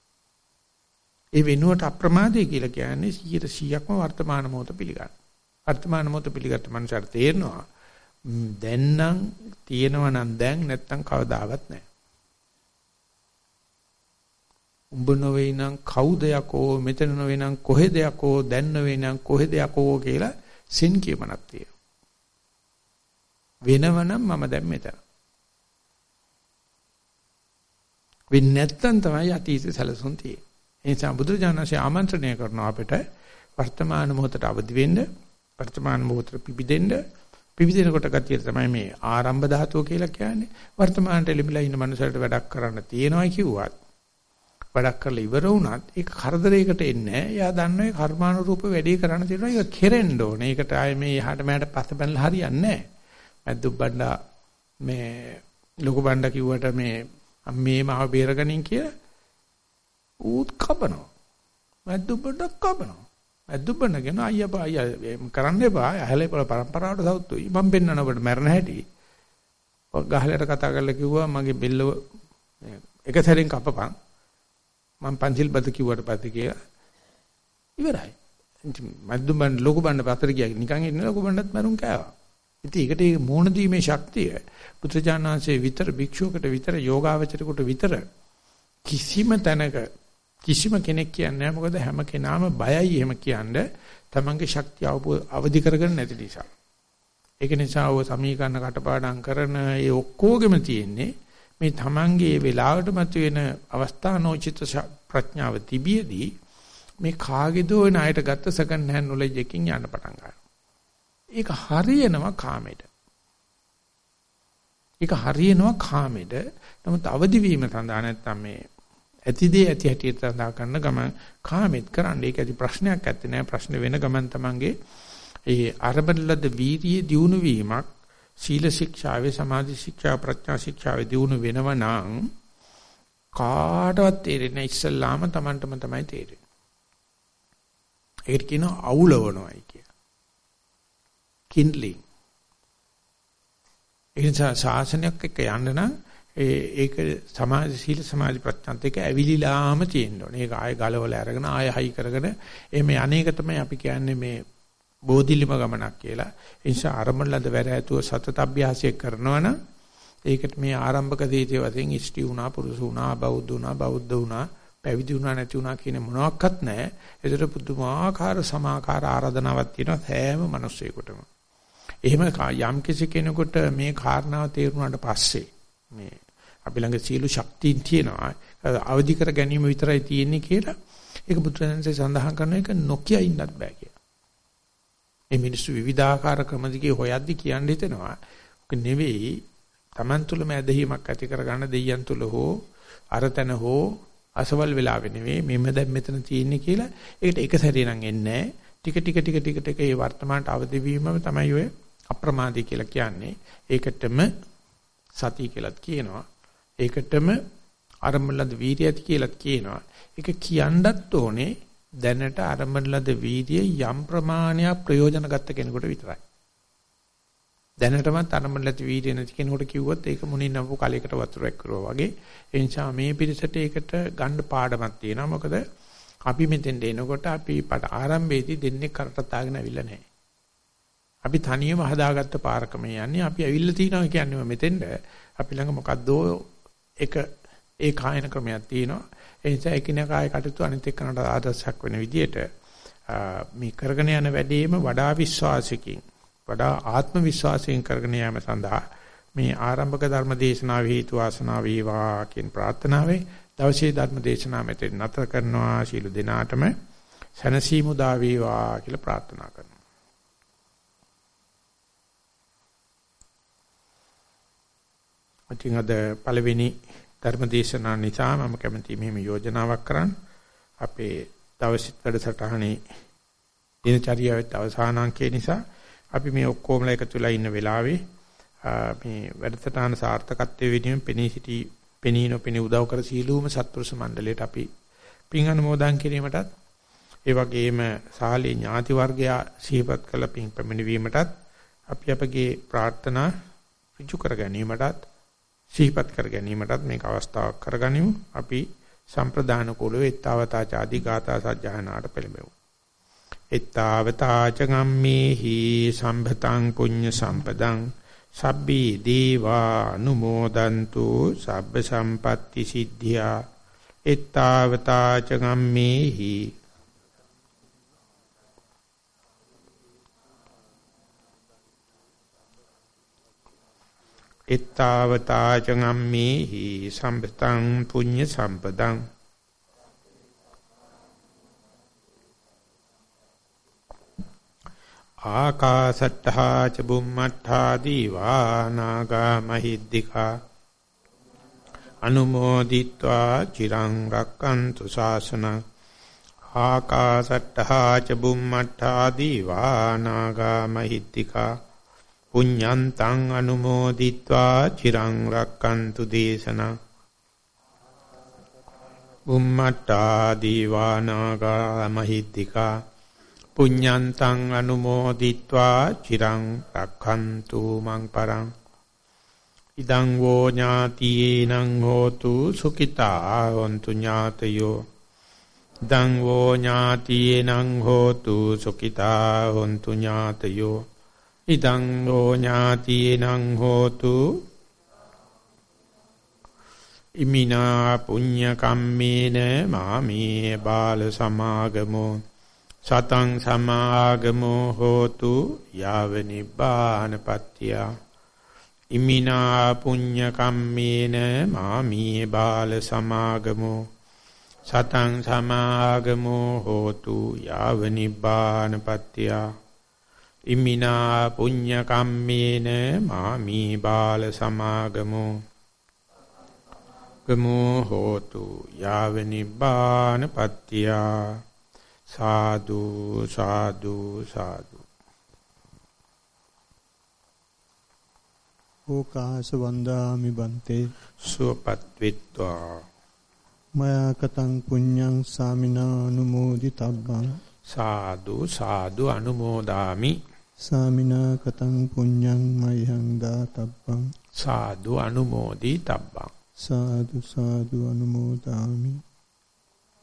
S1: ඒ වෙනුවට අප්‍රමාදය කියලා කියන්නේ 100%ක්ම වර්තමාන මොහොත පිළිගන්න. වර්තමාන මොහොත පිළිගත්ත මනුස්සයර තේරෙනවා දැන් නම් තියෙනවා නම් දැන් නැත්තම් කවදාවත් නැහැ. උඹ නොවේ නම් කවුද යකෝ මෙතන නොවේ නම් කොහෙද යකෝ දැන් නොවේ නම් කොහෙද යකෝ කියලා සින් කියමනක් තියෙනවා. වෙනවනම් මම දැන් මෙතන. වෙන්නේ නැත්තම් තමයි අතීත සැලසුම් තියෙන්නේ. ඒ නිසා බුදුරජාණන්සේ ආමන්ත්‍රණය කරනවා අපිට වර්තමාන මොහොතට අවදි වෙන්න, වර්තමාන මොහොතට පිබිදෙන්න, පිබිදෙනකොට ගතිය තමයි මේ ආරම්භ ධාතුව කියලා කියන්නේ. වර්තමානට එළිමිලා ඉන්න මනුස්සයට වැඩක් කරන්න තියෙනවා කිව්වත් වැඩක් කරලා ඉවර වුණත් ඒක කරදරයකට එන්නේ නැහැ. එයා දන්නවා ඒ කර්මානුරූප වැඩේ කරන්න තියෙනවා. ඒක කෙරෙන්න ඕනේ. ඒකට ආයේ මේ යහට මෑට පස්ස බැලලා හරියන්නේ නැහැ. මැද්දුබ් බණ්ඩා මේ ලොකු බණ්ඩා කිව්වට මේ මේ මාව බේරගනින් කියලා ඌත් කපනවා. මැද්දුබ් බණ්ඩා කපනවා. මැද්දුබ් බණ්ඩා කියන අයියා බා අයියා කරන්න එපා. ඇහැලේ පරම්පරාවට සවුත්තුයි. මම පෙන්වන ඔබට මැරණ හැටි. ගහලට කතා කරලා කිව්වා මගේ බෙල්ල එක සැරෙන් කපපන්. මම පන්සිල් බද කිව්වට පස්සේ කියලා ඉවරයි. මැද්දු බණ්ඩ ලොකු බණ්ඩ පතර ගියා නිකන් ඉන්න ලොකු බණ්ඩත් මරුන් කෑවා. ඉතින් ඒකට ඒ මෝණ දීමේ ශක්තිය පුත්‍රජානංශයේ විතර භික්ෂුවකට විතර යෝගාවචරයට විතර කිසිම තැනක කිසිම කෙනෙක් කියන්නේ නැහැ මොකද හැම කෙනාම බයයි එහෙම කියන්නේ තමන්ගේ ශක්තිය අවදි කරගෙන නැති නිසා. ඒක නිසා ඔය සමීකරණ කටපාඩම් කරන ඒ ඔක්කොගෙම තියෙන්නේ මේ තමන්ගේ වෙලාවට මතුවෙන අවස්ථානෝචිත ප්‍රඥාව තිබියදී මේ කාගේදෝ ණයට ගත්ත සෙකන්ඩ් හෑන්ඩ් නොලෙජ් එකකින් යන්න පටන් ගන්නවා. ඒක හරියනවා කාමෙට. ඒක හරියනවා කාමෙට. නමුත් අවදි වීම සඳහා නැත්තම් මේ ඇතිදේ ඇති හැටියට සඳහා කරන ගමන් කාමෙත් කරන්න. ඒක ඇති ප්‍රශ්නයක් නැත්තේ නෑ. ප්‍රශ්න වෙන ගමන් තමන්ගේ ඒ අරබලද වීර්යයේ දියුණු වීමක් සීල ශික්ෂාවේ සමාධි ශික්ෂා ප්‍රඥා ශික්ෂාවේ දිනු වෙනව නම් කාටවත් තේරෙන්නේ ඉස්සල්ලාම Tamanටම තමයි තේරෙන්නේ. ඒකට කියනවා අවුලවනවායි කිය. කින්ලිං. ඒ නිසා ශාසනයක් එක්ක යන්න නම් ඒක සමාධි සීල සමාධි ප්‍රඥාත් එක්ක ඇවිලිලාම තියෙන්න ඕනේ. ඒක ආයෙ ගලවලා අරගෙන ආයෙ හයි කරගෙන එමේ අනේක තමයි අපි කියන්නේ මේ බෝධිලිම ගමනක් කියලා. ඒ නිසා ආරම්භලද වැර ඇතුව සතත අභ්‍යාසය කරනවා නම් ඒකට මේ ආරම්භක දීතිය වශයෙන් ඉෂ්ටි වුණා, පුරුෂ වුණා, බෞද්ධ වුණා, බෞද්ධ වුණා, පැවිදි වුණා නැති වුණා කියන මොනවත් නැහැ. ඒතර පුදුමාකාර සමාකාර ආරාධනාවක් තියෙනවා හැම මිනිස්සෙකුටම. එහෙම යම් කිසි කෙනෙකුට මේ කාරණාව තේරුණාට පස්සේ මේ අපි ළඟ සියලු ශක්තියින් තියෙනවා. අවදි කර ගැනීම විතරයි තියෙන්නේ කියලා ඒක බුදුරජාණන්සේ සඳහන් කරන එක නොකිය ඉන්නත් බෑ කියලා. මේ මිනිස්සු විවිධාකාර ක්‍රම දිගේ හොයද්දි කියන්න හිතෙනවා. ඔක නෙවෙයි Taman තුලම ඇදහිීමක් ඇති කරගන්න දෙයයන් තුල හෝ අරතන හෝ අසවල් වෙලාවෙ නෙවෙයි මෙම දැන් මෙතන තියෙන්නේ කියලා ඒකට එක සැරේ නම් එන්නේ ටික ටික ටික ටික ටික ඒ වර්තමානට අවදි වීමම තමයි ඔය අප්‍රමාදී කියලා කියන්නේ. ඒකටම සති කියලාත් කියනවා. ඒකටම අරමුණලද වීර්යයත් කියලාත් කියනවා. ඒක කියන්නත් ඕනේ දැනට ආරම්භන ලද වීර්යය යම් ප්‍රමාණයක් ප්‍රයෝජන ගත්ත කෙනෙකුට විතරයි. දැනටමත් ආරම්භන ලද වීර්යය නැති කෙනෙකුට කිව්වොත් ඒක මුණින් නම්පු කලයකට වතුරක් කරුවා වගේ. ඒ නිසා මේ පිරිසට ඒකට ගන්න පාඩමක් තියෙනවා. මොකද අපි මෙතෙන් එනකොට අපි ආරම්භයේදී දෙන්නේ කරට තාගෙන අවිල්ල නැහැ. අපි තනියම හදාගත්ත පාරකම යන්නේ. අපි ඇවිල්ලා තිනවා කියන්නේ මෙතෙන්ද අපි ළඟ මොකද්දෝ එක ඒ කායන ක්‍රමයක් තියෙනවා. ඒ නිසා එකිනෙකායි කටයුතු අනිත් එක්කනට ආදර්ශයක් වෙන විදිහට මේ කරගෙන යන වැඩේම වඩා විශ්වාසකින් වඩා ආත්ම විශ්වාසයෙන් කරගෙන යාම සඳහා මේ ආරම්භක ධර්ම දේශනාව හේතු වාසනා වේවා කියන ප්‍රාර්ථනාවේ දවසේ ධර්ම දේශනාව මෙතන නැතර කරනවා ශීල දිනාටම සනසීමු දා වේවා කියලා ප්‍රාර්ථනා කරනවා. අතින් අද පළවෙනි ධර්මදේශනා නිසා මම කැමති මෙහෙම යෝජනාවක් කරන්න. අපේ දවසිත වැඩසටහනේ දිනචරියාවේ අවසානාංකය නිසා අපි මේ ඔක්කොමලා එකතු වෙලා ඉන්න වෙලාවේ මේ වැඩසටහන සාර්ථකත්වයේ වෙනුවෙන් පෙනී සිටි පෙනී නොපෙනී උදව් කර සීලූම සත්පුරුෂ මණ්ඩලයට අපි පින් අනුමෝදන් කිරීමටත් ඒ වගේම සාලේ ඥාති වර්ගයා සිහිපත් කළ පින් පැමිණීමටත් අපි අපගේ ප්‍රාර්ථනා ඍජු කර ගැනීමටත් සිහිපත් කර ගැනීමටත් මේක අවස්ථාවක් කරගනිමු. අපි සම්ප්‍රදාන කුලෝ එත්තාවතා ചാදි ගාථා සජ්ජහනාට පෙළඹෙමු. එත්තාවතා ච ගම්මේහි සම්භතං පුඤ්ඤ සම්පදං සබ්බී දීවා අනුමෝදන්තු සබ්බ සම්පatti සිද්ධියා එත්තාවතා ච ගම්මේහි එත්තාවතා චගම්මේහි සම්පතං පුඤ්ඤ සම්පතං ආකාසට්ඨා ච බුම්මට්ඨා දීවා නාග මහිද්దికා අනුමෝදිත්වා චිරං රක්칸තු ශාසනං ආකාසට්ඨා ච බුම්මට්ඨා දීවා නාග මහිද්దికා පුඤ්ඤන්තං අනුමෝදිත්වා චිරං රක්칸තු දේශනා. බුම්මට්ටා දීවානාගා මහිත්‍තිකා පුඤ්ඤන්තං අනුමෝදිත්වා චිරං රක්ඛන්තු මං පරං. ඉදං වෝ ඥාතියේනං හෝතු සුඛිතා හොන්තු ඥාතයෝ. ඉදං වෝ ඥාතියේනං හෝතු සුඛිතා හොන්තු ඥාතයෝ. ඉදං වෝ ඥාතියේනං හෝතු ඉමිනා පුඤ්ඤ කම්මේන මාමේ බාල සමාගමෝ සතං සමාගමෝ හෝතු යාව නිබ්බානපත්ත්‍ය ඉමිනා පුඤ්ඤ කම්මේන මාමී බාල සමාගමෝ සතං සමාගමෝ හෝතු යාව නිබ්බානපත්ත්‍ය ඉමිනා පුඤ්ඤ කම්මේන මාමී බාල සමාගමෝ. ගමෝ හෝතු යාව නිබ්බානපත්ත්‍ය සාදු සාදු සාදු.
S2: ඕකාස වන්දාමි බන්තේ.
S1: සුවපත් විත්වා
S2: මයා කතං පුඤ්ඤං සාමිනානුමෝදිතබ්බං.
S1: සාදු සාදු අනුමෝදාමි
S2: සාමිනා කතං පුඤ්ඤං මයං දාතබ්බං
S1: සාදු අනුමෝදි තබ්බං
S2: සාදු සාදු අනුමෝදාමි.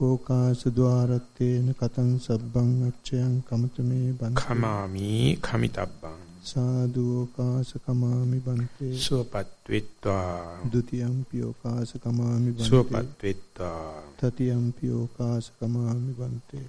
S2: ඕකාස ద్వාරත්තේන කතං සබ්බං අච්චයන් කමතමේ බන්ති.
S1: කමාමි කමිතබ්බං.
S2: සාදු ඕකාස කමාමි බන්තේ.
S1: සුවපත් වෙත්වා.
S2: ဒ ුතියම්පි ඕකාස කමාමි බන්තේ.
S1: සුවපත් වෙත්වා.
S2: තතියම්පි ඕකාස කමාමි බන්තේ.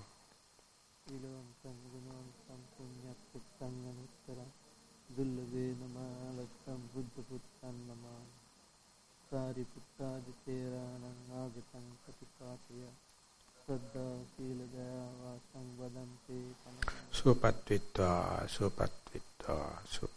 S2: සාරි පුත්තාදි තේරාණං ආගතං කතිකාතය සද්දා සීල දයා වාසං වදන්තේ පනං
S1: සුවපත් විත්වා සුවපත් විත්වා සුවපත්